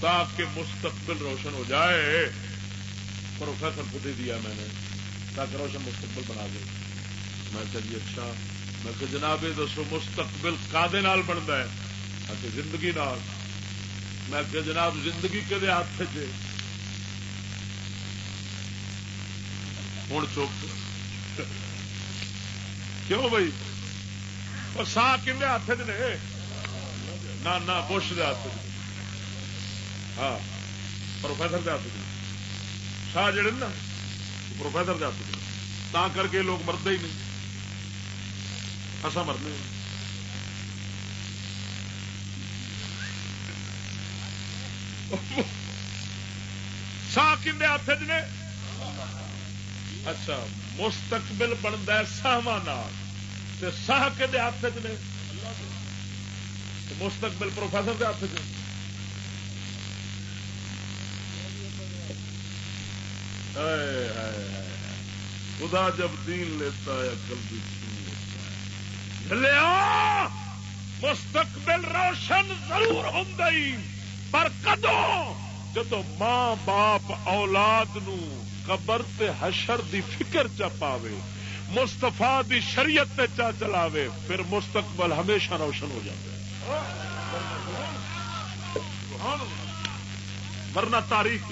تاکہ مستقبل روشن ہو جائے۔ پروفیسر کو دے دیا میں نے، تاکہ روشن مستقبل بنا دے۔ میں چلیے جی اچھا میں کہ جناب دسو، مستقبل کا بنتا ہے؟ اچھا زندگی نال۔ میں کہ جناب زندگی کے ہاتھ سے ہوں چوک کیوں بھائی؟ اور سا کھے ہاتھ چ نے۔ نہ بش کے ہاتھ ہاں پروفیسر کے ہاتھ چ شاہ جڑے نا، پروفیسر جا جاتے تا کر کے لوگ مرد ہی نہیں۔ اصا مرد سا کھے ہاتھ چ نے؟ اچھا مستقبل بنتا ہے ساوا ساہ کہ ہاتھ چ نے؟ مستقبل پروفیسر کے ہاتھ چ خدا جب دین لیتا ہے، عقل بھی لیا، مستقبل روشن ضرور ہوں پر کدو جدو ماں باپ اولاد نو قبر تے حشر دی فکر چا پاوے مستفا دی شریعت تے چا چلاوے، پھر مستقبل ہمیشہ روشن ہو جائے ورنہ تاریخ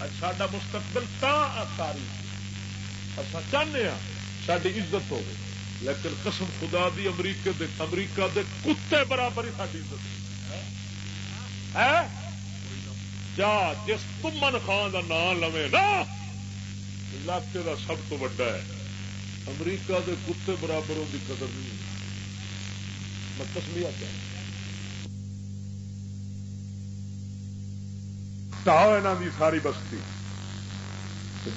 سڈا مستقبل تاریخ اصا چاہتے ہاں ساری عزت ہو لیکن قسم خدا دی امریکہ دے امریکہ دے کتے برابر ہی ساری عزت ہے؟ جا جس تمن خان کا نام لوے نا، علاقے کا سب تو وا ہے۔ امریکہ دے کتے برابر کی قدر نہیں۔ میں کسمیا کیا یہاں کی ساری بستی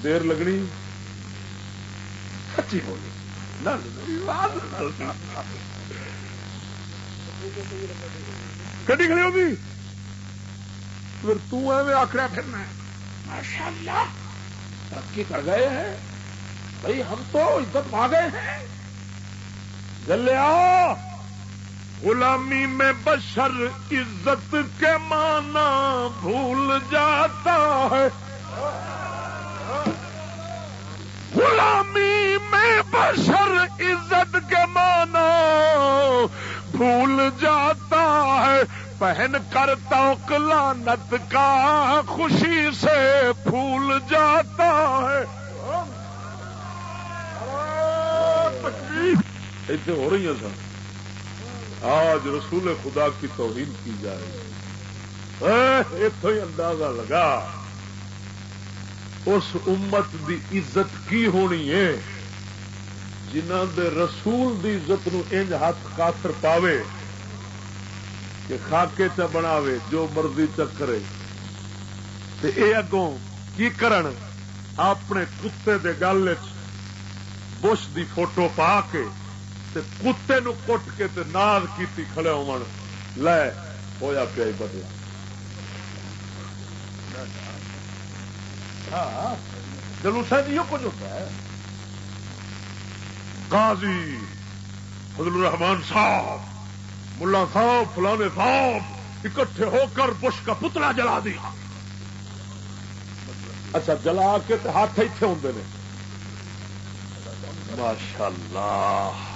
دیر لگنی سچی بولی کدی کھڑی ہوگی پھر تمہیں آخر پھرنا ماشاء اللہ ترقی کر گئے ہیں بھائی ہم تو عزت پا گئے ہیں گلیا غلامی میں بشر عزت کے مانا بھول جاتا ہے۔ غلامی میں بشر عزت کے مانا بھول جاتا ہے۔ پہن کر توک لانت کا خوشی سے پھول جاتا ہے۔ ایسے ہو رہی ہیں سر۔ آج رسول خدا کی توہین کی جا رہی ہے اتو ہی اندازہ لگا۔ اس امت دی عزت کی ہونی ہے؟ جنہ دے رسول دی عزت نو انج ہاتھ کافر پاوے، کہ خاکے چ بناوے، جو مرضی چکرے تے اے اگوں کی کرن؟ اپنے کتے دے گل بش دی فوٹو پا کے تے کتے نو کٹ کے تے ناز کیتی کھڑے ہو لے ہویا پیا بدلا ہاں جلوسا جی کچھ ہوتا ہے۔ قاضی فضل الرحمان صاحب ملا صاحب فلانے صاحب اکٹھے ہو کر بش کا پتلا جلا دیا۔ اچھا جلا کے ہاتھ اتنے ہوں ماشاء اللہ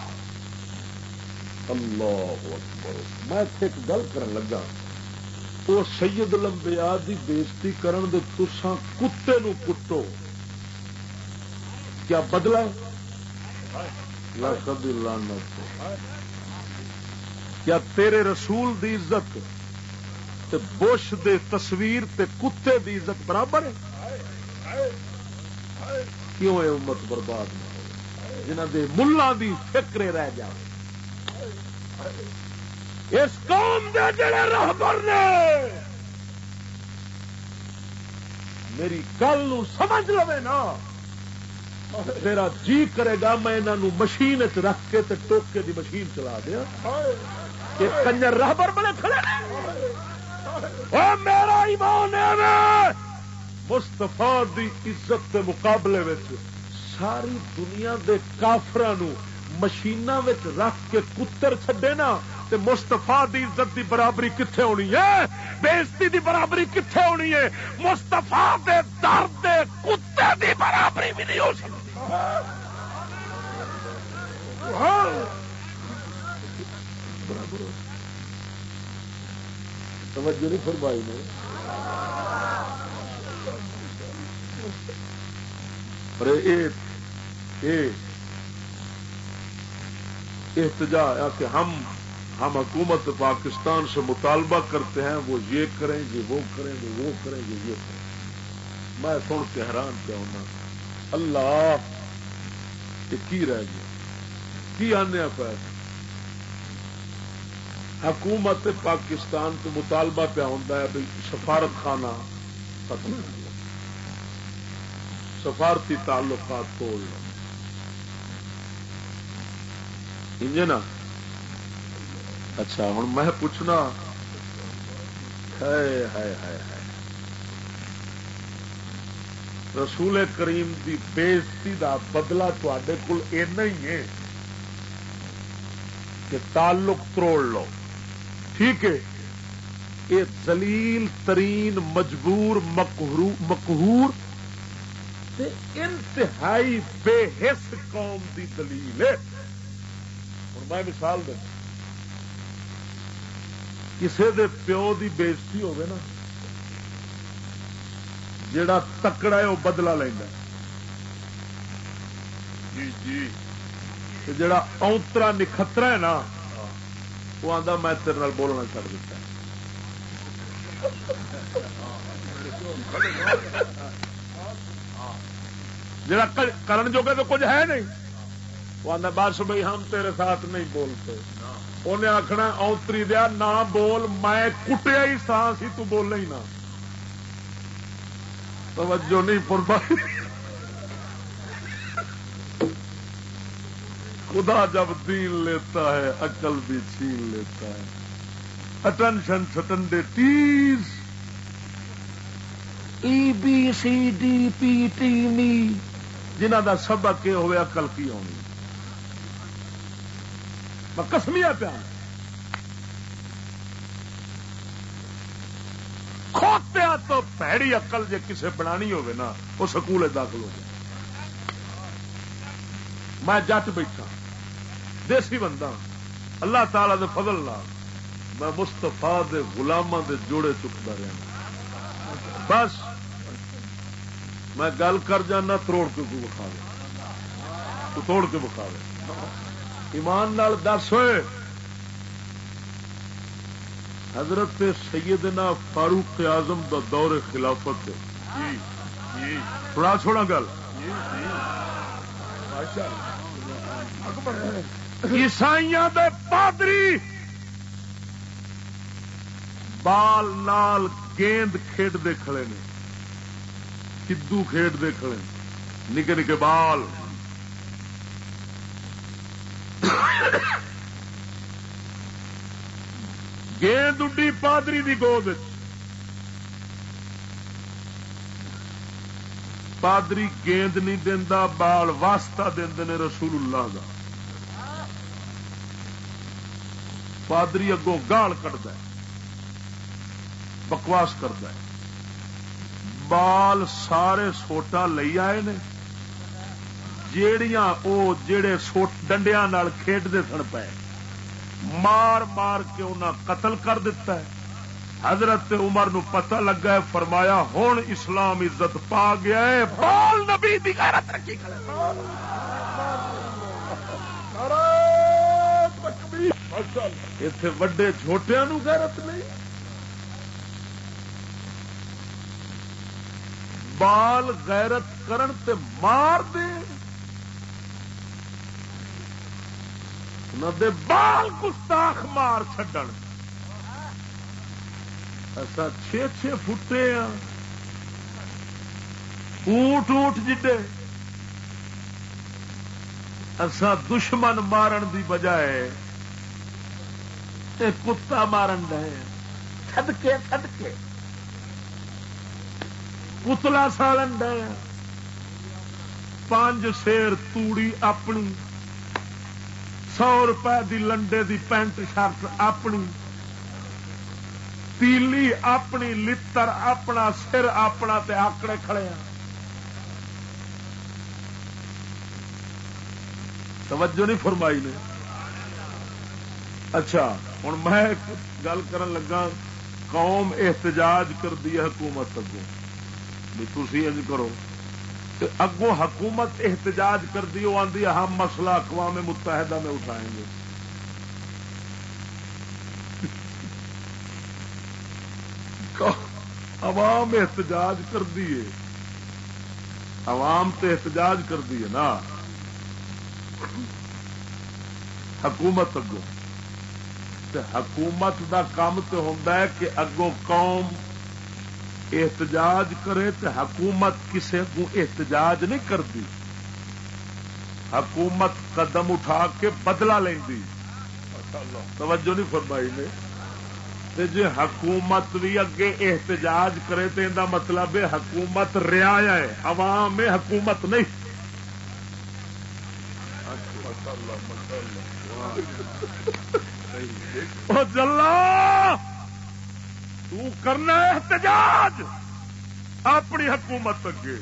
اللہ اکبر۔ میں ایک گل کر لگا۔ وہ سید لمبیا کی بےزتی کرن دے تسا کتے نو کٹو۔ کیا بدلا کیا تیرے رسول دی عزت تے بش دے تصویر تے کتے دی عزت برابر ہے؟ کیوں ہے امت برباد نہ ہو؟ جنہ دے ملا دی فکرے رہ جائے اس قوم دے جڑے رہبر نے، میری گل سمجھ لو نا۔ میرا جی کرے گا، میں انہوں مشین چ رکھ کے تے ٹوکے دی مشین چلا دیا۔ کہ کنجر رہبر بڑے کھڑے۔ میرا ایمان ہے مستفا دی عزت کے مقابلے ساری دنیا دے کافران مشین رکھ کے کتر چڈے نا، تے مستفا دی عزت دی برابری کتنے ہونی ہے؟ بےزتی دی برابری کتنے ہونی ہے؟ مستفا دے درد دے کتے دی برابری بھی نہیں ہو سکتی۔ توجہ نہیں فرمائی نے۔ احتجا کہ ہم ہم حکومت پاکستان سے مطالبہ کرتے ہیں، وہ یہ کریں گے وہ کریں گے وہ کریں گے یہ کریں۔ گے میں سن کے حیران کیا ہونا اللہ کی رہ گیا؟ کی آنے پہ حکومت پاکستان تو مطالبہ پیا ہوتا ہے بھائی سفارت خانہ ختم سفارتی تعلقات توڑ لو نا؟ اچھا ہوں میں پوچھنا رسول کریم دی بےزتی دا بدلا تے کول ایسا ہی ہے کہ تعلق تروڑ لو۔ ٹھیک ہے؟ یہ دلیل ترین مجبور مقہور انتہائی بے حس قوم دی دلیل ہے۔ میں مثال دینا کسی دے پیو دی بےزتی ہوگی نا جڑا تکڑا ہے، وہ بدلا لینا جی جی۔ جڑا اونترا نکھترا ہے نا، وہ آتا میں تیرے بولنا چڑھ دیتا جڑا کرن جوگے تو کچھ ہے نہیں۔ وہ آتا بس بھائی ہم تیرے ساتھ نہیں بولتے۔ انہیں آخنا اوتری دیا، نہ بول، میں کٹیا ہی سا سی، تو بول ہی نہ۔ توجہ نہیں پورا خدا جب دین لیتا ہے، عقل بھی چھین لیتا ہے۔ اٹینشن چھٹنڈے Ts A B C D P T می جنہ کا سبق یہ ہوئے، عقل کی ہونی۔ کسمیا پیا کھوتیا تو پیڑی اقل جی کسی بنانی نا، وہ سکول داخل ہو جائے۔ میں جٹ بیٹھا، دیسی بندہ۔ اللہ تعالی دے فضل لا میں مستفا دے گلاما دے جوڑے چکتا رہا۔ بس، میں گل کر جانا تروڑ کے بخا دے۔ توڑ کے بخا دے۔ ایمان نال دس ہوئے۔ حضرت سیدنا فاروق اعظم دا دور خلافت تھوڑا چھوڑا گل۔ عیسائی دے پادری۔ بال نال گیند کھیڈ دے کھڑے نے، کدو کھیڈ دے کھڑے نکے نکے بال۔ گیند اڈی پادری دی گود پادری گیند نہیں دینا بال واسطہ دے رسول اللہ دا۔ پادری اگوں گال کٹد بکواس کرد بال سارے سوٹا لے آئے نے۔ جیڑیاں او جڑے ڈنڈیا کھیڈتے سن پے، مار مار کے انہیں قتل کر دیتا ہے۔ حضرت عمر نو پتہ لگا ہے، فرمایا ہوں اسلام عزت پا گیا ہے۔ بول نبی دی غیرت رکھی اتے وڈے چھوٹیا نو غیرت نہیں۔ بال غیرت کرن تے مار دے۔ دے بال گستاخ مار چڈن ایسا چھ چھ فٹے ہاں اونٹ اونٹ جڈے ایسا دشمن مارن دی بجائے کتا مارن دے تھدکے تھدکے۔ کتلا سالن دے پانچ سیر توڑی اپنی۔ سو روپے دی لنڈے دی پینٹ شرٹ اپنی، تیلی اپنی، لتر اپنا، سر اپنا تے آکڑے کھڑے ہیں۔ توجہ نہیں فرمائی نے۔ اچھا ہوں میں گل کر لگا، قوم احتجاج کر دی حکومت اگوں۔ تھی انج کرو۔ اگوں حکومت احتجاج کر دی وہ آدھی ہم مسئلہ اقوام متحدہ میں اٹھائیں گے۔ عوام احتجاج کر دیے عوام تو احتجاج کر دیے نا۔ حکومت اگوں۔ حکومت دا کام تو ہوں کہ اگوں قوم احتجاج کرے تو حکومت کسی کو احتجاج نہیں کرتی۔ حکومت قدم اٹھا کے بدلا لینی توجہ نہیں فرمائی نے۔ جی حکومت بھی اگے احتجاج کرے تو یہ مطلب ہے حکومت ریا ہے، عوام میں حکومت نہیں۔ جلا کرنا احتجاج۔ اپنی حکومت اگے۔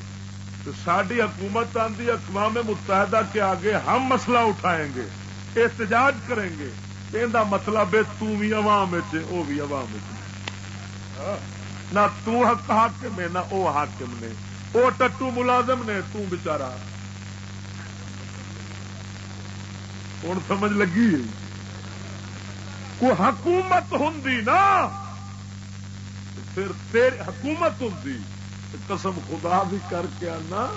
تو ساری حکومت آندی اقوام متحدہ کے آگے ہم مسئلہ اٹھائیں گے۔ احتجاج کریں گے۔ یہ مطلب ہے بھی عوام وہ بھی عوام نہ تک حاکم ہے، نہ وہ حاکم نے۔ وہ ٹٹو ملازم نے تچارا ہوں سمجھ لگی؟ کو حکومت ہوں نا۔ پھر تیری حکومت ہوں قسم خدا بھی کر کے آنا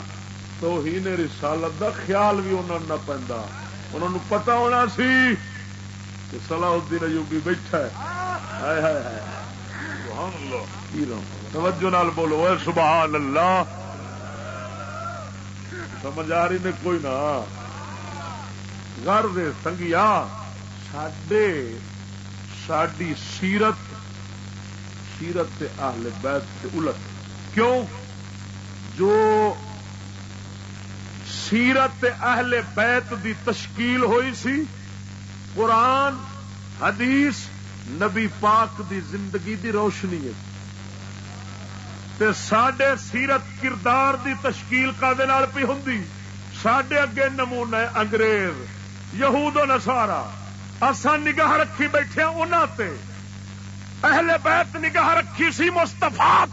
تو ہی نے رسالت دا خیال بھی انہوں نہ پہنتا انہوں نے پتا ہونا سی کہ سلاح الدین ایوبی بیٹھا ہے۔ توجہ نال بولو۔ اے سبحان اللہ سمجھ آ رہی نے کوئی نہ۔ گھر دے سنگیا سڈے ساری سیرت سیرت اہل بیت سے الٹ۔ کیوں؟ جو سیرت اہل بیت دی تشکیل ہوئی سی، قرآن، حدیث، نبی پاک دی زندگی دی روشنی ہے۔ تے سڈے سیرت کردار دی تشکیل کا پی ہوں سڈے اگے نمونا انگریز، یہود و نسارا اصا نگاہ رکھی بیٹھے ہاں تے۔ اہل بیت نگاہ رکھی سی مستفا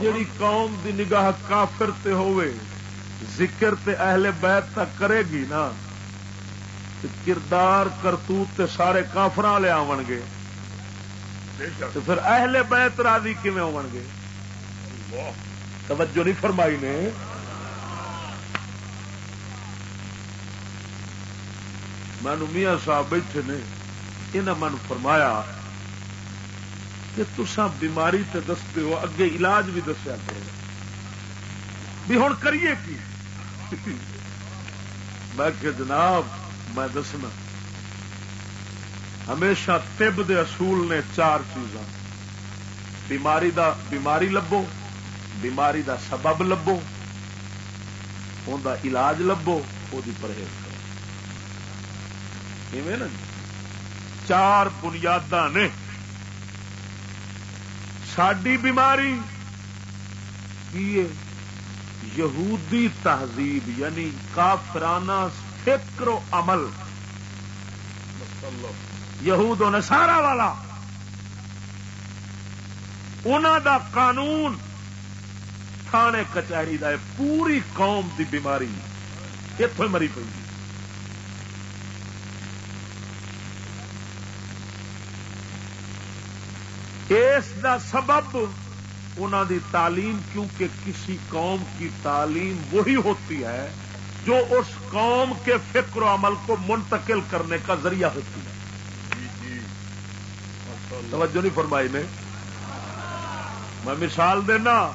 جیڑی قوم دی نگاہ کافر تے ہوئے ذکر تے اہل بیت تک کرے گی نا کردار کرتوت تے سارے کافر والے آن گے۔ پھر اہل بیت راضی کیون ہو گے؟ توجہ نہیں فرمائی نے۔ مینو میاں صاحب بیٹھے نے انہیں من فرمایا کہ تسا بیماری تے دستے ہو اگے علاج بھی دسیا کرو۔ بھی ہوں کریے کی؟ میں کہ جناب، میں دسنا۔ ہمیشہ طب دے اصول نے چار چیزاں۔ بیماری دا بیماری لبو، بیماری دا سبب لبو ان دا علاج لبو وہ پرہیز۔ نا چار بنیاد نے ساری بیماری کی یہودی تہذیب یعنی کافرانہ فکر و عمل یہود و نسارا والا ان دا قانون تھانے کچہری دا پوری قوم دی بیماری اتوں مری پی اس دا سبب انہوں دی تعلیم، کیونکہ کسی قوم کی تعلیم وہی ہوتی ہے جو اس قوم کے فکر و عمل کو منتقل کرنے کا ذریعہ ہوتی ہے۔ توجہ نہیں فرمائی نے؟ میں مثال دینا،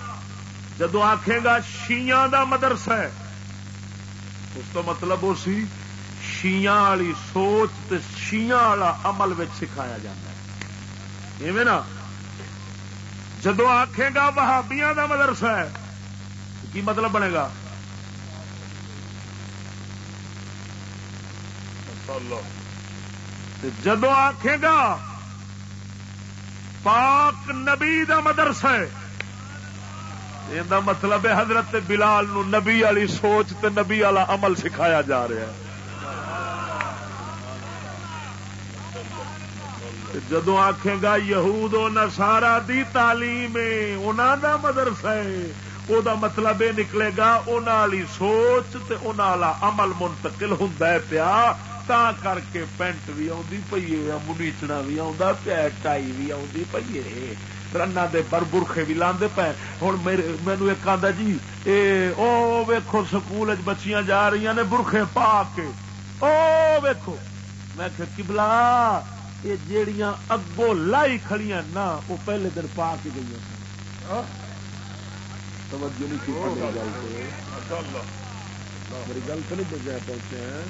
جدو آخے گا شیاں دا مدرسہ ہے، اس تو مطلب وہ سی شیاں والی سوچ شیاں والا عمل سکھایا جاتا ہے۔ نا؟ جدو آخے گا وہابیاں دا مدرسہ ہے، کی مطلب بنے گا؟ جدو آخے گا پاک نبی دا مدرسہ ہے یہ مطلب ہے حضرت بلال نو نبی والی سوچ تے نبی والا عمل سکھایا جا رہا ہے۔ جدو آخے گا یہود و نسارا دی تعلیم انہوں دا مدرسہ ہے۔ او دا مطلب یہ نکلے گا والی سوچ تے والا عمل منتقل ہوں پیا۔ تا کر کے پینٹ بھی آئی ہے منیچنا بھی آ پیا ٹائی بھی آئی پی ہے۔ رنا دے بر برخے بھی لاندے پے۔ ہوں مینو ایک آدھا جی اے، او ویکھو سکول بچیاں جا رہی نے برخے پا کے۔ او ویکھو۔ میں کہ کبلا یہ جیڑیاں اگوں لائی کھڑیاں نا، وہ پہلے دن پا کے گئی میری گل تو نہیں بجائے پہنچے ہیں۔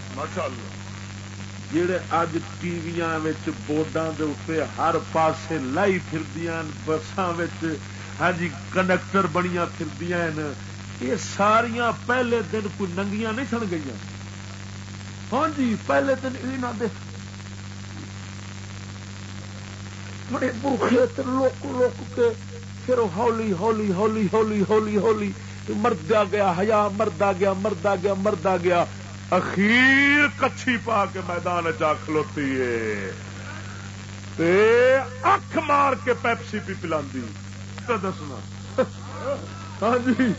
جڑے اج ٹی وی بورڈاں دے اتنے ہر پاسے لائی پھردیاں، بساں ہاں جی کنڈکٹر بنیا پھردیاں یہ ساریاں پہلے دن کوئی ننگیاں نہیں سن گئی ہاں جی پہلے دن یہ بڑے برخے لوک لوک کے پھر ہولی ہولی ہولی ہولی ہولی ہولی مردا گیا ہیا مردا گیا مردا گیا مردا گیا۔ اخیر کچھی پا کے میدان چا کھلوتی ہے۔ اکھ مار کے پیپسی پی پلا دسنا۔ ہاں جی۔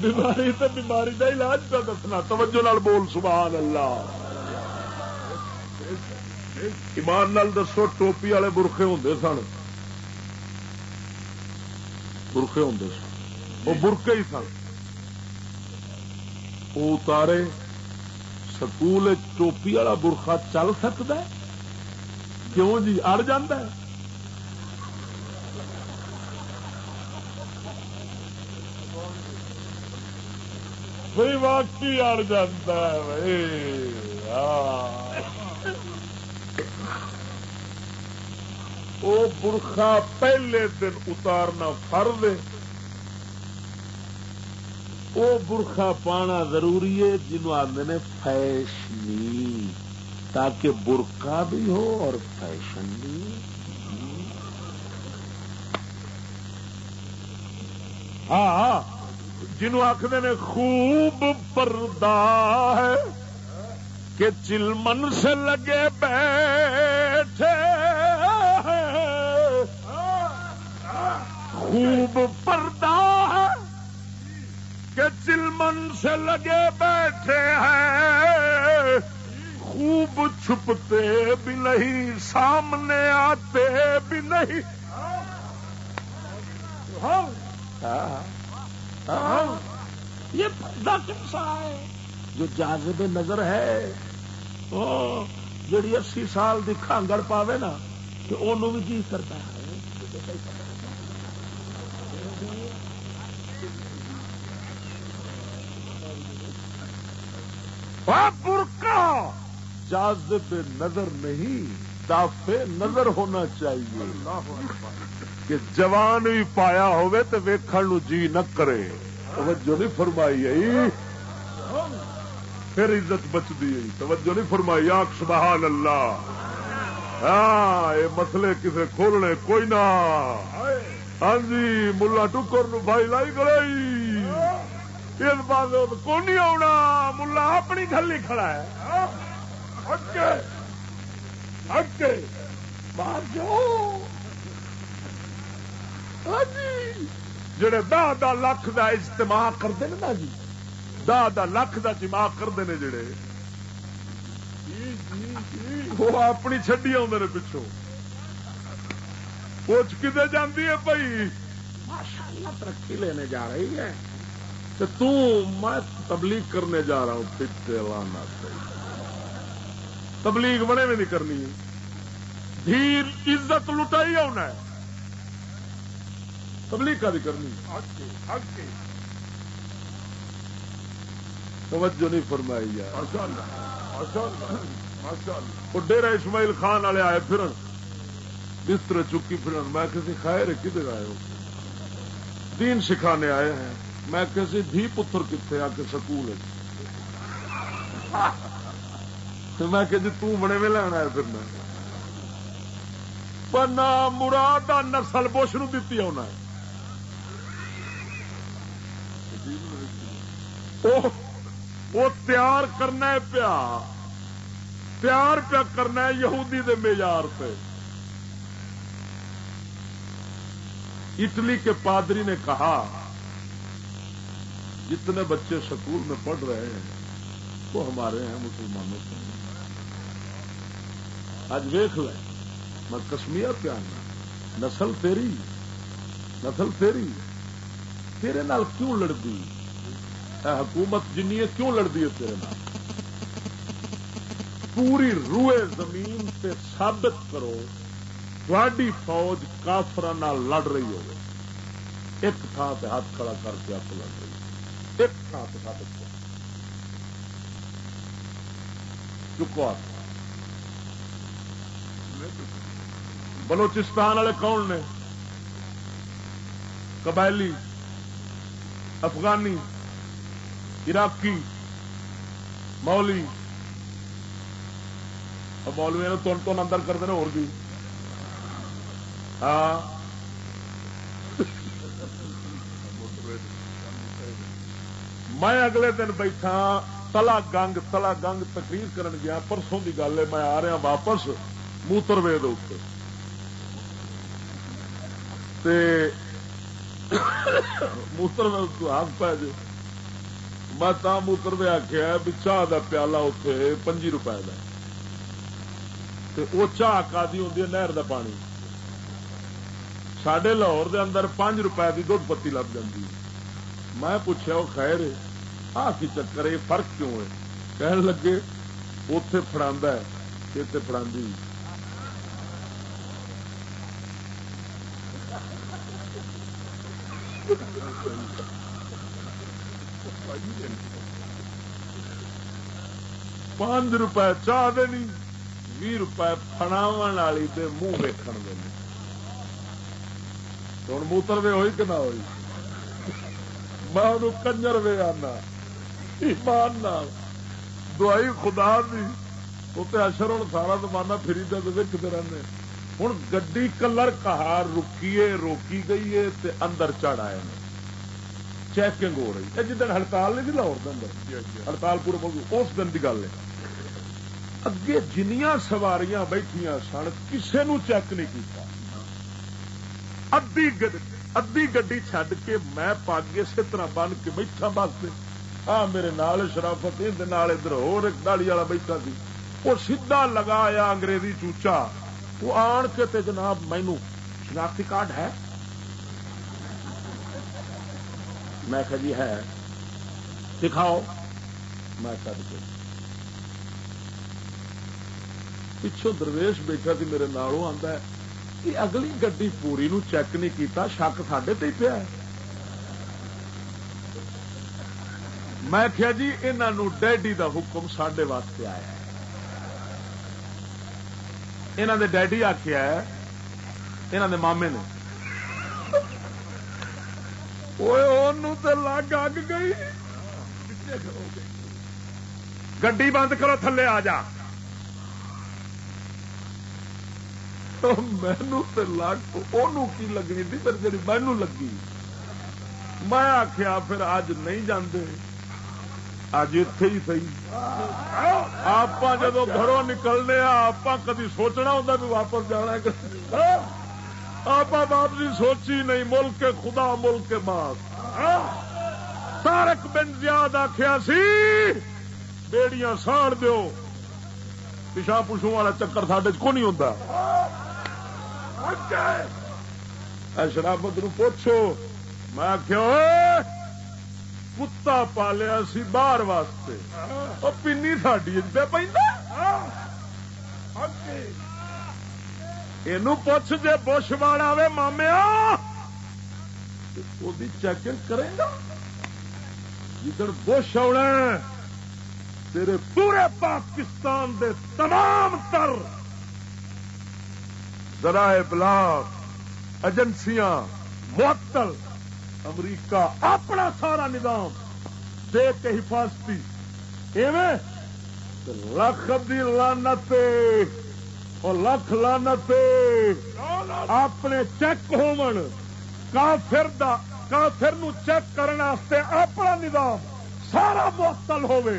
بیماری تو بیماری کا علاج پہ دسنا۔ توجہ نال بول، سبحان اللہ۔ ایمان نال دسو، ٹوپی والے برخے ہوں سن۔ برخے ہوں سن۔ وہ برقے ہی سن۔ وہ اتارے سکول ٹوپی والا برخا چل سکتا ہے؟ کیوں جی؟ اڑ جا بھائی واقعی اڑ جا وہ برخا پہلے دن اتارنا فرد وہ برخا پانا ضروری ہے جنوب آدھے نے فیشنی تاکہ برقا بھی ہو اور فیشن بھی۔ ہاں, ہاں، جنو آخر نے خوب پردہ ہے کہ چلمن سے لگے بیٹھے خوب پردہ ہے کہ چلمن سے لگے بیٹھے ہیں۔ خوب چھپتے بھی نہیں، سامنے آتے بھی نہیں۔ یہ پردہ کیسا ہے؟ جو جازب نظر ہے۔ جڑی اسی سال کی کھانگڑ پاوے نا تو انہوں بھی کی جی کرتا ہے۔ برقع جازب نظر نہیں دافے نظر ہونا چاہیے۔ کہ جوان بھی پایا ہوئے تو ویکھن جی نہ کرے۔ توجہ نہیں فرمائی آئی۔ پھر عزت بچتی ہے توجہ نہیں فرمائی۔ آخ سبحان اللہ۔ ہاں یہ مسئلے کسے کھولنے کوئی نہ۔ ہاں جی ملا ٹکر بھائی لائی گئی اس بات کو نہیں آنا ملا اپنی گلی کھڑا ہے۔ ہاں جی۔ جڑے دہ دہ لاکھ کا اجتماع کرتے ہیں نا جی دہ دہ لاکھ کا جمع کرتے ہیں جڑے۔ وہ اپنی چڈی آدھے پچھوں۔ پوچھ کدے جاندی ہے بھائی؟ ماشاء اللہ ترقی لینے جا رہی ہے۔ تو میں تبلیغ کرنے جا رہا ہوں پتے لانا تبلیغ بڑے میں نہیں کرنی دھیر عزت لٹائی ہونا ہے تبلیغ کا بھی کرنی توجہ نہیں فرمائی وہ ڈیرا اسماعیل خان والے آئے پھر۔ بستر چکی پھر۔ میں کسی خیر کدھر آئے ہو؟ دین سکھانے آئے ہیں۔ میں کسی بھی پتر کتنے آ کے سکول میں کہ جی تنے میں لینا ہے پھر میں۔ پر نہ مراد نسل بوش نو دیتی ہونا ہے۔ وہ تیار کرنا ہے پیا۔ تیار پیا کرنا ہے یہودی دے معیار پہ اٹلی کے پادری نے کہا جتنے بچے سکول میں پڑھ رہے ہیں، وہ ہمارے ہیں، مسلمانوں سے آج ویخ لیں میں کشمیر پہ آنا نسل تیری نسل تیری، تیرے نال کیوں لڑتی؟ حکومت جنی ہے، کیوں لڑتی ہے تیرے نال؟ پوری روئے زمین سے ثابت کرو تھوڑی فوج کافر لڑ رہی ہو ایک تھان سے ہاتھ کھڑا کر کے آپ لڑ رہی ایک تھان سے ثابت کرو چکو آپ بلوچستان والے کون نے قبائلی افغانی عراقی مولی مولوی نے تن تن اندر کرتے ہیں اور بھی ہاں میں اگلے دن بیٹھا، تلا گنگ تلا گنگ تقریر کرن گیا، پرسوں کی گل ہے، میں آ رہا واپس موتر وے موتر وے ہاتھ پہ جی۔ میں تا موتر وے آخیا بھی چاہ کا پیالہ اتنے پنجی روپئے کا وہ چاہ کا ہوں نہر کا پانی۔ سڈے لاہور دے اندر پانچ روپئے کی دھد پتی لگ جاتی میں پوچھا وہ خیر آ کی چکر یہ فرق کیوں ہے؟ کہنے لگے اتے فڑا ہے اتنے فڑا پانچ روپئے چاہ دینی بھی روپئے فناو والی منہ ویکن دے ہوں موتر وے ہوئی کہ نہ ہوئی؟ میں انہوں کنجر وے آنا۔ ایمان دوائی خدا دی۔ اتنے اشر ہوں سارا زمانہ فری ویکتے رہتے ہوں گڈی کلر کہار رکیے روکی گئی ہے تے اندر چڑھ آئے چیکنگ ہو رہی۔ ہے جدن ہڑتال نہیں لاہور اندر؟ ہڑتال پورے اس دن کی گل ہے۔ اگے جنیاں سواریاں بیٹھیاں سن کسے نو چیک نہیں کیتا۔ ادی گڈی چڈ کے میں پگ اسی طرح بن کے بیٹھا بس ہاں میرے نال شرافت ادھر ہو داڑی والا بیٹھا سی۔ وہ سیدا لگایا انگریزی چوچا۔ وہ آن کے تے جناب مینو شناختی کارڈ ہے؟ میں کہ جی ہے۔ دکھاؤ۔ میں کر کے جی۔ پچھو درویش بیٹھا سی میرے نالوں آتا ہے کہ اگلی گڈی پوری نو چیک نہیں کیتا، شک سڈے تے پیا میں کیا جی انہوں ڈیڈی دا حکم سڈے واسطے آیا انہوں نے ڈیڈی آخیا ہے، انہوں نے مامے نے۔ لگ اگ گئی۔ گڈی بند کرو، تھلے آ جا۔ مینو کی لگنی تھی پھر جی مینو لگی۔ میں آخیا پھر اج نہیں جانے اج اتے ہی سی آپ جدو گھروں نکلنے آپ کدی سوچنا ہوتا بھی واپس جانا آپ واپسی سوچی نہیں، ملک خدا، ملک ماس تارک بن زیاد آخیا سی، بیڑیاں ساڑ دو پچھا پچھو والا چکر سڈے کو نہیں ہوتا شرافت نو پوچھو۔ میں کتا پالیا سی باہر واسطے۔ وہ پینی ساڈی پہ پہ یہ پوچھ جے بش والا آئے مامیا چیکنگ کرے گا جدھر بش آنا تیرے پورے پاکستان دے تمام تر۔ ذرائع بلاک ایجنسیاں، معطل۔ امریکہ اپنا سارا نظام دے کے حفاظتی۔ ایویں لکھ دی لانت اور لکھ لانت اپنے چیک ہون کافر دا، کافر نو چیک کرنے اپنا نظام سارا معطل ہوئے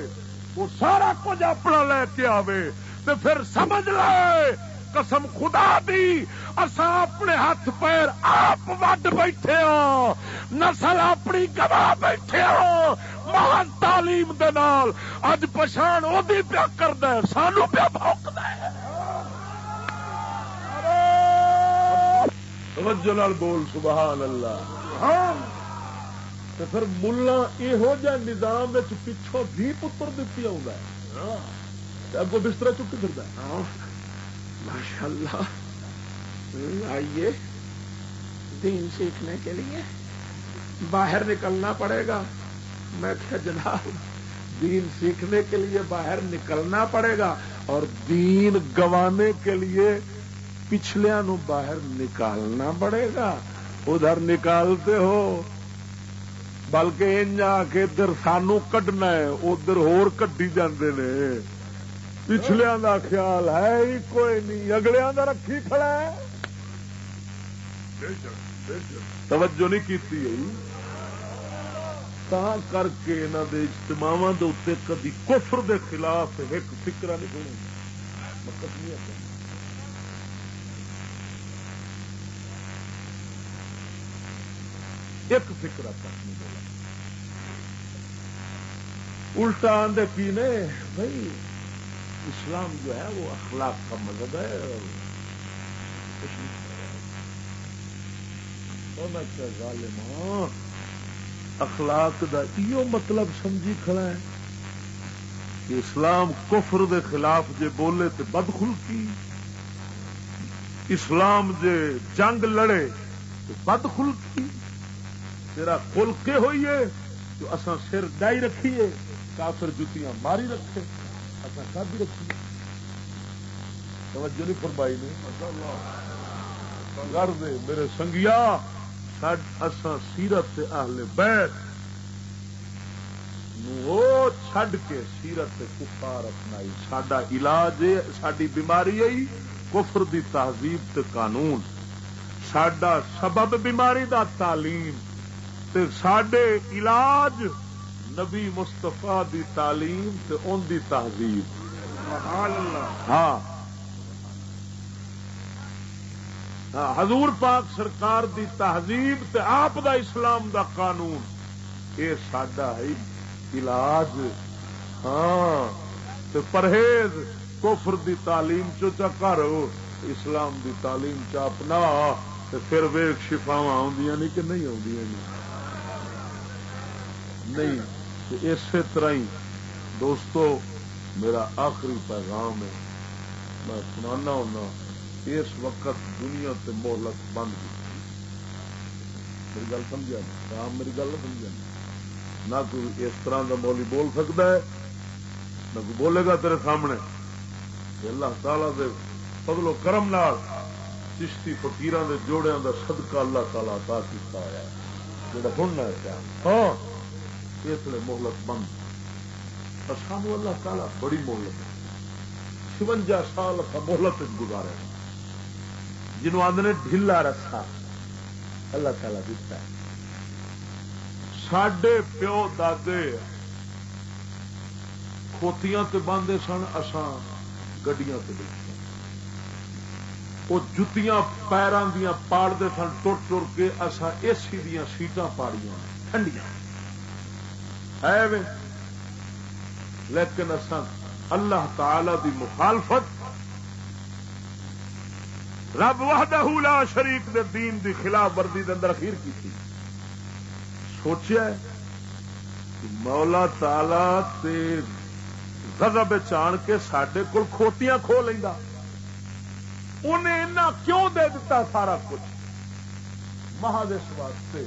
وہ سارا کچھ اپنا لے کے آوے تو پھر سمجھ لے قسم خدا دی اصا اپنے ہاتھ پیر آپ وڈ بیٹھے ہو نسل اپنی گوا بیٹھے ہو مہان تعلیم دے نال اج پچھان وہ پیا کر دے سانو پیا بوک دے بول سبحان اللہ۔ ہاں۔ پھر ملا یہو جہ نظام پچھوں بھی پتر دیتی آ اگو بستر چک پھر ہاں۔ ماشاء اللہ آئیے۔ دین سیکھنے کے لیے۔ باہر نکلنا پڑے گا۔ میں کیا جناب، دین سیکھنے کے لیے باہر نکلنا پڑے گا اور دین گوانے کے لیے پچھلیا نو باہر نکالنا پڑے گا۔ ادھر نکالتے ہو، بلکہ ان جا کے ادھر سانو کڈنا ہے، ادھر ہور کڈی جاندے نے۔ پچھلیا دا خیال ہے ہی کوئی نہیں اگلے دا رکھی کھڑا ہے۔ توجہ نہیں کی کر کے انہوں اجتماع کدی کفر دے خلاف ایک فکر نہیں ایک فکر تک نہیں بولا۔ الٹا آدھے کی نے، بھائی اسلام جو ہے وہ اخلاق کا مذہب ہے اور اخلاق دا ایو مطلب سمجھی کھڑا ہے کہ اسلام کفر دے خلاف جے بولے تو بد خلقی، اسلام جے جنگ لڑے تو بد خلقی۔ تیرا خل کے ہوئیے تو اصا سر ڈائی رکھیے، کافر جتیاں ماری رکھے۔ اچھا، اصا کب رکھیے۔ توجہ نہیں فرمائی نہیں کر دے میرے سنگیا سیرت اہل بیت چھڈ کے سیرت کفار اپنائی۔ سڈا علاج ساری بیماری آئی کفر دی تہذیب تے قانون۔ سڈا سبب بیماری دا تعلیم۔ تے سڈے علاج نبی مستفا دی تعلیم تے ان دی تہذیب۔ ہاں۔ حضور پاک سرکار دی تہذیب تے آپ دا اسلام دا قانون۔ یہ سڈا ہے علاج۔ ہاں تے پرہیز کفر دی تعلیم چو چکر اسلام دی تعلیم چاپنا پھر ویگ شفاوا آدی کہ نہیں آدی نہیں۔ اسی طرح ہی دوستو، میرا آخری پیغام ہے۔ میں سنانا ہونا، اس وقت دنیا تے مہلت بند کی میری گل سمجھا؟ رام میری گل نہ سمجھا۔ نہ کوئی اس طرح کا مولی بول سکتا ہے، نہ کوئی بولے گا تیرے سامنے۔ اللہ تعالی دے فضل و کرم نال چشتی فکیران دے جوڑیاں دا صدقہ اللہ تعالی عطا کیتا ہے۔ جڑا سننا ہے۔ ہاں۔ اس لیے مہلت بند۔ سانو اللہ تعالی بڑی مہلت چونجا سال کا مہلت گزارے۔ جنوب آدھے ڈھیلا رسا اللہ تعالی دتا سڈے پیو دے کھوتیاں تے باندھے سن اسان گڈیاں تے وہ جتیاں پیروں دیا پاڑتے سن ٹر ٹر کے اصا اے سی دیا سیٹاں پاڑیاں۔ ٹھنڈیاں۔ ہے لیکن اصا اللہ تعالی دی مخالفت، رب وحدہ لا شریک دے دین دی خلاف ورزی دے اندر اخیر کی تھی سوچیا مولا تالا غضب چان کے سڈے کول کھوتیاں کھو لینا انہیں اتنا کیوں دے دیتا سارا کچھ؟ مہادش واسطے۔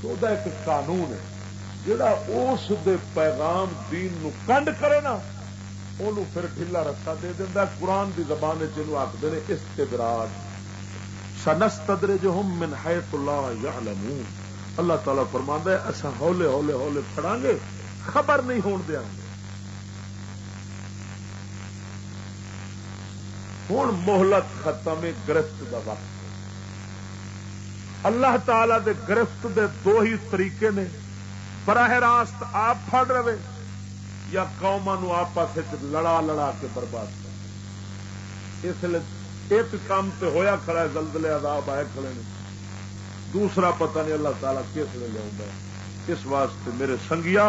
تو ایک قانون ہے۔ جڑا اس دے پیغام دین نو کنڈ کرے نا انہوں پھر ڈھلا رسا دے دینا قرآن دی زبان چلو آخر نے، استدراج۔ سنس تدرے جو ہم من حیث اللہ یعلمون۔ اللہ تعالیٰ فرما ہے اصا ہولے ہولے ہولے پڑا گے، خبر نہیں ہون دیا گے۔ ہوں محلت ختم گرفت کا وقت۔ اللہ تعالی دے گرفت دے دو ہی طریقے نے۔ براہ راست آپ پڑ رہے یا قوما نو آپس لڑا لڑا کے برباد کر اس لیے ایک کام تو ہویا کھڑا ہے، زلزلے عذاب آئے کھڑے نے۔ دوسرا پتہ نہیں اللہ تعالیٰ کس لے لیا اس واسطے میرے سنگیا،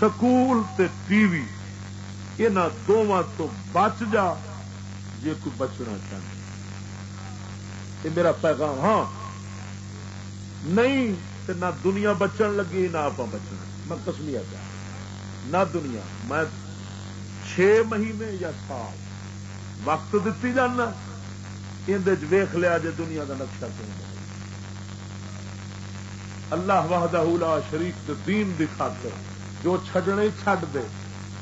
سکول تے ٹی وی ان دونوں تو بچ جا جی کوئی بچنا چاہے یہ میرا پیغام ہاں۔ نہیں تو نہ دنیا بچن لگی، نہ آپ بچنا میں کسمیا پیا نہ دنیا۔ میں چھ مہینے یا سال وقت دیتی جانا۔ یہ ویخ لیا جے دنیا کا نقشہ کیوں اللہ وحدہ لا شریف کے دین دکھاتے جو چھڈنے چھڈ دے۔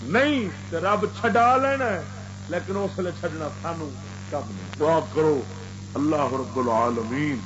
نہیں تو رب چھڈا لینا لیکن اس لیے چھڈنا سانو کب نہیں۔ دعا کرو، اللہ رب العالمین۔